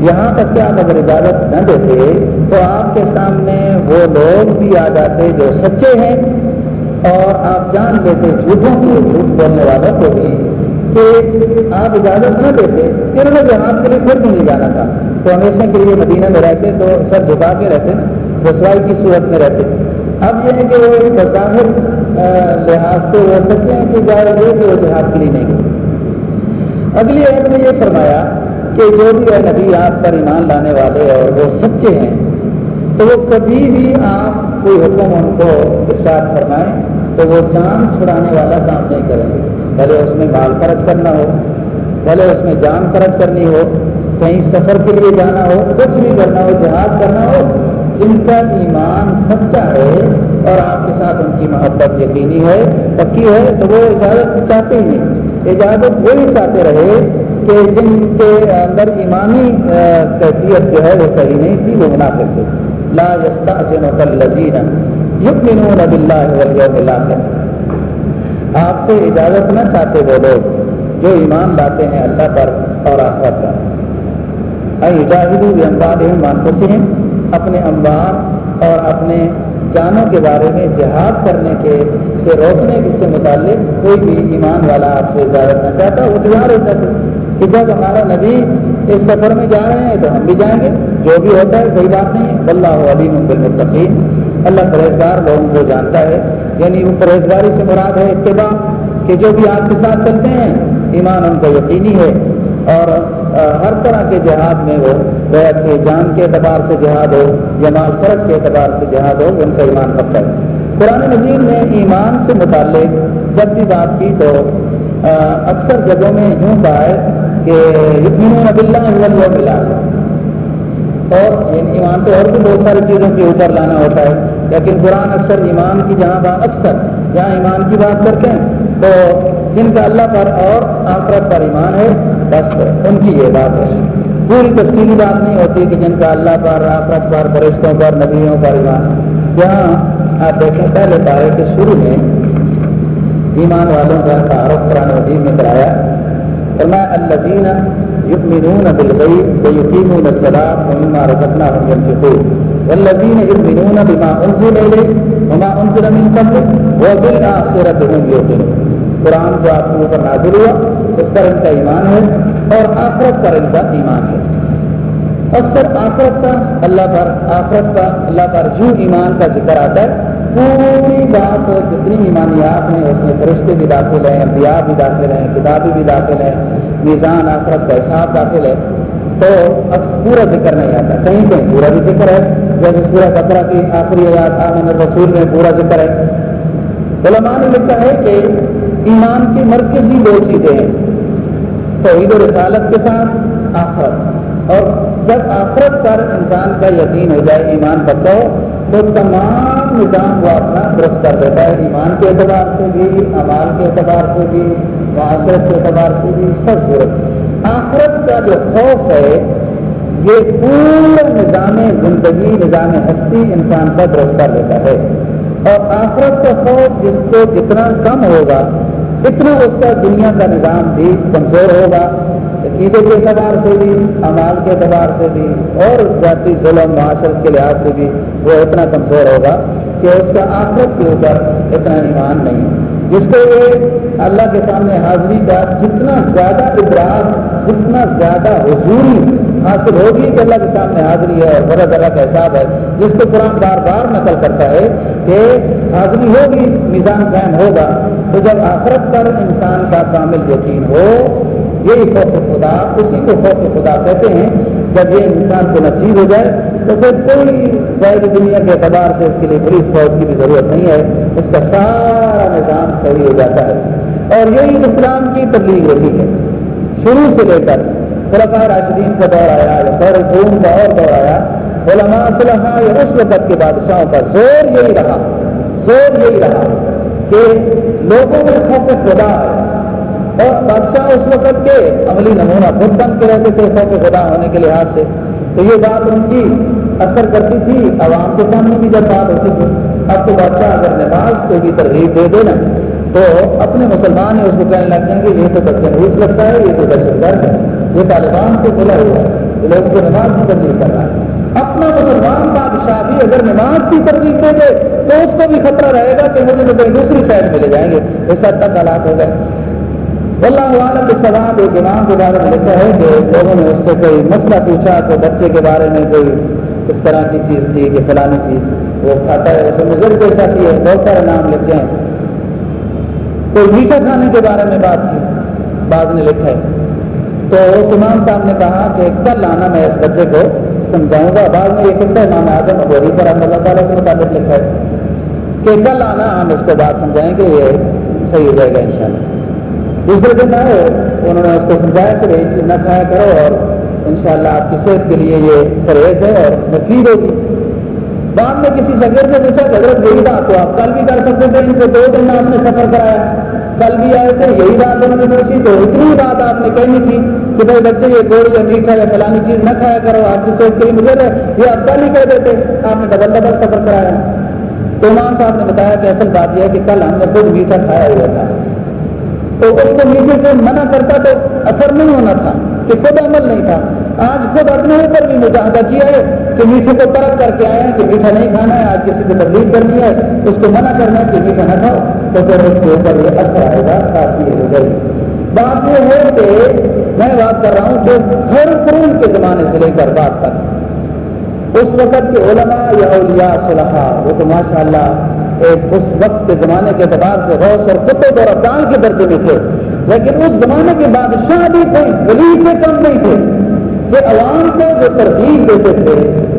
یہاں تک کہ آپ اگر اجازت نہ دیتے تو آپ کے سامنے وہ لوگ بھی آ جاتے جو سچے ہیں اور آپ جان لیتے جھوٹوں کو جھوٹ بولنے والوں کو بھی کہ آپ اجازت نہ دیتے پھر وہ جہاز کے لیے پھر بھی نہیں جانا تھا۔ تو ہمیشہ کے لیے مدینہ میں رہتے تو سر جھکا کے رہتے نا، رسوائی کی صورت میں رہتے۔ اب یہ ہے کہ وہ ایک بظاہر لحاظ سے وہ سچے ہیں کہ اجازت دے کہ وہ جہاد کے لیے نہیں گئے۔ اگلی عید میں یہ فرمایا کہ جو بھی ہے نبی آپ پر ایمان لانے والے اور وہ سچے ہیں، تو وہ کبھی بھی آپ کوئی حکم ان کو ارشاد فرمائیں تو وہ جان چھڑانے والا کام نہیں کریں گے۔ بھلے اس میں مال خرچ کرنا ہو، بھلے اس میں جان خرچ کرنی ہو، کہیں سفر کے لیے جانا ہو، کچھ بھی کرنا ہو، جہاد کرنا ہو جن کا ایمان سچا ہے اور آپ کے ساتھ ان کی محبت یقینی ہے، پکی ہے، تو وہ اجازت چاہتے ہی اجازت وہی چاہتے رہے کہ جن کے اندر ایمانی کیفیت جو ہے وہ صحیح نہیں تھی، وہ منافق تھے۔ لا يستأذن يؤمنون بالله واليوم الآخر آپ سے اجازت نہ چاہتے وہ لوگ جو ایمان لاتے ہیں اللہ پر اور آخرت پر۔ اجاہدو باموالہم وانفسہم اپنے اموال اور اپنے جانوں کے بارے میں جہاد کرنے کے سے روکنے کے سے متعلق کوئی بھی ایمان والا آپ سے اجازت نہ چاہتا وہ تیار ہو جاتا کہ جب ہمارا نبی اس سفر میں جا رہے ہیں تو ہم بھی جائیں گے۔ جو بھی ہوتا ہے کوئی بات نہیں ہے۔ اللہ علیم بالمتقین۔ اللہ پرہیزگار لوگوں کو جانتا ہے۔ یعنی وہ پرہیزگاری سے مراد ہے اتباع کہ جو بھی آپ کے ساتھ چلتے ہیں، ایمان ان کو یقینی ہے اور ہر طرح کے جہاد میں وہ کہ جان کے اعتبار سے جہاد ہو یا مال خرچ کے اعتبار سے جہاد ہو، ان کا ایمان پکا ہے قرآن مجید نے ایمان سے متعلق جب بھی بات کی تو اکثر جگہوں میں یوں کہا ہے کہ ملا اور یعنی ایمان تو اور بھی بہت ساری چیزوں کے اوپر لانا ہوتا ہے، لیکن قرآن اکثر ایمان کی جہاں بات اکثر جہاں ایمان کی بات کرتے ہیں، تو جن کا اللہ پر اور آخرت پر ایمان ہے، بس ان کی یہ بات ہے۔ پوری تفصیلی بات نہیں ہوتی کہ جن کا اللہ پر آخرت پر فرشتوں پر، نبیوں پر ایمان یہاں آپ دیکھیں، پہلے پارے کے شروع میں ایمان والوں کا تعارف قرآن وزیر میں کرایا۔ فرمایا، الذین یؤمنون بالغیب ویقیمون الصلاة ومما رزقناهم ينفقون۔ والذین یؤمنون بما انزل الیک وما انزل من قبل وبالآخرة هم یوقنون۔ قرآن جو آپ کے اوپر نازل ہوا، اس پر ان کا ایمان ہے۔ اور آخرت پر ان کا ایمان ہے۔ اکثر آخرت کا اللہ پر آخرت کا اللہ پر جو ایمان کا ذکر آتا ہے، پوری بات جتنی ایمانیات ہیں اس میں فرشتے بھی داخل ہیں، انبیاء بھی داخل ہیں کتابیں بھی داخل ہیں، میزان آخرت کا حساب داخل ہے، تو پورا ذکر نہیں آتا۔ کہیں کہیں پورا بھی ذکر ہے۔ جب پورا بکرا کی آخری آیات آمن رسول میں پورا ذکر ہے۔ علماء نے لکھا ہے کہ ایمان کی مرکزی دو چیزیں ہیں۔ توحید و رسالت کے ساتھ آخرت۔ اور جب آخرت پر انسان کا یقین ہو جائے، ایمان پکا ہو تو تمام نظام وہ اپنا درست کر دیتا ہے۔ ایمان کے اعتبار سے بھی امال کے اعتبار سے بھی، معاشرت کے اعتبار سے بھی سب صورت۔ آخرت کا جو خوف ہے، یہ پورا نظام زندگی، نظام ہستی انسان کا درست کر دیتا ہے۔ اور آخرت کا خوف جس کو جتنا کم ہوگا اتنا اس کا دنیا کا نظام بھی کمزور ہوگا، عقیدے کے اعتبار سے بھی امال کے اعتبار سے بھی، اور ذاتی ظلم، معاشرت کے لحاظ سے بھی وہ اتنا کمزور ہوگا کہ اس کا آخرت کے اوپر اتنا ایمان نہیں۔ جس کو یہ اللہ کے سامنے حاضری کا جتنا زیادہ ادراک، جتنا زیادہ حضوری حاصل ہوگی کہ اللہ کے سامنے حاضری ہے اور بڑا اللہ کا حساب ہے، جس کو قرآن بار بار نقل کرتا ہے کہ حاضری ہوگی، میزان قائم ہوگا، تو جب آخرت پر انسان کا کامل یقین ہو، یہی خوف خدا، اسی کو خوف خدا کہتے ہیں۔ جب یہ انسان کو نصیب ہو جائے، تو پھر کوئی ظاہر دنیا کے اعتبار سے اس کے لیے پولیس فوج کی بھی ضرورت نہیں ہے۔ اس کا سارا نظام صحیح ہو جاتا ہے۔ اور یہی اسلام کی تبلیغ ہوتی ہے۔ شروع سے لے کر خلفاء راشدین کا دور آیا خیر خون کا اور دور آیا۔ علماء صلحاء یا اس وقت کے بادشاہوں کا زور یہی رہا، زور یہی رہا کہ لوگوں میں خوف خدا ہے۔ اور بادشاہ اس وقت کے عملی نمونہ خود بن کے رہتے تھے خوف خدا ہونے کے لحاظ سے۔ تو یہ بات ان کی اثر کرتی تھی، عوام کے سامنے بھی جب بات ہوتی تھی۔ اب تو بادشاہ اگر نماز کو بھی ترغیب دے دے نا، تو اپنے مسلمان اس کو کہنے لگ جائیں گے، یہ تو بدتنوز لگتا ہے، یہ تو دہشت گرد ہے۔ یہ طالبان سے کھلا ہوا ہے، یہ کو نماز کی ترغیب کر رہا ہے اپنا مسلمان بادشاہ بھی اگر نماز کی ترغیب دے دے، تو اس کو بھی خطرہ رہے گا کہ مجھے کہیں دوسری سائڈ میں لے جائیں گے۔ اس حد تک حالات ہو گئے۔ اللہ عالم کے سواب ایک امام کے بارے میں لکھا ہے کہ لوگوں نے اس سے کوئی مسئلہ پوچھا تو بچے کے بارے میں کوئی اس طرح کی چیز تھی کہ فلانی چیز وہ کھاتا ہے۔ اسے نظر پیش آتی ہے، بہت سارے نام لکھے ہیں۔ کوئی میٹھا کھانے کے بارے میں بات تھی، بعض نے لکھا ہے۔ تو اس امام صاحب نے کہا کہ کل آنا میں اس بچے کو سمجھاؤں گا۔ بعض نے یہ قصہ امام اعظم ابوری پر اللہ تعالیٰ سے مطابق لکھا ہے کہ کل آنا ہم اس کو بات سمجھائیں گے یہ صحیح ہو جائے گا ان شاء اللہ دوسرے دن آئے، انہوں نے اس کو سمجھایا کہ یہ چیز نہ کھایا کرو اور انشاءاللہ آپ کی صحت کے لیے یہ پرہیز ہے اور مفید ہوگی۔ بعد میں کسی شکر نے پوچھا کہ حضرت یہی بات تو آپ کل بھی کر سکتے تھے؟ ان کو دو دن میں آپ نے سفر کرایا۔ کل بھی آئے تھے، یہی بات انہوں نے پوچھی تو اتنی بات آپ نے کہنی تھی کہ بھائی بچے، یہ گوڑ یا میٹھا یا فلانی چیز نہ کھایا کرو، آپ کی صحت کے لیے مجھے یہ آپ کل ہی کہہ دیتے، آپ نے ڈبل ڈبل سفر کرایا۔ تو امام صاحب نے بتایا کہ اصل بات یہ ہے کہ کل ہم نے خود میٹھا کھایا ہوا تھا۔ تو اس کو میٹھے سے منع کرتا تو اثر نہیں ہونا تھا۔ کہ خود عمل نہیں تھا۔ آج خود اپنے اوپر بھی مجاہدہ کیا ہے کہ میٹھے کو ترک کر کے آئے ہیں کہ میٹھا نہیں کھانا ہے، آج کسی کو تبدیل کرنی ہے، اس کو منع کرنا ہے کہ میٹھا نہ کھاؤ۔ تو پھر اس کے اوپر یہ اثر آئے گا تاثیر ہو گئی۔ بات یہ ہے کہ میں بات کر رہا ہوں کہ ہر قرون کے زمانے سے لے کر بات تک، اس وقت کے علماء یا اولیاء صلحاء، وہ تو ماشاء اللہ ایک اس وقت کے زمانے کے اعتبار سے غوث اور قطب اور افغان کے درجے میں تھے۔ لیکن اس زمانے کے بادشاہ بھی کوئی ولی سے کم نہیں تھے۔ کہ عوام کو جو ترغیب دیتے تھے،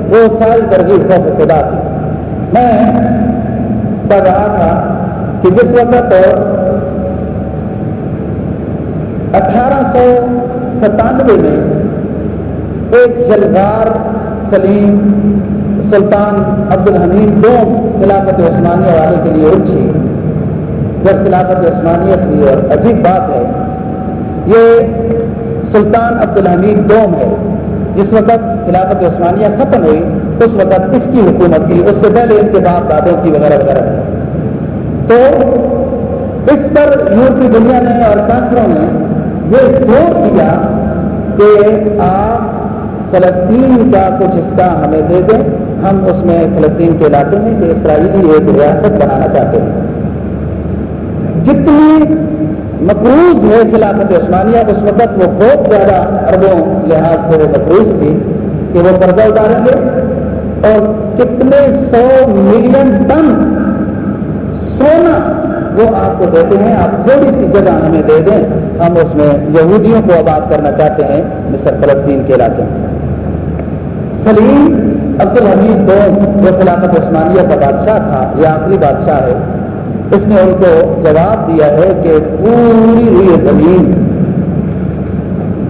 وہ ساری ترغیب خوف خدا تھی میں پڑھ رہا تھا کہ جس وقت اٹھارہ سو ستانوے میں ایک جلدار سلیم سلطان عبد الحمید دوم خلافت عثمانیہ والے کے لیے اٹھی جب خلافت عثمانیہ تھی اور عجیب بات ہے۔ یہ سلطان عبد الحمید دوم ہے۔ جس وقت خلافت عثمانیہ ختم ہوئی، اس وقت اس کی حکومت تھی اس سے پہلے ان کے باپ دادوں کی وغیرہ وغیرہ تھی تو اس پر یورپی دنیا نے اور کافروں نے یہ زور دیا کہ آپ فلسطین کا کچھ حصہ ہمیں دے دیں۔ ہم اس میں فلسطین کے علاقے میں کہ اسرائیلی ایک ریاست بنانا چاہتے ہیں۔ جتنی مقروض ہے خلافت عثمانیہ، اس وقت وہ بہت زیادہ اربوں لحاظ سے وہ مقروض تھی کہ وہ قرضہ اتاریں گے اور کتنے سو ملین ٹن سونا وہ آپ کو دیتے ہیں، آپ تھوڑی سی جگہ ہمیں دے دیں، ہم اس میں یہودیوں کو آباد کرنا چاہتے ہیں مصر، فلسطین کے علاقے میں۔ سلیم عبد الحمید دوم، جو خلافت عثمانیہ کا بادشاہ تھا، یہ آخری بادشاہ ہے اس نے ان کو جواب دیا ہے کہ پوری ہوئی زمین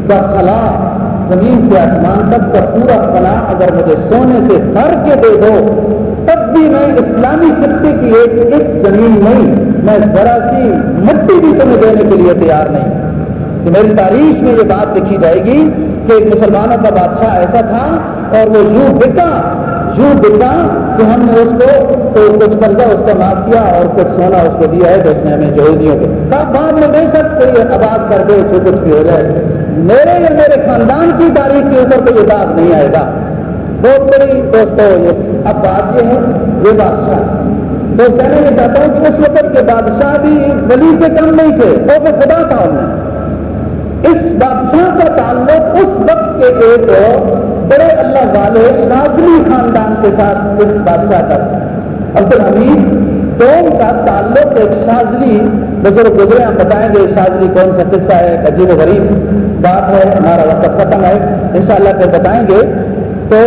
کا خلا، زمین سے آسمان تک کا پورا خلا اگر مجھے سونے سے بھر کے دے دو، تب بھی میں اسلامی خطے کی ایک ایک زمین نہیں، میں ذرا سی مٹی بھی تمہیں دینے کے لیے تیار نہیں۔ کہ میری تاریخ میں یہ بات لکھی جائے گی کہ مسلمانوں کا بادشاہ ایسا تھا اور وہ یوں بکا یوں بکا کہ ہم نے اس کو تو کچھ قرضہ اس کا معاف کیا اور کچھ سونا اس کو دیا ہے تو اس نے ہمیں جہودیوں کے۔ بعد میں بے شک کوئی آباد کر دے جو کچھ بھی ہو جائے۔ میرے یا میرے خاندان کی تاریخ کے اوپر تو یہ داغ نہیں آئے گا۔ بہت بڑی دوستوں یہ اب بات یہ ہے، یہ بادشاہ۔ تو کہنا یہ چاہتا ہوں کہ اس وقت کے بادشاہ بھی ولی سے کم نہیں تھے، وہ تو خدا تھا انہیں اس بادشاہ کا تعلق اس وقت کے ایک بڑے اللہ والے شاذلی خاندان کے ساتھ اس بادشاہ کا عبد الحمید دوم کا تعلق ایک شاذلی، بزرگ گزرے ہم بتائیں گے شاذلی کون سا قصہ ہے، ایک عجیب و غریب بات ہے، ہمارا وقت ختم ہے۔ انشاءاللہ پھر بتائیں گے۔ تو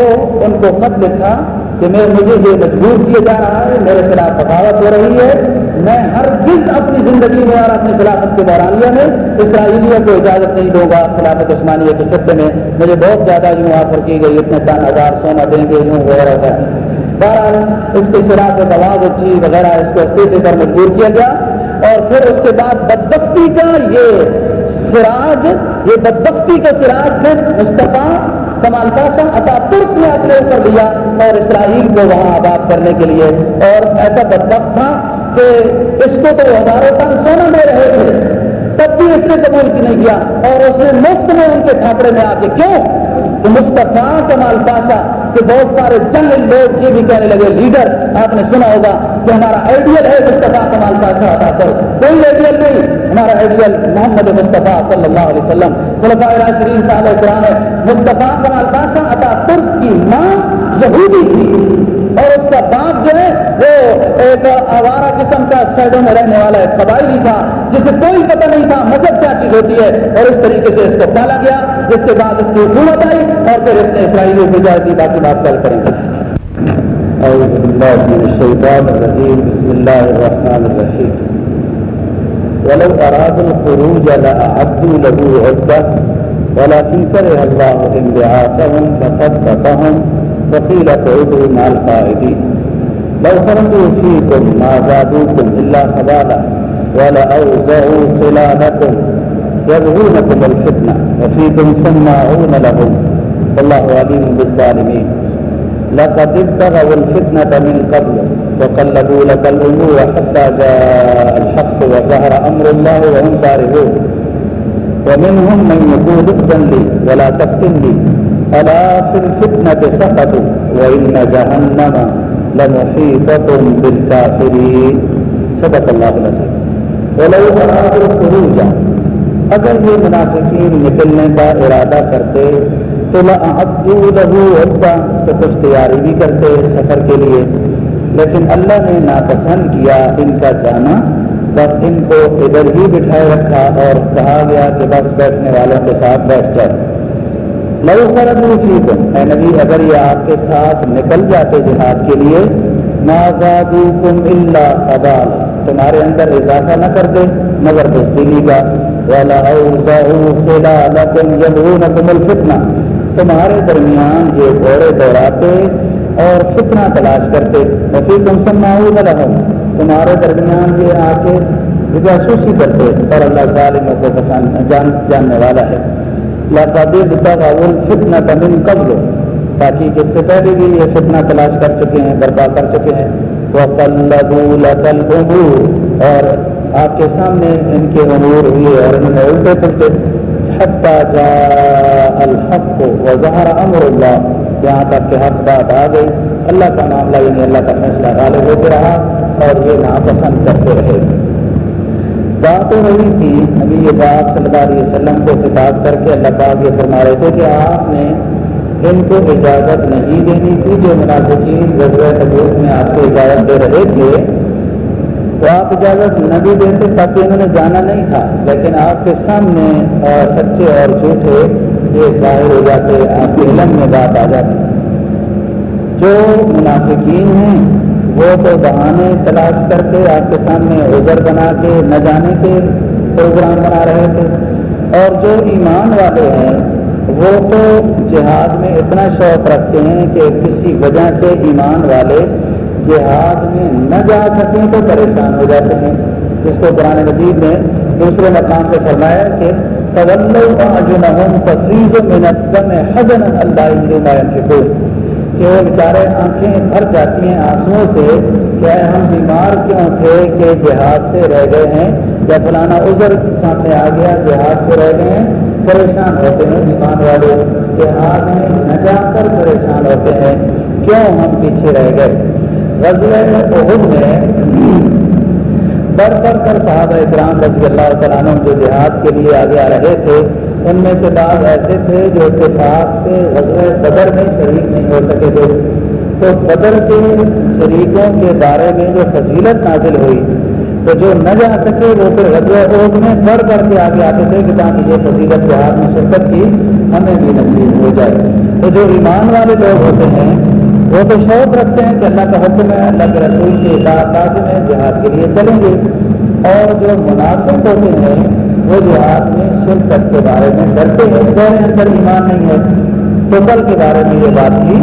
ان کو خط لکھا کہ میں مجھے یہ مجبور کیا جا رہا ہے، میرے خلاف بغاوت ہو رہی ہے۔ میں ہر چیز اپنی زندگی میں اور اپنی خلافت کے دورانیہ میں، اسرائیلیوں کو اجازت نہیں دوں گا، خلافت عثمانیہ کے خطے میں مجھے بہت زیادہ یوں آفر کی گئی، اتنے تن ہزار سونا دیں گے، یوں وغیرہ وغیرہ۔ بہرحال اس کے خلاف آواز اٹھی وغیرہ، اس کو استعفے پر مجبور کیا گیا۔ اور پھر اس کے بعد بدبختی کا یہ سراج، یہ بدبختی کا سراج پھر مصطفیٰ کمال پاشا عطا ترک نے اپنے اوپر لیا اور اسرائیل کو وہاں آباد کرنے کے لیے۔ اور ایسا بدبخت تھا کہ اس کو تو ہزاروں ٹن سونا دے رہے تھے، تب بھی اس نے قبول نہیں کیا؟ اور اس نے مفت میں ان کے کھاپڑے میں آ کے کیوں؟ مصطفیٰ کمال پاشا کہ بہت سارے جنگ لوگ یہ بھی کہنے لگے، لیڈر، آپ نے سنا ہوگا کہ ہمارا آئیڈیل ہے مصطفیٰ کمال پاشا عطا کر کوئی آئیڈیل نہیں، ہمارا آئیڈیل محمد مصطفیٰ صلی اللہ علیہ وسلم۔ خلفاء راشدین صاحب قرآن مصطفیٰ کمال پاشا عطا ترک کی ماں یہودی تھی۔ اور اس کا باپ جو ہے وہ ایک آوارہ قسم کا سائڈوں میں رہنے والا ایک قبائلی تھا، جسے کوئی پتہ نہیں تھا مذہب کیا چیز ہوتی ہے۔ اور اس طریقے سے اس کو پالا گیا، جس کے بعد اس کی حکومت آئی اور پھر اس نے اسرائیلی تجارتی باقی بات کل کریں گے أعوذ بالله من الشيطان الرجيم بسم الله الرحمن الرحيم ولو أرادوا الخروج لأعدوا له عدة، ولكن كره الله انبعاثهم فثبتهم وقيل اقعدوا مع القائدين. لو خرجوا فيكم ما زادوكم إلا خبالا ولأوزعوا خلالكم يبغونكم الفتنة وفيكم سماعون لهم. والله عليم بالظالمين. لقد ابتغوا الفتنة من قبل وقلبوا لك الأمور حتى جاء الحق وظهر أمر الله وهم كارهون. ومنهم من يقول ائذن لي ولا تفتن لي. الا في الفتنه سقطوا وان جهنم لمحيطه بالكافرين. صدق الله العظيم. ولو ارادوا الخروج، اگر یہ منافقین نکلنے کا ارادہ کرتے، تو لعدو له عدہ، تو کچھ تیاری بھی کرتے سفر کے لیے. لیکن اللہ نے ناپسند کیا ان کا جانا، بس ان کو ادھر ہی بٹھائے رکھا اور کہا گیا کہ بس بیٹھنے والوں کے ساتھ بیٹھ جائے لو فرمو اے نبی، اگر یہ آپ کے ساتھ نکل جاتے جہاد کے لیے نازادوکم الا ابال تمہارے اندر اضافہ نہ کر دے مگر بزدلی کا۔ تمہارے درمیان یہ گھوڑے دوڑاتے اور فتنہ تلاش کرتے۔ وفی تم سماؤ رہو تمہارے درمیان یہ آ کے جاسوسی کرتے۔ اور اللہ ظالموں کو پسند، جان، جاننے والا ہے۔ لقد فتنہ تمن قبل، تاکہ اس سے پہلے بھی یہ فتنہ تلاش کر چکے ہیں، برپا کر چکے ہیں۔ وہ کل اور آپ کے سامنے ان کے امور ہوئے اور انہوں نے الٹے پلٹے۔ حتى جاء الحق وظهر امر اللہ یہاں تک کہ حق بات آ گئی۔ اللہ کا معاملہ یعنی اللہ کا فیصلہ غالب ہوتے رہا اور یہ ناپسند کرتے رہے۔ بات تو رہی تھی، نبی یہ بات صلی اللہ علیہ وسلم کو خطاب کر کے اللہ پاک یہ فرما رہے تھے کہ آپ نے ان کو اجازت نہیں دینی تھی جو منافقین غزوہ حدود میں آپ سے اجازت دے رہے تھے۔ تو آپ اجازت نہ بھی دیتے تاکہ انہوں نے جانا نہیں تھا، لیکن آپ کے سامنے سچے اور جھوٹے یہ ظاہر ہو جاتے، آپ کے علم میں بات آ جاتی۔ جو منافقین ہیں وہ تو بہانے تلاش کر کے آپ کے سامنے عذر بنا کے نہ جانے کے پروگرام بنا رہے تھے۔ اور جو ایمان والے ہیں، وہ تو جہاد میں اتنا شوق رکھتے ہیں کہ کسی وجہ سے ایمان والے جہاد میں نہ جا سکیں تو پریشان ہو جاتے ہیں۔ جس کو قرآن مجید نے دوسرے مقام سے فرمایا کہ تفریح منت میں حضن اللہ کہ وہ بیچارے آنکھیں بھر جاتی ہیں آنسوؤں سے کہ ہم بیمار کیوں تھے کہ جہاد سے رہ گئے ہیں؟ یا فلانا عذر سامنے آ گیا، جہاد سے رہ گئے ہیں، پریشان ہوتے ہیں بیمار والے۔ جہاد میں نہ جا کر پریشان ہوتے ہیں۔ کیوں ہم پیچھے رہ گئے؟ غزل میں بڑھ بڑھ کر صحابہ اکرام رضی اللہ تعالیٰ جو جہاد کے لیے آگے آ رہے تھے ان میں سے بعض ایسے تھے جو اتفاق سے غزل بدر میں شریک نہیں ہو سکے تھے۔ تو بدر کے شریکوں کے بارے میں جو فضیلت نازل ہوئی، تو جو نہ جا سکے وہ پھر غزل عہد میں بڑھ بڑھ کے آگے آتے تھے کہ تاکہ یہ فضیلت جہاد میں شرکت کی ہمیں بھی نصیب ہو جائے۔ تو جو ایمان والے لوگ ہوتے ہیں، وہ تو شوق رکھتے ہیں کہ اللہ کا حکم ہے، اللہ کے رسول کے اطاعت میں جہاد کے لیے چلیں گے۔ اور جو مناسب ہوتے ہیں وہ جہاد میں شرکت کے بارے میں ڈرتے ہیں میرے اندر ایمان نہیں ہے۔ تو کل کے بارے میں یہ بات تھی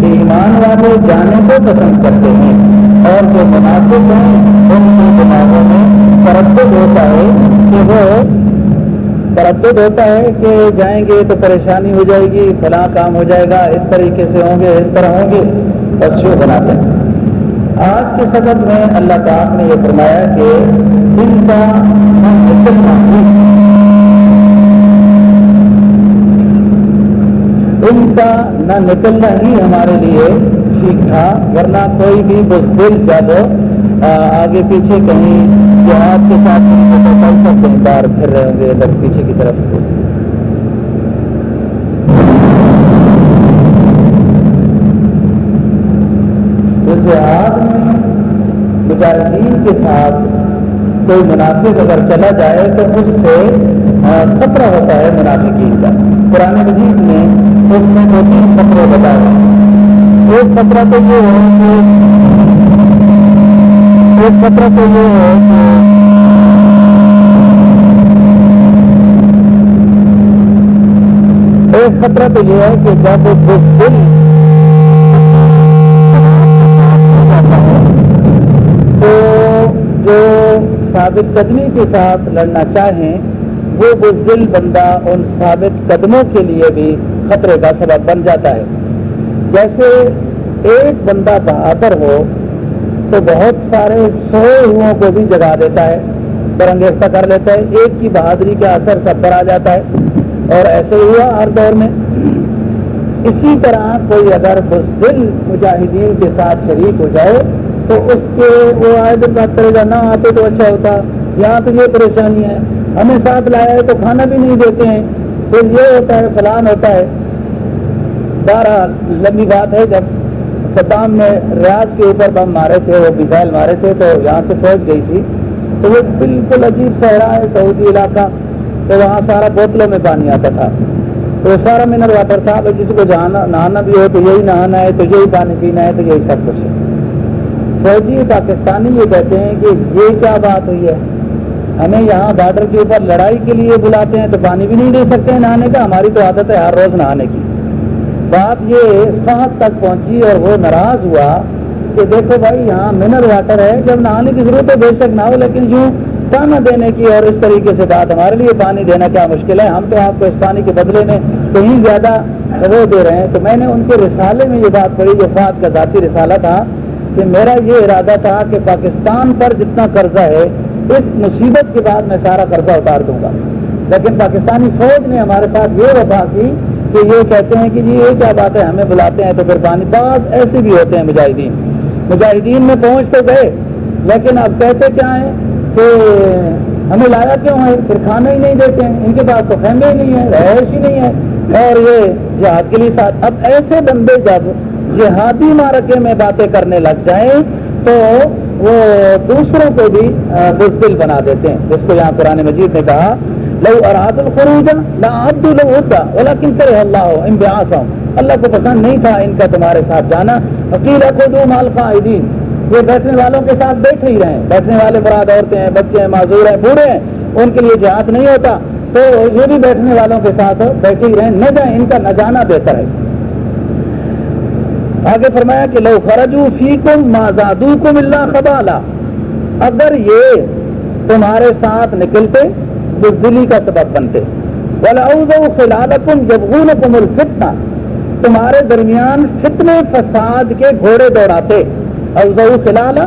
کہ ایمان والے جانے کو پسند کرتے ہیں اور جو مناسب ہیں، ان کے دماغوں میں تردد ہوتا ہے کہ وہ تردد ہوتا ہے کہ جائیں گے تو پریشانی ہو جائے گی، فلاں کام ہو جائے گا، اس طریقے سے ہوں گے، اس طرح ہوں گے۔ بس شو بناتے ہیں۔ آج کے سبق میں اللہ پاک نے یہ فرمایا کہ ان کا ان کا نہ نکلنا ہی ہمارے لیے ٹھیک تھا ورنہ کوئی بھی بزدل جب آگے پیچھے کہیں جہاد کے ساتھ کر سکتے بار پھر رہے ہوں گے ادھر پیچھے کی طرف تو جہاد میں مجاہدین کے ساتھ کوئی منافق اگر چلا جائے تو اس سے خطرہ ہوتا ہے منافقین کا۔ قرآن مجید نے اس میں دو تین خطرے بتائے ایک خطرہ تو یہ ہے کہ، ایک خطرہ تو یہ ہے کہ، ایک خطرہ تو یہ ہے کہ جب دل تو جو ثابت قدمی کے ساتھ لڑنا چاہیں، وہ بزدل بندہ ان ثابت قدموں کے لیے بھی خطرے کا سبب بن جاتا ہے۔ جیسے ایک بندہ بہادر ہو، تو بہت سارے سوئے ہوں کو بھی جگا دیتا ہے برنگیختہ کر لیتا ہے، ایک کی بہادری کا اثر سب پر آ جاتا ہے۔ اور ایسے ہوا ہر دور میں۔ اسی طرح کوئی اگر بزدل مجاہدین کے ساتھ شریک ہو جائے تو اس کے وہ آئے دن بات کرے گا، نہ آتے تو اچھا ہوتا، یہاں تو یہ پریشانی ہے۔ ہمیں ساتھ لایا ہے تو کھانا بھی نہیں دیتے ہیں۔ پھر یہ ہوتا ہے، فلان ہوتا ہے۔ بارہ لمبی بات ہے، جب ستام نے ریاض کے اوپر بم مارے تھے، وہ میزائل مارے تھے، تو یہاں سے فوج گئی تھی۔ تو وہ بالکل عجیب صحرا ہے، سعودی علاقہ۔ تو وہاں سارا بوتلوں میں پانی آتا تھا۔ تو وہ سارا منر واٹر تھا جس کو جہانا نہانا بھی ہو تو یہی نہانا ہے، تو یہی پانی پینا ہے، تو یہی سب کچھ ہے۔ فوجی پاکستانی یہ کہتے ہیں کہ یہ کیا بات ہوئی ہے؟ ہمیں یہاں بارڈر کے اوپر لڑائی کے لیے بلاتے ہیں تو پانی بھی نہیں دے سکتے ہیں نہانے کا، ہماری تو عادت ہے ہر روز نہانے کی۔ بات یہ فہد تک پہنچی اور وہ ناراض ہوا کہ دیکھو بھائی، یہاں منر واٹر ہے، جب نہانے کی ضرورت ہے بے شک نہ ہو، لیکن یوں پانا دینے کی اور اس طریقے سے بات ہمارے لیے پانی دینا کیا مشکل ہے؟ ہم تو آپ کو اس پانی کے بدلے میں کہیں زیادہ وہ دے رہے ہیں۔ تو میں نے ان کے رسالے میں یہ بات پڑھی جو فات کا ذاتی رسالہ تھا۔ کہ میرا یہ ارادہ تھا کہ پاکستان پر جتنا قرضہ ہے، اس مصیبت کے بعد میں سارا قرضہ اتار دوں گا۔ لیکن پاکستانی فوج نے ہمارے ساتھ یہ وفا کی کہ یہ کہتے ہیں کہ جی یہ کیا بات ہے ہمیں بلاتے ہیں تو پھر پانی بعض ایسے بھی ہوتے ہیں مجاہدین۔ مجاہدین میں پہنچ تو گئے، لیکن اب کہتے کیا ہیں کہ ہمیں لایا کیوں ہے پھر کھانا ہی نہیں دیتے ہیں۔ ان کے پاس تو خیمے ہی نہیں ہے رہائش ہی نہیں ہے۔ اور یہ جہاد کے لیے ساتھ۔ اب ایسے بندے جب جہادی مارکے میں باتیں کرنے لگ جائیں تو وہ دوسروں کو بھی بزدل بنا دیتے ہیں۔ جس کو یہاں قرآن مجید نے کہا، لو اراد الخروج لا عبد لو ہوتا لیکن کرے اللہ ہو اللہ کو پسند نہیں تھا ان کا تمہارے ساتھ جانا۔ عقیل خود مال قائدین یہ بیٹھنے والوں کے ساتھ بیٹھے ہی رہیں۔ بیٹھنے والے براد عورتیں ہیں، بچے ہیں، معذور ہیں، بوڑھے ہیں۔ ان کے لیے جہاد نہیں ہوتا۔ تو یہ بھی بیٹھنے والوں کے ساتھ بیٹھے ہی رہیں۔ نہ جائیں، ان کا نہ جانا بہتر ہے۔ آگے فرمایا کہ لو فرجو فی کم مازادو کو ملنا خبالا۔ اگر یہ تمہارے ساتھ نکلتے، بزدلی کا سبب بنتے۔ فلال جب الفتنا تمہارے درمیان فتنے، فساد کے گھوڑے دوڑاتے۔ اوزو فلال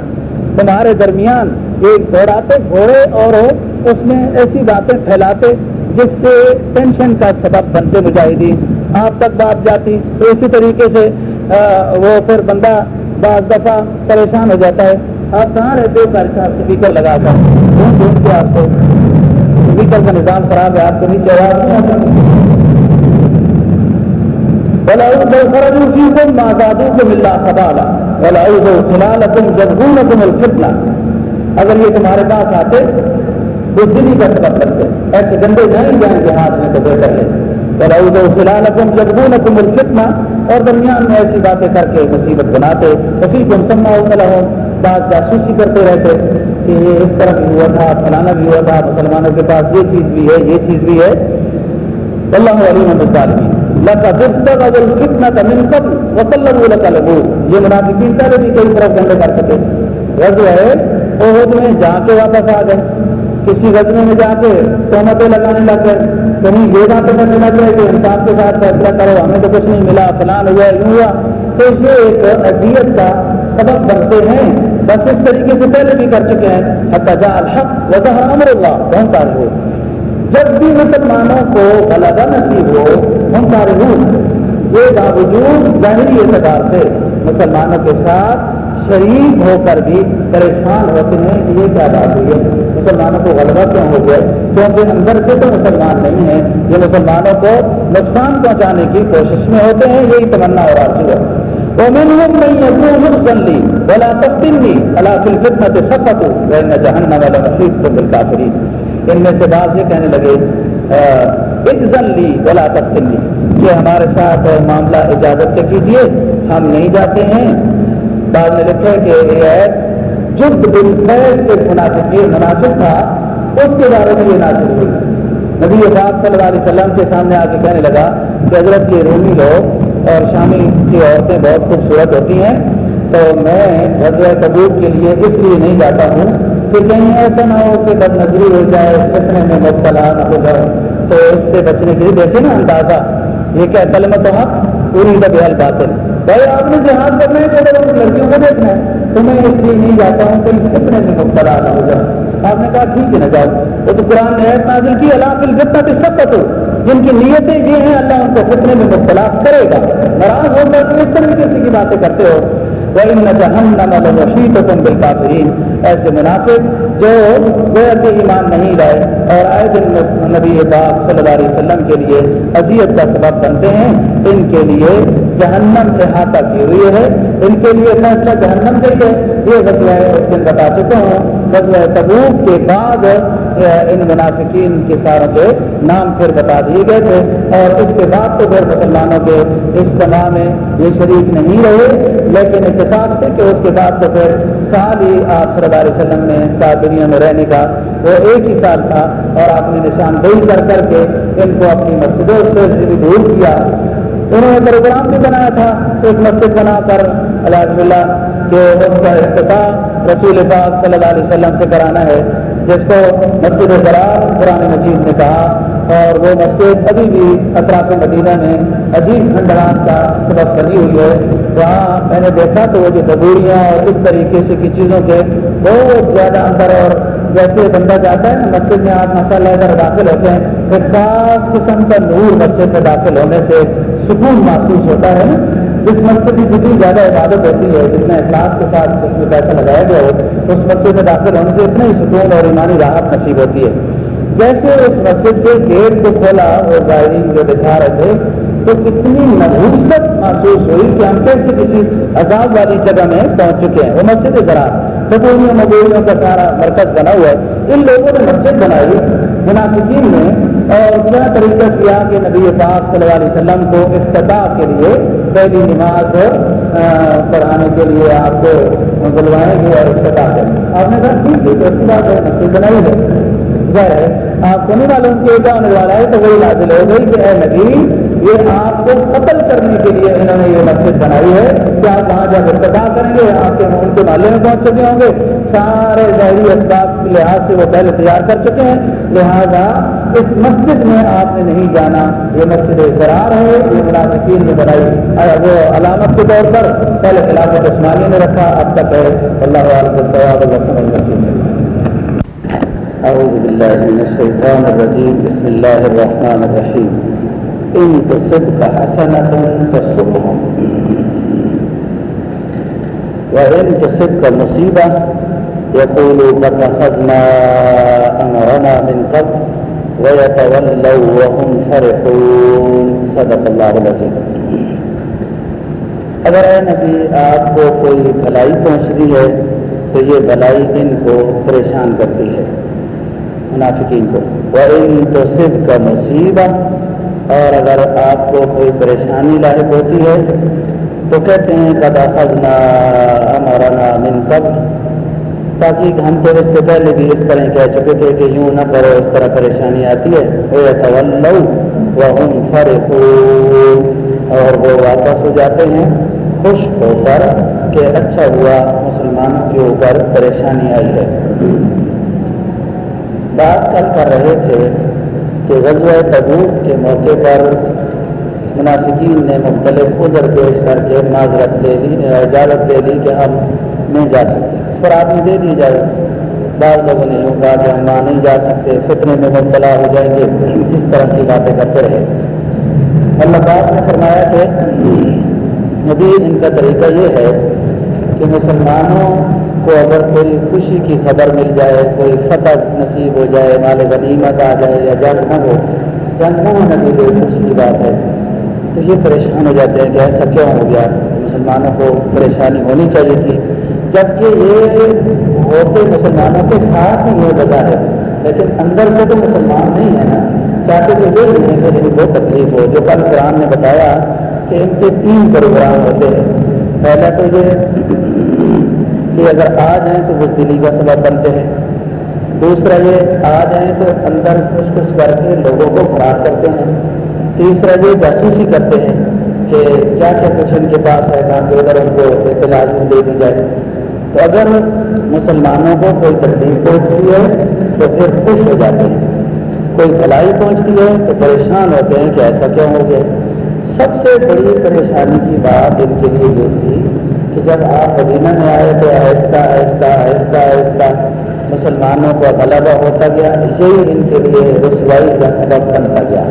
تمہارے درمیان ایک دوڑاتے، گھوڑے اور اس میں ایسی باتیں پھیلاتے جس سے ٹینشن کا سبب بنتے مجاہدین۔ آپ تک بات جاتی تو اسی طریقے سے وہ پھر بندہ بعض دفعہ پریشان ہو جاتا ہے۔ آپ کہاں رہتے ہو قاری صاحب؟ اسپیکر لگا کر۔ ڈھونڈ ڈھونڈ کے آپ کو؟ اسپیکر کا نظام خراب ہے، آپ کو نیچے آواز نہیں آتا اگر یہ تمہارے پاس آتے تو دلی کا سبب کرتے ایسے گندے جائیں جائیں گے ہاتھ میں تو بہتر ہے الفتنہ، اور درمیان میں ایسی باتیں کر کے مصیبت بناتے تو پھر تم سما بات جاسوسی کرتے رہتے کہ یہ اس طرح بھی ہوا تھا، فلانا بھی ہوا تھا، مسلمانوں کے پاس یہ چیز بھی ہے، یہ چیز بھی ہے۔ اللہ علیم ظالمین فتنا من قبل لگو یہ منافقین پہلے بھی کئی طرف گندے کر سکے غز ہے عہد میں جا کے واپس آ گئے۔ کسی غزنے میں جا کے تومتیں لگانے لگ گئے۔ کہیں یہ بات کرنے لگ گئے کہ انسان کے ساتھ فیصلہ کرو، ہمیں تو کچھ نہیں ملا فلان ہوا یوں ہوا۔ تو یہ ایک اذیت کا سبب بنتے ہیں۔ بس اس طریقے سے پہلے بھی کر چکے ہیں۔ حتی جا الحق وضح امر اللہ۔ بہت ہو جب بھی مسلمانوں کو غلبہ نصیب ہو ہم یہ باوجود ظاہری اعتبار سے مسلمانوں کے ساتھ شریک ہو کر بھی پریشان ہوتے ہیں کہ یہ کیا بات ہوئی ہے؟ مسلمانوں کو غلبہ کیوں ہو گیا کیونکہ اندر سے تو مسلمان نہیں ہیں، یہ مسلمانوں کو نقصان پہنچانے کی کوشش میں ہوتے ہیں، یہی تمنا اور آرزو ہے۔ بلا تبدیلی اللہ فلفت سفت جہن والا مفید کو ملتا کری ان میں سے بعض یہ کہنے لگے لی بلا تبدیلی یہ ہمارے ساتھ معاملہ اجازت کے کیجیے ہم نہیں جاتے ہیں۔ بعد میں لکھے کہ یہ جد بن فیض کے مناسب یہ مناسب تھا، اس کے بارے میں یہ ناصر ہوئی۔ نبی پاک صلی اللہ علیہ وسلم کے سامنے آ کے کہنے لگا کہ حضرت یہ رومی لوگ اور شامی کی عورتیں بہت خوبصورت ہوتی ہیں، تو میں غزوہ تبوک کے لیے اس لیے نہیں جاتا ہوں کہ کہیں ایسا نہ ہو کہ بد نظری ہو جائے، فتنے میں مبتلا نہ ہو جائے۔ تو اس سے بچنے کے لیے دیکھیں نا اندازہ، یہ کیا کلمت حق پوری دبیال باطل بھائی آپ نے جہاد کرنا ہے تو ان لڑکیوں کو دیکھنا ہے، تو میں اس لیے نہیں جاتا ہوں کہ فتنے میں مبتلا نہ ہو جائے آپ نے کہا ٹھیک ہے، نہ جاؤ وہ تو قرآن نے عید نازل کی، اللہ فل فتنا سب تو جن کی نیتیں یہ ہیں، اللہ ان کو فتنے میں مبتلا کرے گا۔ ناراض ہو کر اس طریقے سے کی باتیں کرتے ہو۔ وَإِنَّ جَهَنَّمَ لَمُحِيطَةٌ ایسے منافق جو گویا ایمان نہیں لائے اور آئے دن نبی پاک صلی اللہ علیہ وسلم کے لیے اذیت کا سبب بنتے ہیں، ان کے لیے جہنم احاطہ ہاں کی ہوئی ہے۔ ان کے لیے فیصلہ جہنم کے لیے یہ غزوہ اس دن بتا چکا ہوں۔ غزوہ تبوک کے بعد ان منافقین کے ساروں کے نام پھر بتا دیے گئے تھے۔ اور اس کے بعد تو پھر مسلمانوں کے اجتماع میں یہ شریک نہیں رہے۔ لیکن اتفاق سے کہ اس کے بعد تو پھر سال ہی آپ صلی اللہ علیہ وسلم نے کا دنیا میں رہنے کا وہ ایک ہی سال تھا۔ اور آپ نے نشاندہی کر کر کے ان کو اپنی مسجدوں سے بھی دور کیا۔ انہوں نے پروگرام بھی بنایا تھا، ایک مسجد بنا کر الحمد للہ کہ اس کا افتتاح رسول پاک صلی اللہ علیہ وسلم سے کرانا ہے۔ جس کو مسجد قرار قرآن مجید نے کہا، اور وہ مسجد ابھی بھی اطراف مدینہ میں عجیب کھنڈرات کا سبب بنی ہوئی ہے۔ وہاں میں نے دیکھا تو وہ جو دبوریاں اور اس طریقے سے کی چیزوں کے بہت زیادہ اندر اور جیسے بندہ جاتا ہے نا مسجد میں، آپ مسئلہ ادھر داخل ہوتے ہیں، ایک خاص قسم کا نور مسجد میں داخل ہونے سے سکون محسوس ہوتا ہے جس مسجد کی جتنی زیادہ عبادت ہوتی ہے، جتنا اخلاص کے ساتھ جس میں پیسہ لگایا گیا ہو، اس مسجد میں داخل ہونے سے اتنا ہی سکون اور ایمانی راحت نصیب ہوتی ہے۔ جیسے اس مسجد کے گیٹ کو کھولا وہ ظاہرین جو دکھا رہے تھے، تو اتنی نبوست محسوس ہوئی کہ ہم کیسے کسی عذاب والی جگہ میں پہنچ چکے ہیں۔ وہ مسجد ذرا مبوریوں مبوریوں کا سارا مرکز بنا ہوا ہے۔ ان لوگوں نے مسجد بنائی، منافقین نے، اور کیا طریقہ کیا کہ نبی پاک صلی اللہ علیہ وسلم کو افتتاح کے لیے پہلی نماز پڑھانے کے لیے آپ کو بلوائیں گے اور افتتاح کریں آپ نے کہا، ٹھیک ہے، تو اچھی بات ہے، مسجد بنائی ہے۔ ظاہر ہے، آپ کو نہیں معلوم کہ کیا ہونے والا ہے، تو وہی نازل ہو گئی کہ اے نبی، یہ آپ کو قتل کرنے کے لیے انہوں نے یہ مسجد بنائی ہے۔ کہ آپ وہاں جب افتتاح کریں گے؟ آپ کے ان کے محلے میں پہنچ چکے ہوں گے۔ سارے ظاہری اسباب کے لحاظ سے وہ پہلے تیار کر چکے ہیں۔ لہذا اس مسجد میں آپ نے نہیں جانا، یہ مسجد زرار ہے، یہ منافقین نے بنائی وہ علامت کے طور پر پہلے خلافت عثمانی نے رکھا، اب تک ہے۔ اللہ علیہ وسلم أعوذ بالله من الشيطان الرجيم بسم الله الرحمن الرحيم ان تصدق حسنة تسقهم وإن تصدق مصيبة يقولوا قد أخذنا أمرنا من قبل۔ ويتولوا وهم فرحون۔ صدق الله العظيم اگر اے نبی آپ کو کوئی بھلائی پہنچتی ہے، تو یہ بھلائی ان کو پریشان کرتی ہے، منافقین کو۔ وہ تو صرف کا مصیبت اور اگر آپ کو کوئی پریشانی لاحق ہوتی ہے، تو کہتے ہیں کدا خزنا ہمارا من قبل۔ تاکہ ہم تو اس سے پہلے بھی اس طرح کہہ چکے تھے کہ یوں نہ کرو، اس طرح پریشانی آتی ہے۔ وہ اور وہ واپس ہو جاتے ہیں، خوش ہو کر کہ اچھا ہوا، مسلمانوں کے اوپر پریشانی آئی ہے۔ بات کل کر رہے تھے کہ غزوہ تبوک کے موقع پر منافقین نے مختلف عذر پیش کر کے معذرت لے لی، اجازت لے لی کہ ہم نہیں جا سکتے۔ اس پر آدمی دے دی جائے۔ بعض لوگوں نے یوں کہا کہ ہم وہاں نہیں جا سکتے، فتنے میں مبتلا ہو جائیں گے۔ اس طرح کی باتیں کرتے رہے۔ اللہ پاک نے فرمایا کہ نبی، ان کا طریقہ یہ ہے کہ مسلمانوں کو اگر کوئی خوشی کی خبر مل جائے، کوئی فتح نصیب ہو جائے، مال غنیمت آ جائے یا جنگ نہ ہو، جنگ نہ ہونے کی کوئی خوشی کی بات ہے، تو یہ پریشان ہو جاتے ہیں کہ ایسا کیوں ہو گیا؟ مسلمانوں کو پریشانی ہونی چاہیے تھی۔ جبکہ یہ ہوتے مسلمانوں کے ساتھ ہی یہ وجہ ہے، لیکن اندر سے تو مسلمان نہیں ہے نا۔ چاہتے تو یہ نہیں ہے کہ ان کو تکلیف ہو، جو کل قرآن نے بتایا کہ ان کے تین پروگرام ہوتے ہیں۔ پہلا تو یہ کہ اگر آ جائیں تو وہ دلی کا سبب بنتے ہیں۔ دوسرا یہ آ جائیں تو اندر کچھ کچھ کر کے لوگوں کو خراب کرتے ہیں۔ تیسرا یہ جاسوسی کرتے ہیں کہ کیا کیا کچھ ان کے پاس ہے تاکہ ادھر ان کو اطلاع دے دی جائے۔ تو اگر مسلمانوں کو کوئی تکلیف پہنچتی ہے، تو پھر خوش ہو جاتے ہیں۔ کوئی بھلائی پہنچتی ہے، تو پریشان ہوتے ہیں کہ ایسا کیا ہو گیا۔ سب سے بڑی پریشانی کی بات ان کے لیے یہ تھی کہ جب آپ مدینہ میں آئے تو آہستہ آہستہ آہستہ آہستہ مسلمانوں کا غلبہ ہوتا گیا۔ یہی ان کے لیے رسوائی کا سبب بنتا گیا۔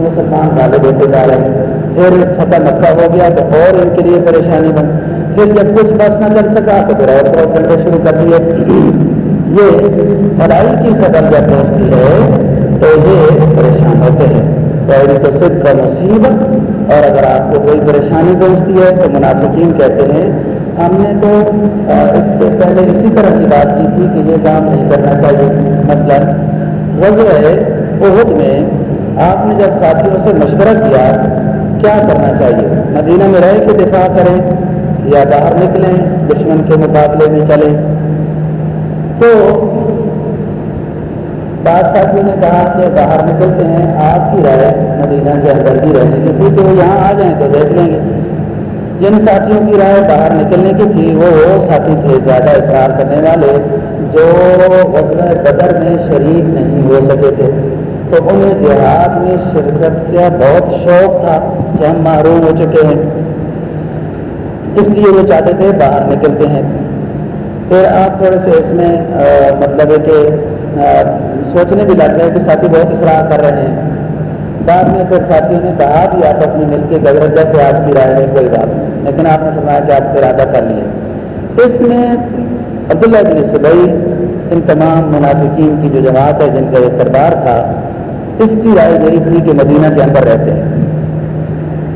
مسلمان غالب ہوتے جا رہے ہیں۔ پھر فتح مکہ ہو گیا تو اور ان کے لیے پریشانی بن۔ پھر جب کچھ بس نہ چل سکا تو پھر اور بہت چلنے شروع کر دیے یہ بھلائی کی خبر جب پہنچتی ہے تو یہ پریشان ہوتے ہیں۔ پہلی تو صرف کا مصیبت اور اگر آپ کو کوئی پریشانی پہنچتی ہے تو منافقین کہتے ہیں، ہم نے تو اس سے پہلے اسی طرح کی بات کی تھی کہ یہ کام نہیں کرنا چاہیے۔ مثلا غزل عہد میں، آپ نے جب ساتھیوں سے مشورہ کیا کیا کرنا چاہیے؟ مدینہ میں رہ کے دفاع کریں؟ یا باہر نکلیں، دشمن کے مقابلے میں چلیں۔ تو بعض ساتھیوں جی نے کہا کہ باہر نکلتے ہیں، آپ کی رائے مدینہ کے اندر ہی رہنے کی کیونکہ وہ یہاں آ جائیں تو دیکھ لیں گے۔ جن ساتھیوں کی رائے باہر نکلنے کی تھی، وہ وہ ساتھی تھے، زیادہ اصرار کرنے والے جو غزل بدر میں شریک نہیں ہو سکے تھے۔ تو انہیں جہاد میں شرکت کا بہت شوق تھا کہ ہم معروم ہو چکے ہیں۔ اس لیے وہ چاہتے تھے باہر نکلتے ہیں۔ پھر آپ تھوڑے سے اس میں مطلب ہے کہ سوچنے بھی لگ رہے کہ ساتھی بہت اصرار کر رہے ہیں۔ بعد میں پھر ساتھیوں نے کہا بھی آپس میں مل کے گزرت جیسے آپ کی رائے ہے، کوئی بات نہیں۔ لیکن آپ نے سنایا کہ آپ ارادہ کر لیے۔ اس میں عبداللہ بن صبئی ان تمام منافقین کی جو جماعت ہے، جن کا یہ سردار تھا، اس کی رائے یہی تھی کہ مدینہ کے اندر رہتے ہیں۔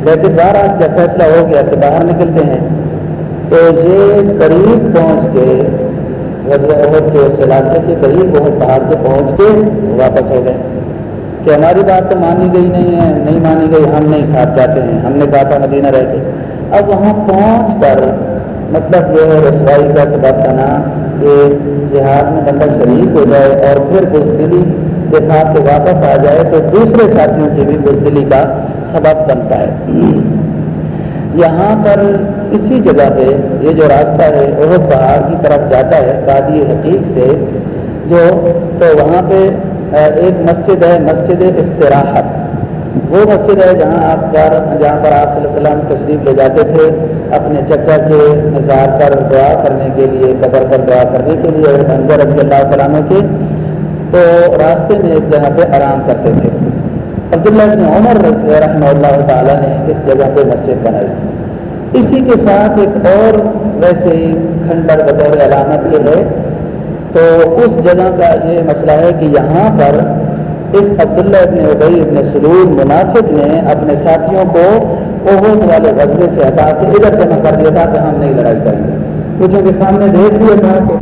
لیکن بارہ جب فیصلہ ہو گیا کہ باہر نکلتے ہیں۔ تو یہ قریب پہنچ کے وزر عہد کے اس علاقے کے قریب بہت پہاڑ کے پہنچ کے واپس ہو گئے۔ کہ ہماری بات تو مانی گئی نہیں ہے، نہیں مانی گئی، ہم نہیں ساتھ جاتے ہیں، ہم نے کہا تھا مدینہ رہ کے۔ اب وہاں پہنچ کر مطلب یہ رسوائی کا سبب بنا کہ جہاد میں بندہ شریک ہو جائے اور پھر بزدلی دکھا کے واپس آ جائے تو دوسرے ساتھیوں کی بھی بزدلی کا سبب بنتا ہے۔ یہاں پر اسی جگہ پہ یہ جو راستہ ہے وہ پہاڑ کی طرف جاتا ہے وادی حقیق سے، جو تو وہاں پہ ایک مسجد ہے، مسجد استراحت۔ وہ مسجد ہے جہاں آپ پر جہاں پر آپ صلی اللہ علیہ وسلم تشریف لے جاتے تھے، اپنے چچا کے مزار پر دعا کرنے کے لیے، قبر پر دعا کرنے کے لیے منظر رضی اللہ تعالیٰ کے۔ تو راستے میں ایک جگہ پہ آرام کرتے تھے۔ عبداللہ بن عمر رحمہ اللہ تعالیٰ نے اس جگہ پہ مسجد بنائی تھی۔ اسی کے ساتھ ایک اور ویسے ہی کھنڈر بطور علامت یہ ہے۔ تو اس جگہ کا یہ مسئلہ ہے کہ یہاں پر اس عبداللہ ابن ابئی ابن سلول منافق نے اپنے ساتھیوں کو عہد والے غزبے سے ہٹا کے ادھر جمع کر دیا تھا کہ ہم نہیں لڑائی کریں گے۔ کچھ کے سامنے دیکھ لیا تھا کہ